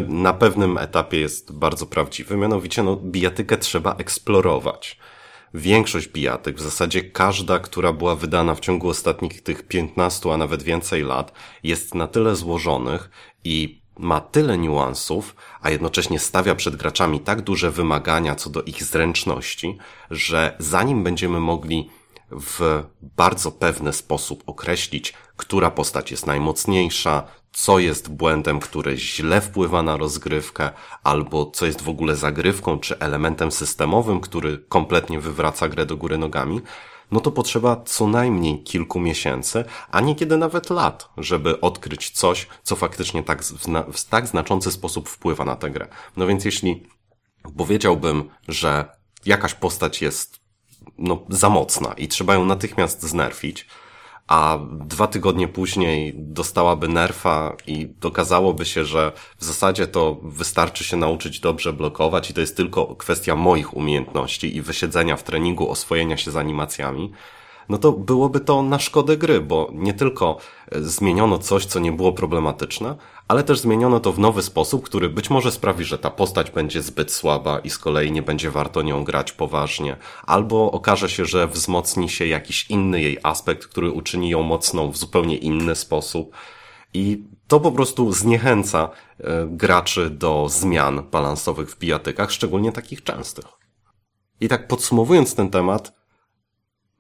na pewnym etapie jest bardzo prawdziwy, mianowicie no, bijatykę trzeba eksplorować większość bijatyk, w zasadzie każda, która była wydana w ciągu ostatnich tych 15, a nawet więcej lat, jest na tyle złożonych i ma tyle niuansów, a jednocześnie stawia przed graczami tak duże wymagania co do ich zręczności, że zanim będziemy mogli w bardzo pewny sposób określić, która postać jest najmocniejsza, co jest błędem, który źle wpływa na rozgrywkę, albo co jest w ogóle zagrywką czy elementem systemowym, który kompletnie wywraca grę do góry nogami, no to potrzeba co najmniej kilku miesięcy, a niekiedy nawet lat, żeby odkryć coś, co faktycznie tak w, tak znaczący sposób wpływa na tę grę. No więc jeśli powiedziałbym, że jakaś postać jest no, za mocna i trzeba ją natychmiast znerfić, a dwa tygodnie później dostałaby nerfa i dokazałoby się, że w zasadzie to wystarczy się nauczyć dobrze blokować i to jest tylko kwestia moich umiejętności i wysiedzenia w treningu, oswojenia się z animacjami, no to byłoby to na szkodę gry, bo nie tylko e, zmieniono coś, co nie było problematyczne, ale też zmieniono to w nowy sposób, który być może sprawi, że ta postać będzie zbyt słaba i z kolei nie będzie warto nią grać poważnie, albo okaże się, że wzmocni się jakiś inny jej aspekt, który uczyni ją mocną w zupełnie inny sposób. I to po prostu zniechęca e, graczy do zmian balansowych w bijatykach, szczególnie takich częstych. I tak podsumowując ten temat,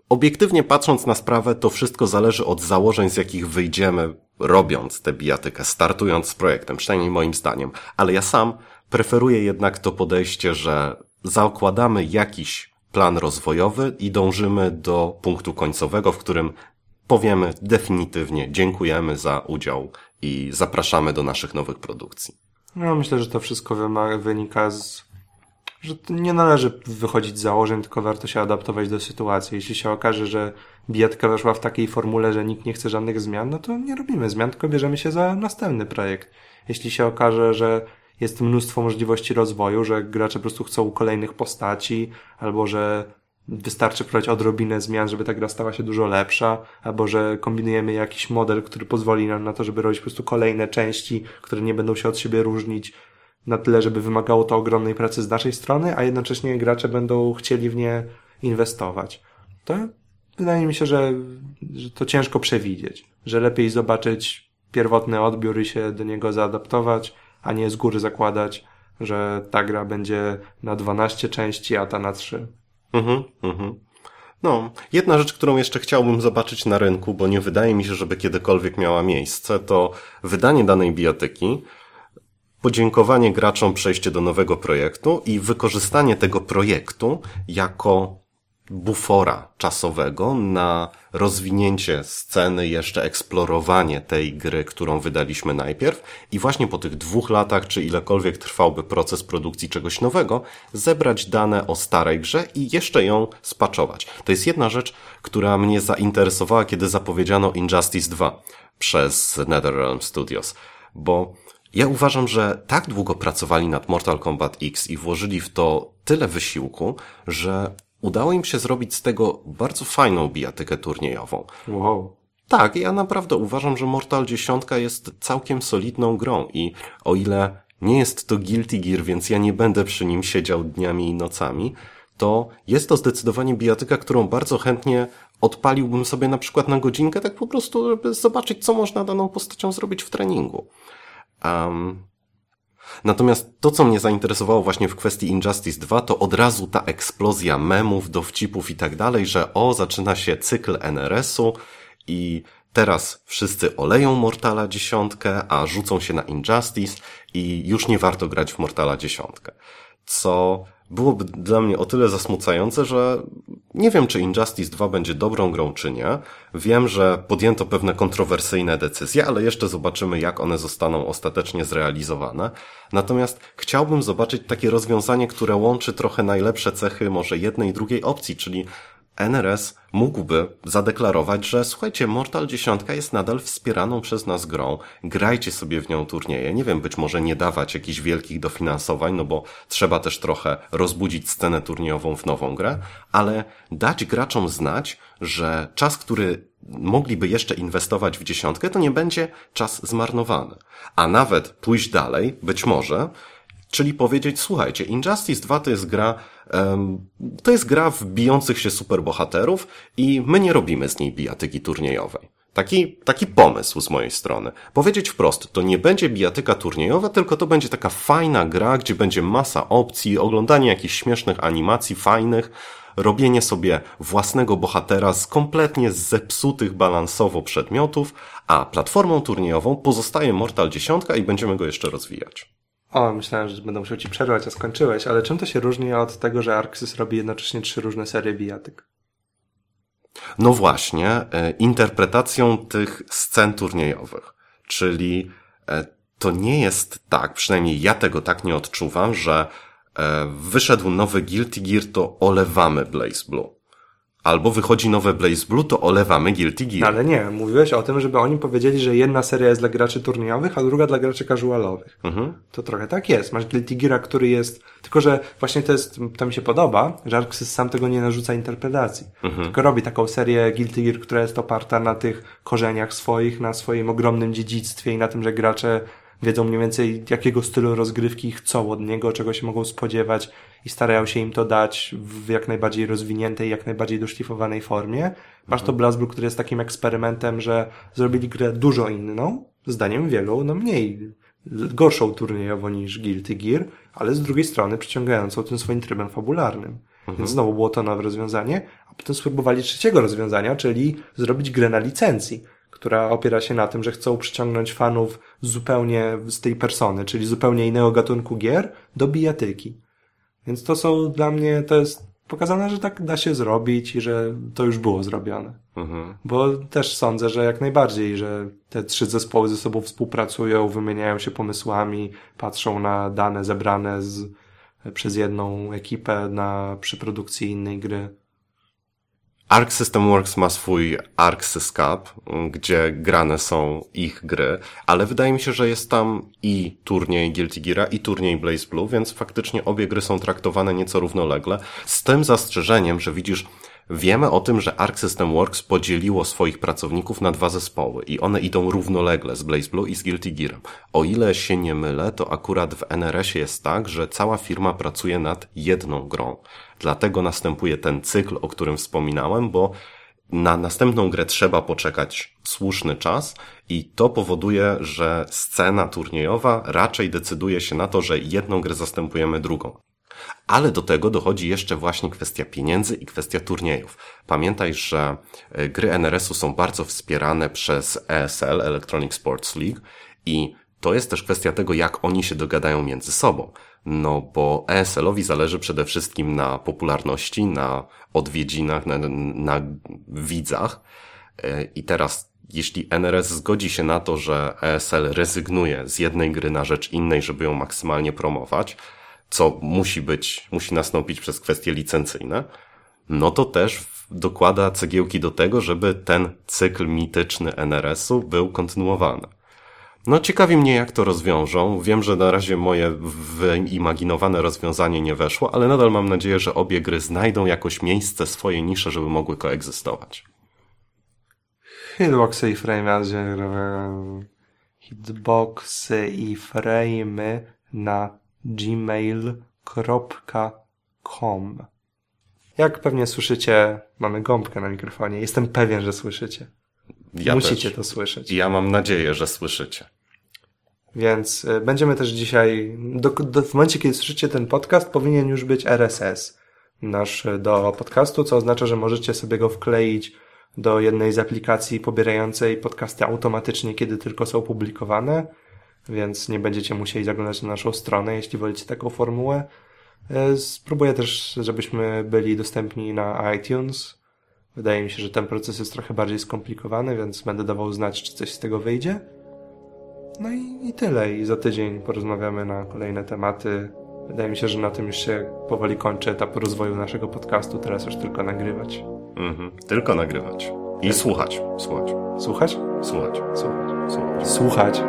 Obiektywnie patrząc na sprawę, to wszystko zależy od założeń, z jakich wyjdziemy, robiąc tę bijatykę, startując z projektem, przynajmniej moim zdaniem. Ale ja sam preferuję jednak to podejście, że zakładamy jakiś plan rozwojowy i dążymy do punktu końcowego, w którym powiemy definitywnie dziękujemy za udział i zapraszamy do naszych nowych produkcji. No, myślę, że to wszystko wynika z że nie należy wychodzić z założeń, tylko warto się adaptować do sytuacji. Jeśli się okaże, że bijatka weszła w takiej formule, że nikt nie chce żadnych zmian, no to nie robimy zmian, tylko bierzemy się za następny projekt. Jeśli się okaże, że jest mnóstwo możliwości rozwoju, że gracze po prostu chcą kolejnych postaci, albo że wystarczy wprowadzić odrobinę zmian, żeby ta gra stała się dużo lepsza, albo że kombinujemy jakiś model, który pozwoli nam na to, żeby robić po prostu kolejne części, które nie będą się od siebie różnić na tyle, żeby wymagało to ogromnej pracy z naszej strony, a jednocześnie gracze będą chcieli w nie inwestować. To wydaje mi się, że, że to ciężko przewidzieć, że lepiej zobaczyć pierwotny odbiór i się do niego zaadaptować, a nie z góry zakładać, że ta gra będzie na 12 części, a ta na 3. Mhm, mhm. No, jedna rzecz, którą jeszcze chciałbym zobaczyć na rynku, bo nie wydaje mi się, żeby kiedykolwiek miała miejsce, to wydanie danej bijatyki, podziękowanie graczom, przejście do nowego projektu i wykorzystanie tego projektu jako bufora czasowego na rozwinięcie sceny, jeszcze eksplorowanie tej gry, którą wydaliśmy najpierw i właśnie po tych dwóch latach, czy ilekolwiek trwałby proces produkcji czegoś nowego, zebrać dane o starej grze i jeszcze ją spaczować. To jest jedna rzecz, która mnie zainteresowała, kiedy zapowiedziano Injustice 2 przez NetherRealm Studios, bo ja uważam, że tak długo pracowali nad Mortal Kombat X i włożyli w to tyle wysiłku, że udało im się zrobić z tego bardzo fajną bijatykę turniejową. Wow. Tak, ja naprawdę uważam, że Mortal 10 jest całkiem solidną grą i o ile nie jest to Guilty Gear, więc ja nie będę przy nim siedział dniami i nocami, to jest to zdecydowanie bijatyka, którą bardzo chętnie odpaliłbym sobie na przykład na godzinkę, tak po prostu, żeby zobaczyć, co można daną postacią zrobić w treningu. Um, Natomiast to, co mnie zainteresowało właśnie w kwestii Injustice 2, to od razu ta eksplozja memów, dowcipów i tak dalej, że o, zaczyna się cykl NRS-u i teraz wszyscy oleją Mortala dziesiątkę, a rzucą się na Injustice i już nie warto grać w Mortala dziesiątkę. Co byłoby dla mnie o tyle zasmucające, że nie wiem, czy Injustice 2 będzie dobrą grą, czy nie. Wiem, że podjęto pewne kontrowersyjne decyzje, ale jeszcze zobaczymy, jak one zostaną ostatecznie zrealizowane. Natomiast chciałbym zobaczyć takie rozwiązanie, które łączy trochę najlepsze cechy może jednej i drugiej opcji, czyli NRS mógłby zadeklarować, że słuchajcie, Mortal 10 jest nadal wspieraną przez nas grą, grajcie sobie w nią turnieje. Nie wiem, być może nie dawać jakichś wielkich dofinansowań, no bo trzeba też trochę rozbudzić scenę turniejową w nową grę, ale dać graczom znać, że czas, który mogliby jeszcze inwestować w dziesiątkę, to nie będzie czas zmarnowany. A nawet pójść dalej, być może, czyli powiedzieć, słuchajcie, Injustice 2 to jest gra, to jest gra w bijących się superbohaterów i my nie robimy z niej bijatyki turniejowej. Taki, taki pomysł z mojej strony. Powiedzieć wprost, to nie będzie bijatyka turniejowa, tylko to będzie taka fajna gra, gdzie będzie masa opcji, oglądanie jakichś śmiesznych animacji fajnych, robienie sobie własnego bohatera z kompletnie zepsutych balansowo przedmiotów, a platformą turniejową pozostaje Mortal 10 i będziemy go jeszcze rozwijać. O, myślałem, że będę musiał ci przerwać, a skończyłeś, ale czym to się różni od tego, że Arxis robi jednocześnie trzy różne serie bijatyk? No właśnie, e, interpretacją tych scen turniejowych. Czyli e, to nie jest tak, przynajmniej ja tego tak nie odczuwam, że e, wyszedł nowy Guilty Gear, to olewamy Blaze Blue albo wychodzi nowe Blaze Blue, to olewamy Guilty Gear. Ale nie, mówiłeś o tym, żeby oni powiedzieli, że jedna seria jest dla graczy turniejowych, a druga dla graczy casualowych. Mhm. To trochę tak jest. Masz Guilty Geara, który jest... Tylko, że właśnie to jest, to mi się podoba, że Arxis sam tego nie narzuca interpretacji. Mhm. Tylko robi taką serię Guilty Gear, która jest oparta na tych korzeniach swoich, na swoim ogromnym dziedzictwie i na tym, że gracze wiedzą mniej więcej jakiego stylu rozgrywki chcą od niego, czego się mogą spodziewać i starają się im to dać w jak najbardziej rozwiniętej, jak najbardziej doszlifowanej formie. Masz to Blazblue, który jest takim eksperymentem, że zrobili grę dużo inną, zdaniem wielu, no mniej gorszą turniejowo niż Guilty Gear, ale z drugiej strony przyciągającą tym swoim trybem fabularnym. Mhm. Więc znowu było to nowe rozwiązanie, a potem spróbowali trzeciego rozwiązania, czyli zrobić grę na licencji która opiera się na tym, że chcą przyciągnąć fanów zupełnie z tej persony, czyli zupełnie innego gatunku gier, do bijatyki. Więc to są dla mnie, to jest pokazane, że tak da się zrobić i że to już było zrobione. Mhm. Bo też sądzę, że jak najbardziej, że te trzy zespoły ze sobą współpracują, wymieniają się pomysłami, patrzą na dane zebrane z, przez jedną ekipę na, przy produkcji innej gry. Arc System Works ma swój Arc Syscap, gdzie grane są ich gry, ale wydaje mi się, że jest tam i turniej Guilty Geara, i turniej Blaze Blue, więc faktycznie obie gry są traktowane nieco równolegle, z tym zastrzeżeniem, że widzisz, Wiemy o tym, że Arc System Works podzieliło swoich pracowników na dwa zespoły i one idą równolegle z Blaze Blue i z Guilty Gearem. O ile się nie mylę, to akurat w NRS-ie jest tak, że cała firma pracuje nad jedną grą. Dlatego następuje ten cykl, o którym wspominałem, bo na następną grę trzeba poczekać słuszny czas i to powoduje, że scena turniejowa raczej decyduje się na to, że jedną grę zastępujemy drugą. Ale do tego dochodzi jeszcze właśnie kwestia pieniędzy i kwestia turniejów. Pamiętaj, że e, gry NRS-u są bardzo wspierane przez ESL, Electronic Sports League i to jest też kwestia tego, jak oni się dogadają między sobą. No bo ESL-owi zależy przede wszystkim na popularności, na odwiedzinach, na, na widzach. E, I teraz, jeśli NRS zgodzi się na to, że ESL rezygnuje z jednej gry na rzecz innej, żeby ją maksymalnie promować, co musi być, musi nastąpić przez kwestie licencyjne, no to też dokłada cegiełki do tego, żeby ten cykl mityczny NRS-u był kontynuowany. No ciekawi mnie, jak to rozwiążą. Wiem, że na razie moje wyimaginowane rozwiązanie nie weszło, ale nadal mam nadzieję, że obie gry znajdą jakoś miejsce, swoje nisze, żeby mogły koegzystować. Hitboxy i frame, hitboxy i frame na gmail.com. Jak pewnie słyszycie, mamy gąbkę na mikrofonie. Jestem pewien, że słyszycie. Ja Musicie też. to słyszeć. Ja mam nadzieję, że słyszycie. Więc y, będziemy też dzisiaj, do, do, w momencie, kiedy słyszycie ten podcast, powinien już być RSS nasz do podcastu, co oznacza, że możecie sobie go wkleić do jednej z aplikacji pobierającej podcasty automatycznie, kiedy tylko są publikowane więc nie będziecie musieli zaglądać na naszą stronę, jeśli wolicie taką formułę. E, spróbuję też, żebyśmy byli dostępni na iTunes. Wydaje mi się, że ten proces jest trochę bardziej skomplikowany, więc będę dawał znać, czy coś z tego wyjdzie. No i, i tyle. I za tydzień porozmawiamy na kolejne tematy. Wydaje mi się, że na tym już się powoli kończy etap rozwoju naszego podcastu. Teraz już tylko nagrywać. Mhm. Tylko nagrywać. I słuchać. Słuchać. Słuchać? Słuchać. Słuchać. Słuchać. Słuchać.